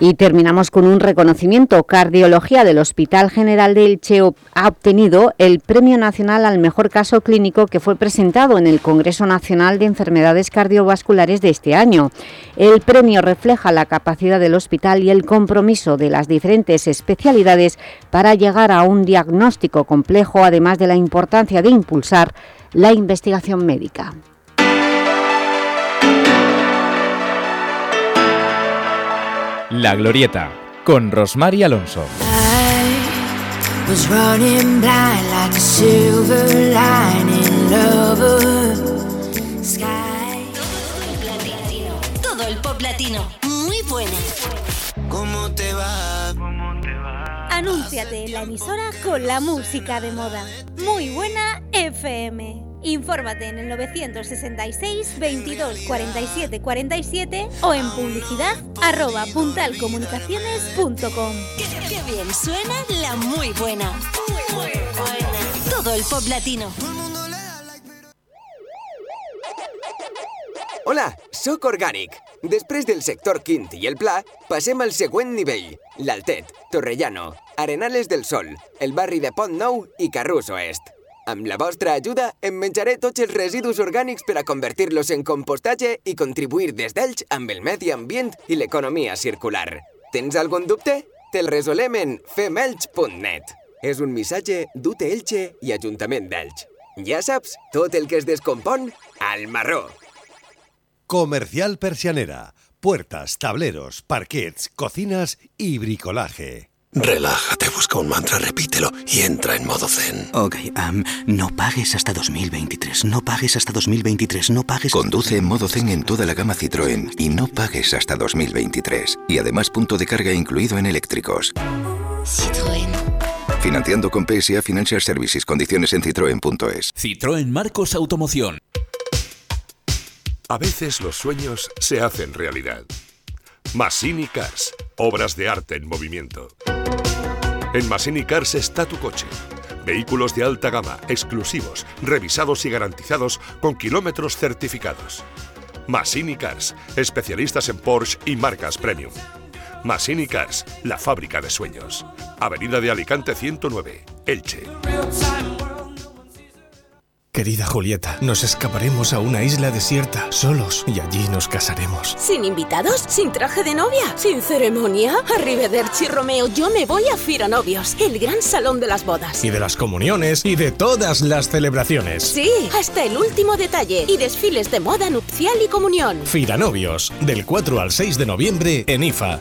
Y terminamos con un reconocimiento. Cardiología del Hospital General de Elche ha obtenido el Premio Nacional al Mejor Caso Clínico que fue presentado en el Congreso Nacional de Enfermedades Cardiovasculares de este año. El premio refleja la capacidad del hospital y el compromiso de las diferentes especialidades para llegar a un diagnóstico complejo, además de la importancia de impulsar la investigación médica. La Glorieta, con Rosmar Alonso. Todo el pop latino. Muy buena. ¿Cómo te va? Anúnciate en la emisora con la música de moda. Muy buena FM. Infórmate en el 966 22 47 47 o en publicidad arroba puntalcomunicaciones.com. Qué, qué bien suena la muy buena. Muy buena. Todo el pop latino. Hola, sóc Orgànic. Després del sector quint i el pla, passem al següent nivell. L'Altet, Torrellano, Arenales del Sol, el barri de Pont Nou i Carrús Oest. Amb la vostra ajuda, em menjaré tots els residus orgànics per a convertir-los en compostatge i contribuir des d'ells amb el medi ambient i l'economia circular. Tens algun dubte? Te'l resolem en femelch.net. És un missatge d'UT Elche i Ajuntament d'Elx. Ja saps, tot el que es descompon, al marró. Comercial Persianera. Puertas, tableros, parquets, cocinas y bricolaje. Relájate, busca un mantra, repítelo y entra en modo zen. Ok, am, no pagues hasta 2023, no pagues hasta 2023, no pagues... Conduce en modo zen en toda la gama Citroën y no pagues hasta 2023. Y además punto de carga incluido en eléctricos. Citroën. Financiando con PSA Financial Services. Condiciones en citroen.es. Citroën Marcos Automoción. A veces los sueños se hacen realidad. Massini Cars, obras de arte en movimiento. En Massini Cars está tu coche. Vehículos de alta gama, exclusivos, revisados y garantizados con kilómetros certificados. Massini Cars, especialistas en Porsche y marcas premium. Massini Cars, la fábrica de sueños. Avenida de Alicante 109, Elche. Querida Julieta, nos escaparemos a una isla desierta, solos, y allí nos casaremos. ¿Sin invitados? ¿Sin traje de novia? ¿Sin ceremonia? Arrivederci Romeo, yo me voy a Firanovios, el gran salón de las bodas. Y de las comuniones y de todas las celebraciones. Sí, hasta el último detalle. Y desfiles de moda nupcial y comunión. Firanovios, del 4 al 6 de noviembre en IFA.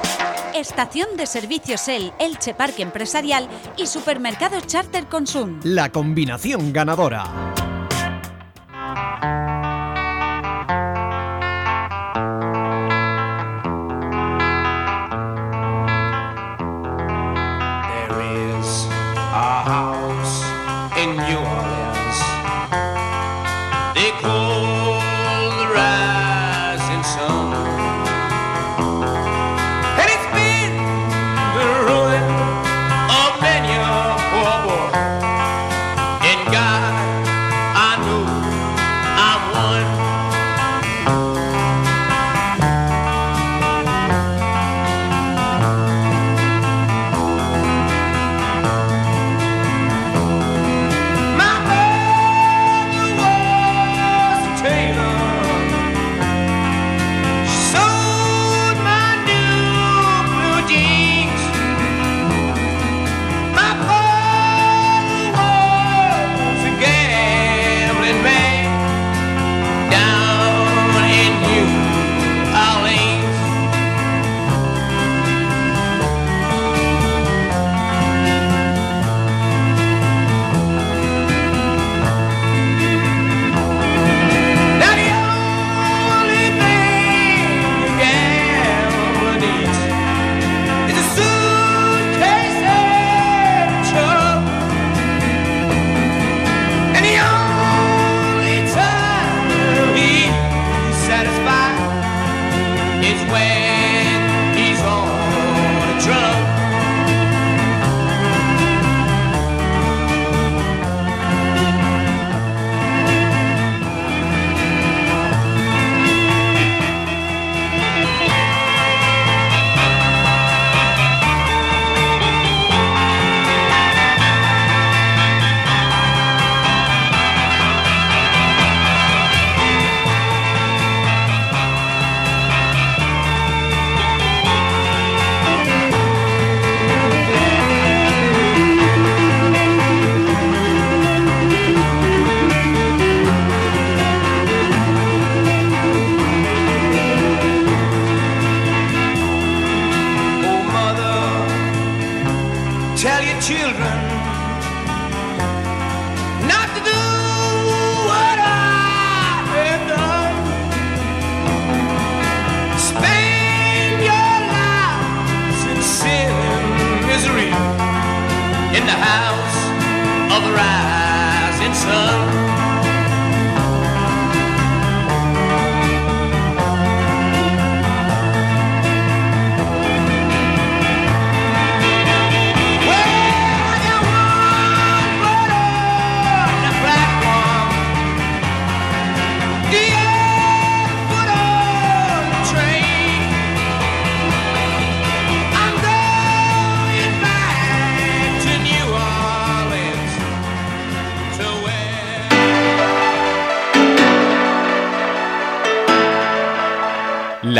Estación de servicios El, Elche Parque Empresarial y Supermercado Charter Consum. La combinación ganadora.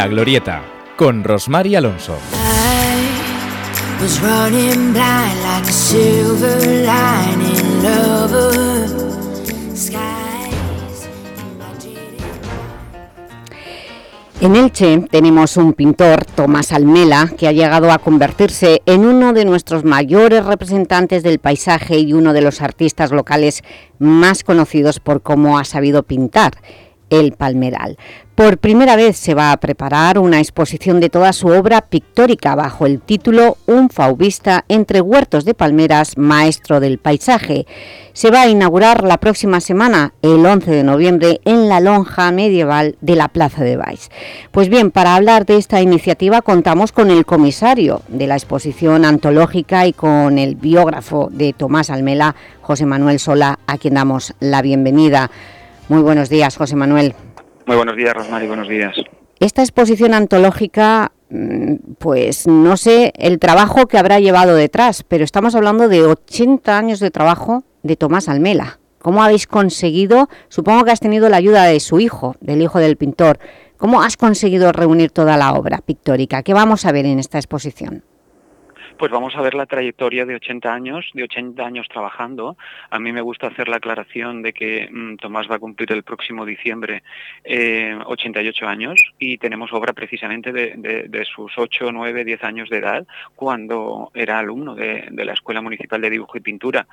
La Glorieta, con Rosmar y Alonso. En Elche tenemos un pintor, Tomás Almela, que ha llegado a convertirse en uno de nuestros mayores representantes del paisaje y uno de los artistas locales más conocidos por cómo ha sabido pintar el Palmeral. Por primera vez se va a preparar una exposición de toda su obra pictórica bajo el título Un fauvista entre huertos de palmeras, maestro del paisaje. Se va a inaugurar la próxima semana, el 11 de noviembre, en la lonja medieval de la Plaza de Baix. Pues bien, para hablar de esta iniciativa contamos con el comisario de la exposición antológica y con el biógrafo de Tomás Almela, José Manuel Sola, a quien damos la bienvenida. Muy buenos días, José Manuel. Muy buenos días, Rosmary, buenos días. Esta exposición antológica, mm, pues no sé el trabajo que habrá llevado detrás, pero estamos hablando de 80 años de trabajo de Tomás Almela. ¿Cómo habéis conseguido, supongo que has tenido la ayuda de su hijo, del hijo del pintor, cómo has conseguido reunir toda la obra pictórica? ¿Qué vamos a ver en esta exposición? Pues vamos a ver la trayectoria de 80 años, de 80 años trabajando. A mí me gusta hacer la aclaración de que mm, Tomás va a cumplir el próximo diciembre 88 eh, años y tenemos obra precisamente de, sus 8, 9, 10 años de edad cuando era alumno de, la Escuela Municipal de Dibujo y Pintura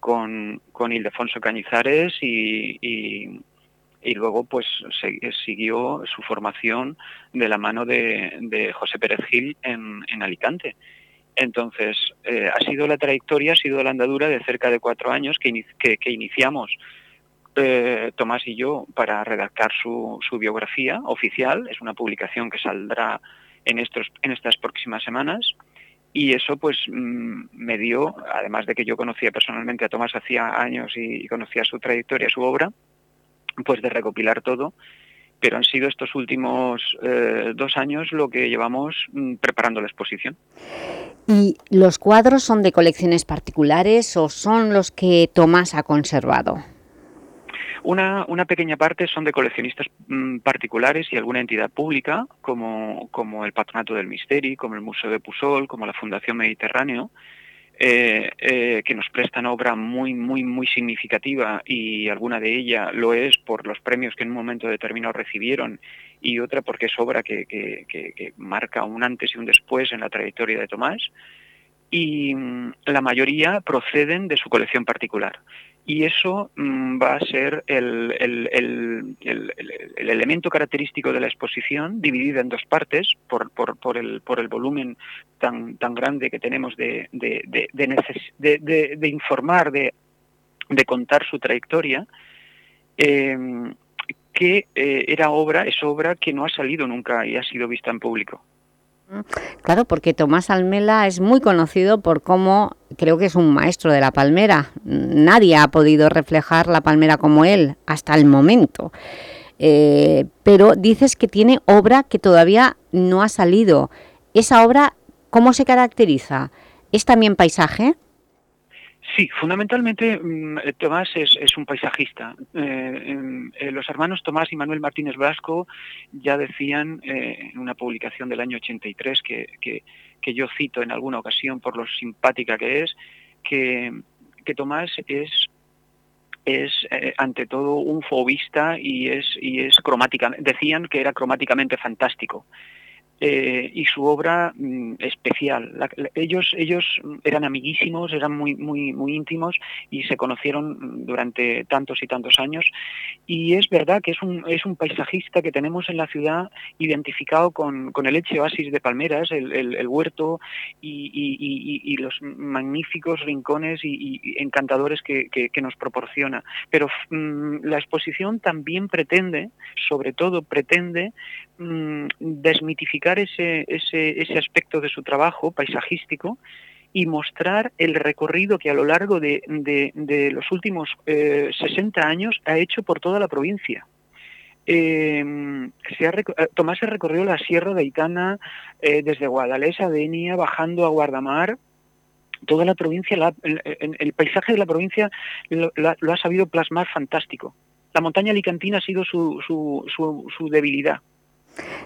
con, con Ildefonso Cañizares y, luego pues siguió su formación de la mano de, José Pérez Gil en Alicante. Entonces, eh, ha sido la trayectoria, ha sido la andadura de cerca de cuatro años que, iniciamos eh, Tomás y yo para redactar su, biografía oficial. Es una publicación que saldrá en estas próximas semanas. Y eso pues mm, me dio, además de que yo conocía personalmente a Tomás hacía años y, conocía su trayectoria, su obra, pues de recopilar todo pero han sido estos últimos eh, dos años lo que llevamos mm, preparando la exposición. ¿Y los cuadros son de colecciones particulares o son los que Tomás ha conservado? Una, una pequeña parte son de coleccionistas mm, particulares y alguna entidad pública, como, como el Patronato del Misteri, como el Museo de Pusol, como la Fundación Mediterráneo, eh, eh, que nos prestan obra muy, muy, muy significativa y alguna de ella lo es por los premios que en un momento determinado recibieron y otra porque es obra que, marca un antes y un después en la trayectoria de Tomás y mm, la mayoría proceden de su colección particular y eso mm, va a ser el, elemento característico de la exposición, dividida en dos partes por, el, volumen tan, tan grande que tenemos de, de, informar, de, contar su trayectoria, em, que eh, era obra, es obra que no ha salido nunca y ha sido vista en público. Claro, porque Tomás Almela es muy conocido por cómo, creo que es un maestro de la palmera. Nadie ha podido reflejar la palmera como él hasta el momento. Eh, pero dices que tiene obra que todavía no ha salido. ¿Esa obra cómo se caracteriza? ¿Es también paisaje? Sí, fundamentalmente mm, eh, Tomás es, un paisajista. Eh, eh, los hermanos Tomás y Manuel Martínez Blasco ya decían en una publicación del año 83 que, que, yo cito en alguna ocasión por lo simpática que es, que, que Tomás es es ante todo un fobista y es y es cromáticamente decían que era cromáticamente fantástico eh, y su obra mm, especial. ellos, ellos eran amiguísimos, eran muy, muy, muy íntimos y se conocieron durante tantos y tantos años. Y es verdad que es un, es un paisajista que tenemos en la ciudad identificado con, con el Eche Oasis de Palmeras, el, huerto y, los magníficos rincones y, encantadores que, nos proporciona. Pero mm, la exposición también pretende, sobre todo pretende, mm, desmitificar ese, ese, ese aspecto de su trabajo paisajístico y mostrar el recorrido que a lo largo de, de, los últimos 60 eh, años ha hecho por toda la provincia. Em, eh, Tomás se recorrió la Sierra de Aitana eh, desde Guadalesa, Denia, bajando a Guardamar, toda la provincia, el, paisaje de la provincia lo, ha sabido plasmar fantástico. La montaña alicantina ha sido su, su, su debilidad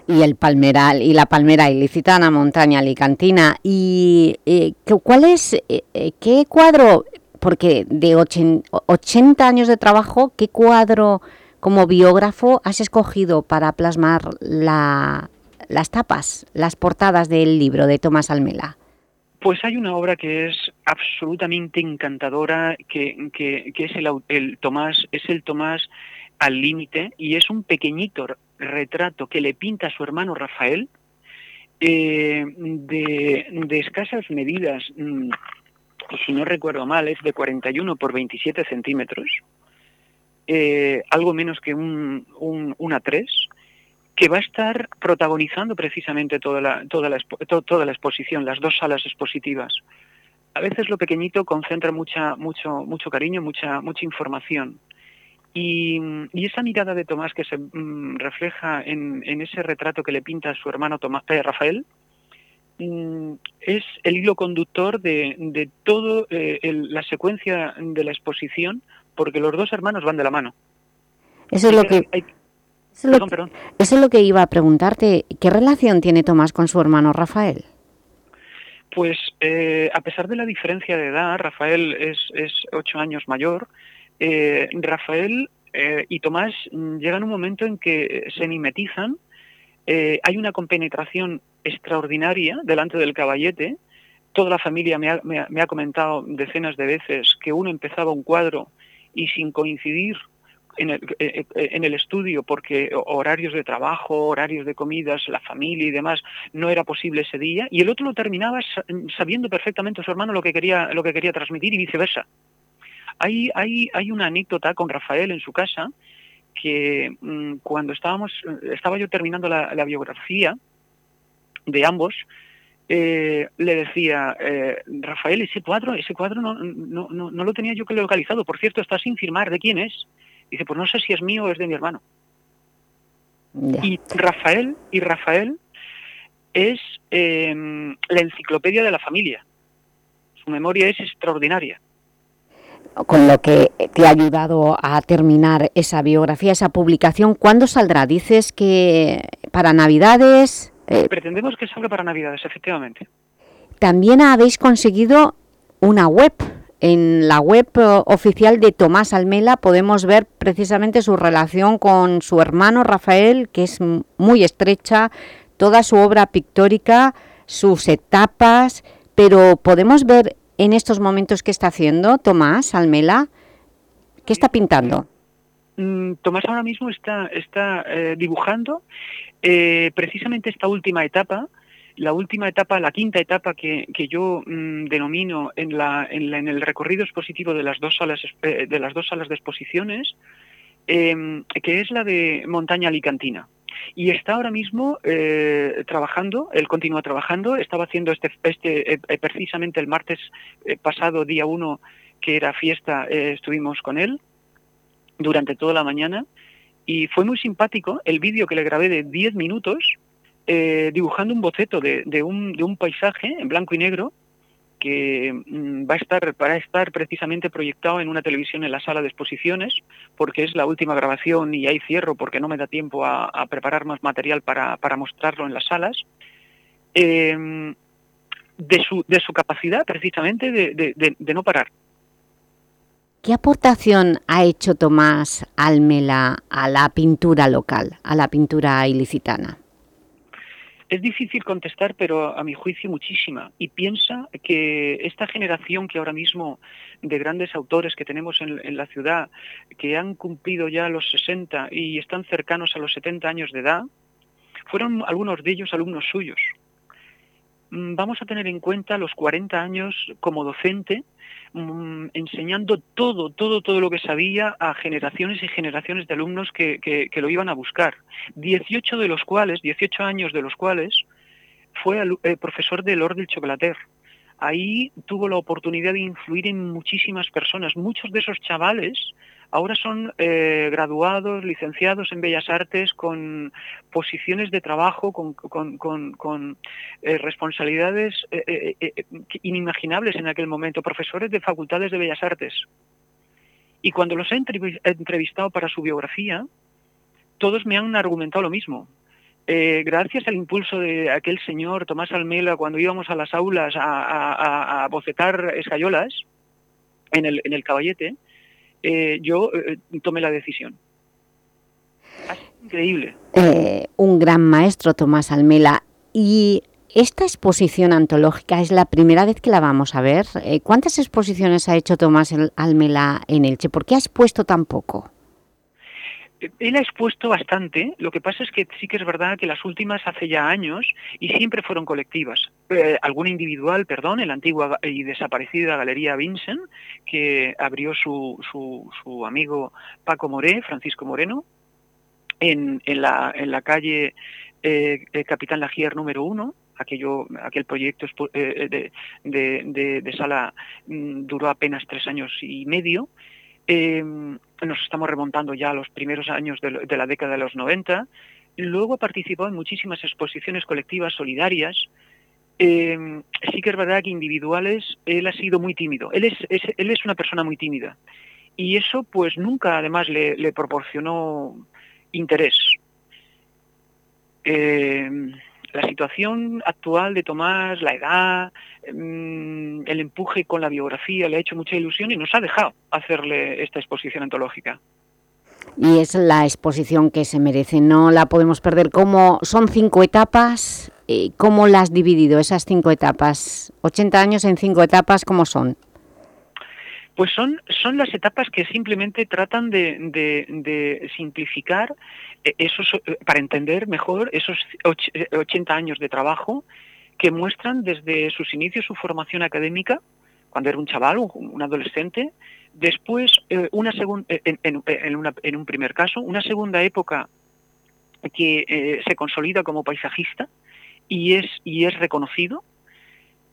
y el palmeral y la palmera ilicitana, montaña alicantina. ¿Y eh, cuál es, eh, eh, qué cuadro, porque de 80 años de trabajo, qué cuadro como biógrafo has escogido para plasmar la, las tapas, las portadas del libro de Tomás Almela? Pues hay una obra que es absolutamente encantadora, que, que, es el, el Tomás, es el Tomás al límite y es un pequeñito retrato que le pinta su hermano Rafael eh, de, escasas medidas, mm, si no recuerdo mal, es de 41 por 27 centímetros, eh, algo menos que un, un, una 3, que va a estar protagonizando precisamente toda la, toda, la, toda la exposición, las dos salas expositivas. A veces lo pequeñito concentra mucha, mucho, mucho cariño, mucha, mucha información. Y, esa mirada de Tomás que se mm, refleja en, ese retrato que le pinta a su hermano Tomás, eh, Rafael, mm, es el hilo conductor de, de toda eh, la secuencia de la exposición, porque los dos hermanos van de la mano. Eso es lo que... Eso es lo que iba a preguntarte. ¿Qué relación tiene Tomás con su hermano Rafael? Pues eh, a pesar de la diferencia de edad, Rafael es, es ocho años mayor, eh, Rafael eh, y Tomás mm, llegan un momento en que se mimetizan, eh, hay una compenetración extraordinaria delante del caballete, toda la familia me ha, comentado decenas de veces que uno empezaba un cuadro y sin coincidir en el, estudio porque horarios de trabajo, horarios de comidas, la familia y demás no era posible ese día. Y el otro lo terminaba sabiendo perfectamente su hermano lo que quería transmitir y viceversa. Hay, hay, hay una anécdota con Rafael en su casa que mm, cuando estábamos, estaba yo terminando la, biografía de ambos, eh, le decía, eh, Rafael, ese cuadro, ese cuadro no, no, no, lo tenía yo que localizado, por cierto, está sin firmar, ¿de quién es? Dice, pues no sé si es mío o es de mi hermano. Y Rafael, y Rafael es em, la enciclopedia de la familia. Su memoria es extraordinaria con lo que te ha ayudado a terminar esa biografía, esa publicación. ¿Cuándo saldrá? Dices que para Navidades... Eh, Pretendemos que salga para Navidades, efectivamente. También habéis conseguido una web. En la web eh, oficial de Tomás Almela podemos ver precisamente su relación con su hermano Rafael, que es muy estrecha, toda su obra pictórica, sus etapas, pero podemos ver en estos momentos qué está haciendo Tomás Almela? ¿Qué está pintando? Mm, Tomás ahora mismo está, está eh, dibujando eh, precisamente esta última etapa, la última etapa, la quinta etapa que, yo mm, denomino en, la, en, el recorrido expositivo de las dos salas, de, las dos salas de exposiciones, em, que es la de Montaña Alicantina y está ahora mismo eh, trabajando, él continúa trabajando, estaba haciendo este, este eh, precisamente el martes eh, pasado, día 1, que era fiesta, estuvimos con él durante toda la mañana y fue muy simpático el vídeo que le grabé de 10 minutos dibujando un boceto de, de, un, de un paisaje en blanco y negro que mm, va a estar para estar precisamente proyectado en una televisión en la sala de exposiciones porque es la última grabación y ahí cierro porque no me da tiempo a, preparar más material para, mostrarlo en las salas em, de, su, de su capacidad precisamente de, no parar ¿Qué aportación ha hecho Tomás Almela a la pintura local, a la pintura ilicitana? Es difícil contestar, pero a mi juicio muchísima. Y piensa que esta generación que ahora mismo de grandes autores que tenemos en, en, la ciudad, que han cumplido ya los 60 y están cercanos a los 70 años de edad, fueron algunos de ellos alumnos suyos. Mm, vamos a tener en cuenta los 40 años como docente, mm, enseñando todo, todo, todo lo que sabía a generaciones y generaciones de alumnos que, que, lo iban a buscar. 18 de los cuales, 18 años de los cuales, fue eh, profesor de Lord del Chocolater. Ahí tuvo la oportunidad de influir en muchísimas personas. Muchos de esos chavales ahora son eh, graduados, licenciados en Bellas Artes con posiciones de trabajo, con, eh, responsabilidades eh, inimaginables en aquel momento, profesores de facultades de Bellas Artes. Y cuando los he entrevistado para su biografía, todos me han argumentado lo mismo. Gracias al impulso de aquel señor Tomás Almela cuando íbamos a las aulas a, bocetar escayolas en el caballete, eh, yo eh, tomé la decisión. Increíble. Eh, un gran maestro, Tomás Almela. Y esta exposición antológica es la primera vez que la vamos a ver. Eh, ¿Cuántas exposiciones ha hecho Tomás Almela en Elche? ¿Por qué ha expuesto tan poco? Él ha expuesto bastante, lo que pasa es que sí que es verdad que las últimas hace ya años y siempre fueron colectivas. Eh, alguna individual, perdón, en la antigua y desaparecida Galería Vincent, que abrió su, su, amigo Paco Moré, Francisco Moreno, en, en, la, en la calle eh, Capitán Lagier número uno, aquello, aquel proyecto eh, de, de, sala mm, duró apenas tres años y medio. Eh, nos estamos remontando ya a los primeros años de, la década de los 90. Luego participó en muchísimas exposiciones colectivas solidarias. Eh, sí que es verdad que individuales él ha sido muy tímido. Él es, es, él es una persona muy tímida. Y eso pues nunca además le, le proporcionó interés. Eh, la situación actual de Tomás, la edad, mmm, el empuje con la biografía le ha hecho mucha ilusión y nos ha dejado hacerle esta exposición antológica. Y es la exposición que se merece, no la podemos perder. ¿Cómo son cinco etapas? ¿Cómo las has dividido, esas cinco etapas? ¿80 años en cinco etapas, cómo son? Pues son, son las etapas que simplemente tratan de, simplificar esos, para entender mejor esos 80 años de trabajo que muestran desde sus inicios su formación académica, cuando era un chaval, un adolescente, después eh, una segun, en, un primer caso, una segunda época que eh, se consolida como paisajista y es, y es reconocido,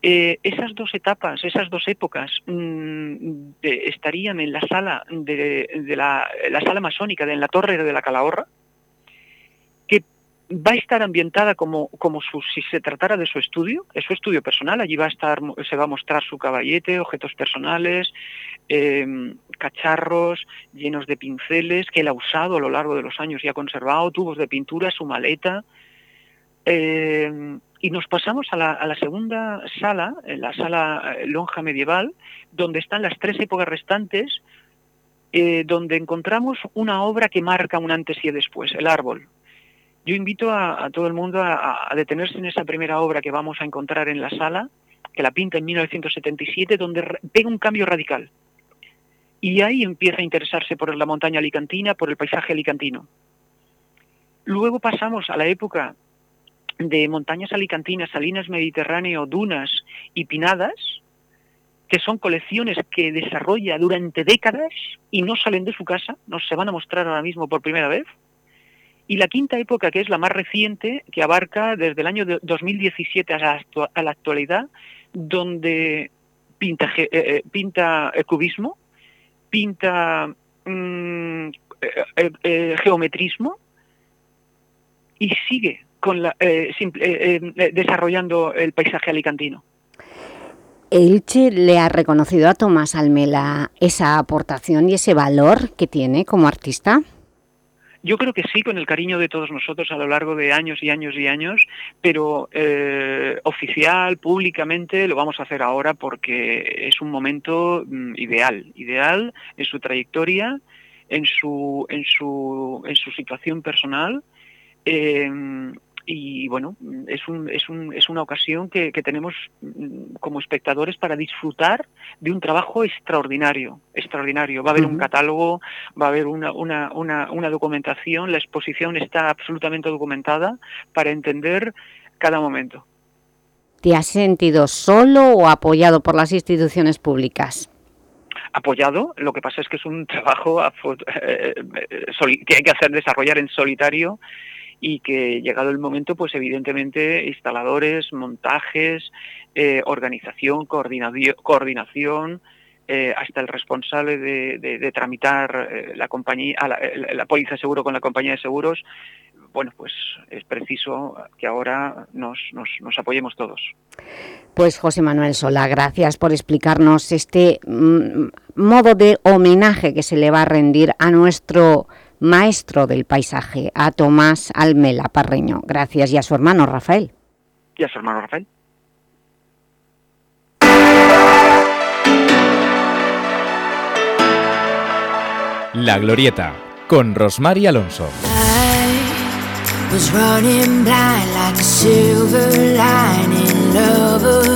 eh, esas dos etapas, esas dos épocas mmm, de, estarían en la sala de, de la, la, sala masónica en la torre de la Calahorra, que va a estar ambientada como, su, si se tratara de su estudio, es su estudio personal, allí va a estar, se va a mostrar su caballete, objetos personales, eh, cacharros llenos de pinceles que él ha usado a lo largo de los años y ha conservado, tubos de pintura, su maleta, eh, y nos pasamos a la, segunda sala, la sala lonja medieval, donde están las tres épocas restantes, eh, donde encontramos una obra que marca un antes y después, el árbol. Yo invito a, a todo el mundo a, a, detenerse en esa primera obra que vamos a encontrar en la sala, que la pinta en 1977, donde pega un cambio radical. Y ahí empieza a interesarse por la montaña alicantina, por el paisaje alicantino. Luego pasamos a la época de montañas alicantinas, salinas mediterráneo, dunas y pinadas, que son colecciones que desarrolla durante décadas y no salen de su casa, nos se van a mostrar ahora mismo por primera vez. Y la quinta época, que es la más reciente, que abarca desde el año 2017 a la, actualidad, donde pinta, eh, pinta el cubismo, pinta eh, eh, geometrismo y sigue con la, eh, simple, eh, eh, desarrollando el paisaje alicantino. ¿Elche le ha reconocido a Tomás Almela esa aportación y ese valor que tiene como artista? Yo creo que sí, con el cariño de todos nosotros a lo largo de años y años y años, pero eh, oficial, públicamente, lo vamos a hacer ahora porque es un momento mm, ideal, ideal en su trayectoria, en su, en su, en su situación personal. Eh, y bueno, es, un, es, un, es una ocasión que, que, tenemos mm, como espectadores para disfrutar de un trabajo extraordinario, extraordinario. Va a haber uh -huh. un catálogo, va a haber una, una, una, una documentación, la exposición está absolutamente documentada para entender cada momento. ¿Te has sentido solo o apoyado por las instituciones públicas? apoyado, lo que pasa es que es un trabajo eh, que hay que hacer desarrollar en solitario y que llegado el momento, pues evidentemente instaladores, montajes, eh, organización, coordinación, eh, hasta el responsable de tramitar eh, la compañía, la, la póliza de seguro con la compañía de seguros, bueno, pues es preciso que ahora nos, nos, nos, apoyemos todos. Pues José Manuel Sola, gracias por explicarnos este mm, modo de homenaje que se le va a rendir a nuestro maestro del paisaje, a Tomás Almela Parreño. Gracias y a su hermano Rafael. Y a su hermano Rafael. La Glorieta, con Rosmar y Alonso. was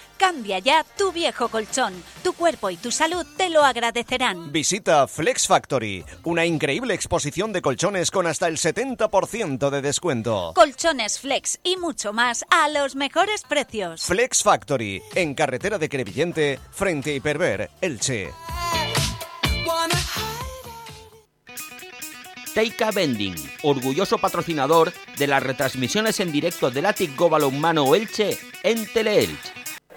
Cambia ya tu viejo colchón. Tu cuerpo y tu salud te lo agradecerán. Visita Flex Factory, una increíble exposición de colchones con hasta el 70% de descuento. Colchones Flex y mucho más a los mejores precios. Flex Factory, en carretera de Crevillente, frente a Hiperver, Elche. Teika Bending, orgulloso patrocinador de las retransmisiones en directo del Atic Go Balonmano Elche en Teleelch.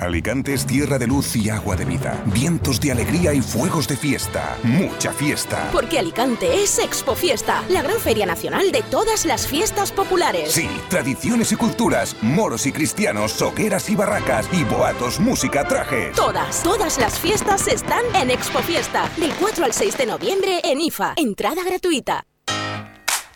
Alicante es tierra de luz y agua de vida, vientos de alegría y fuegos de fiesta, mucha fiesta. Porque Alicante es Expo Fiesta, la gran feria nacional de todas las fiestas populares. Sí, tradiciones y culturas, moros y cristianos, hogueras y barracas, y boatos, música, trajes. Todas, todas las fiestas están en Expo Fiesta, del 4 al 6 de noviembre en IFA. Entrada gratuita.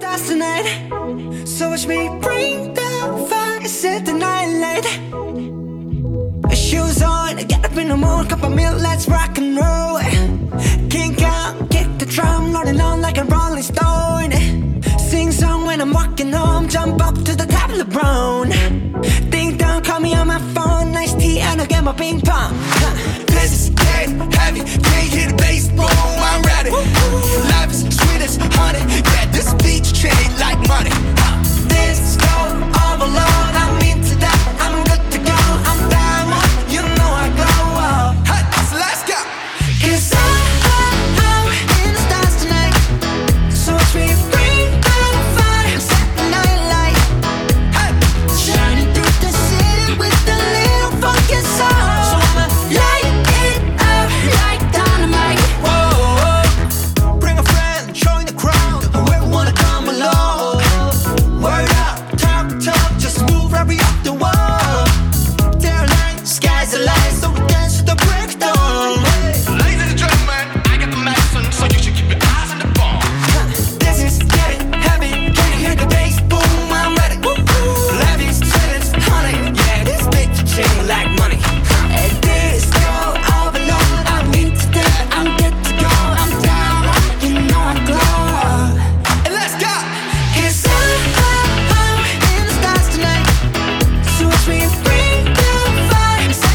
That's the night. So watch me bring the fire, set the night light. Shoes on, get up in the morning, cup of milk, let's rock and roll. Kink out, kick the drum, rolling on like a rolling stone. Sing song when I'm walking home, jump up to the top of the LeBron. Ding dong, call me on my phone, nice tea, and I'll get my ping pong. Huh. This is getting heavy, can't hear the bass, boom, I'm ready. Life is this honey. Yeah, this beach treated like money. This go all alone.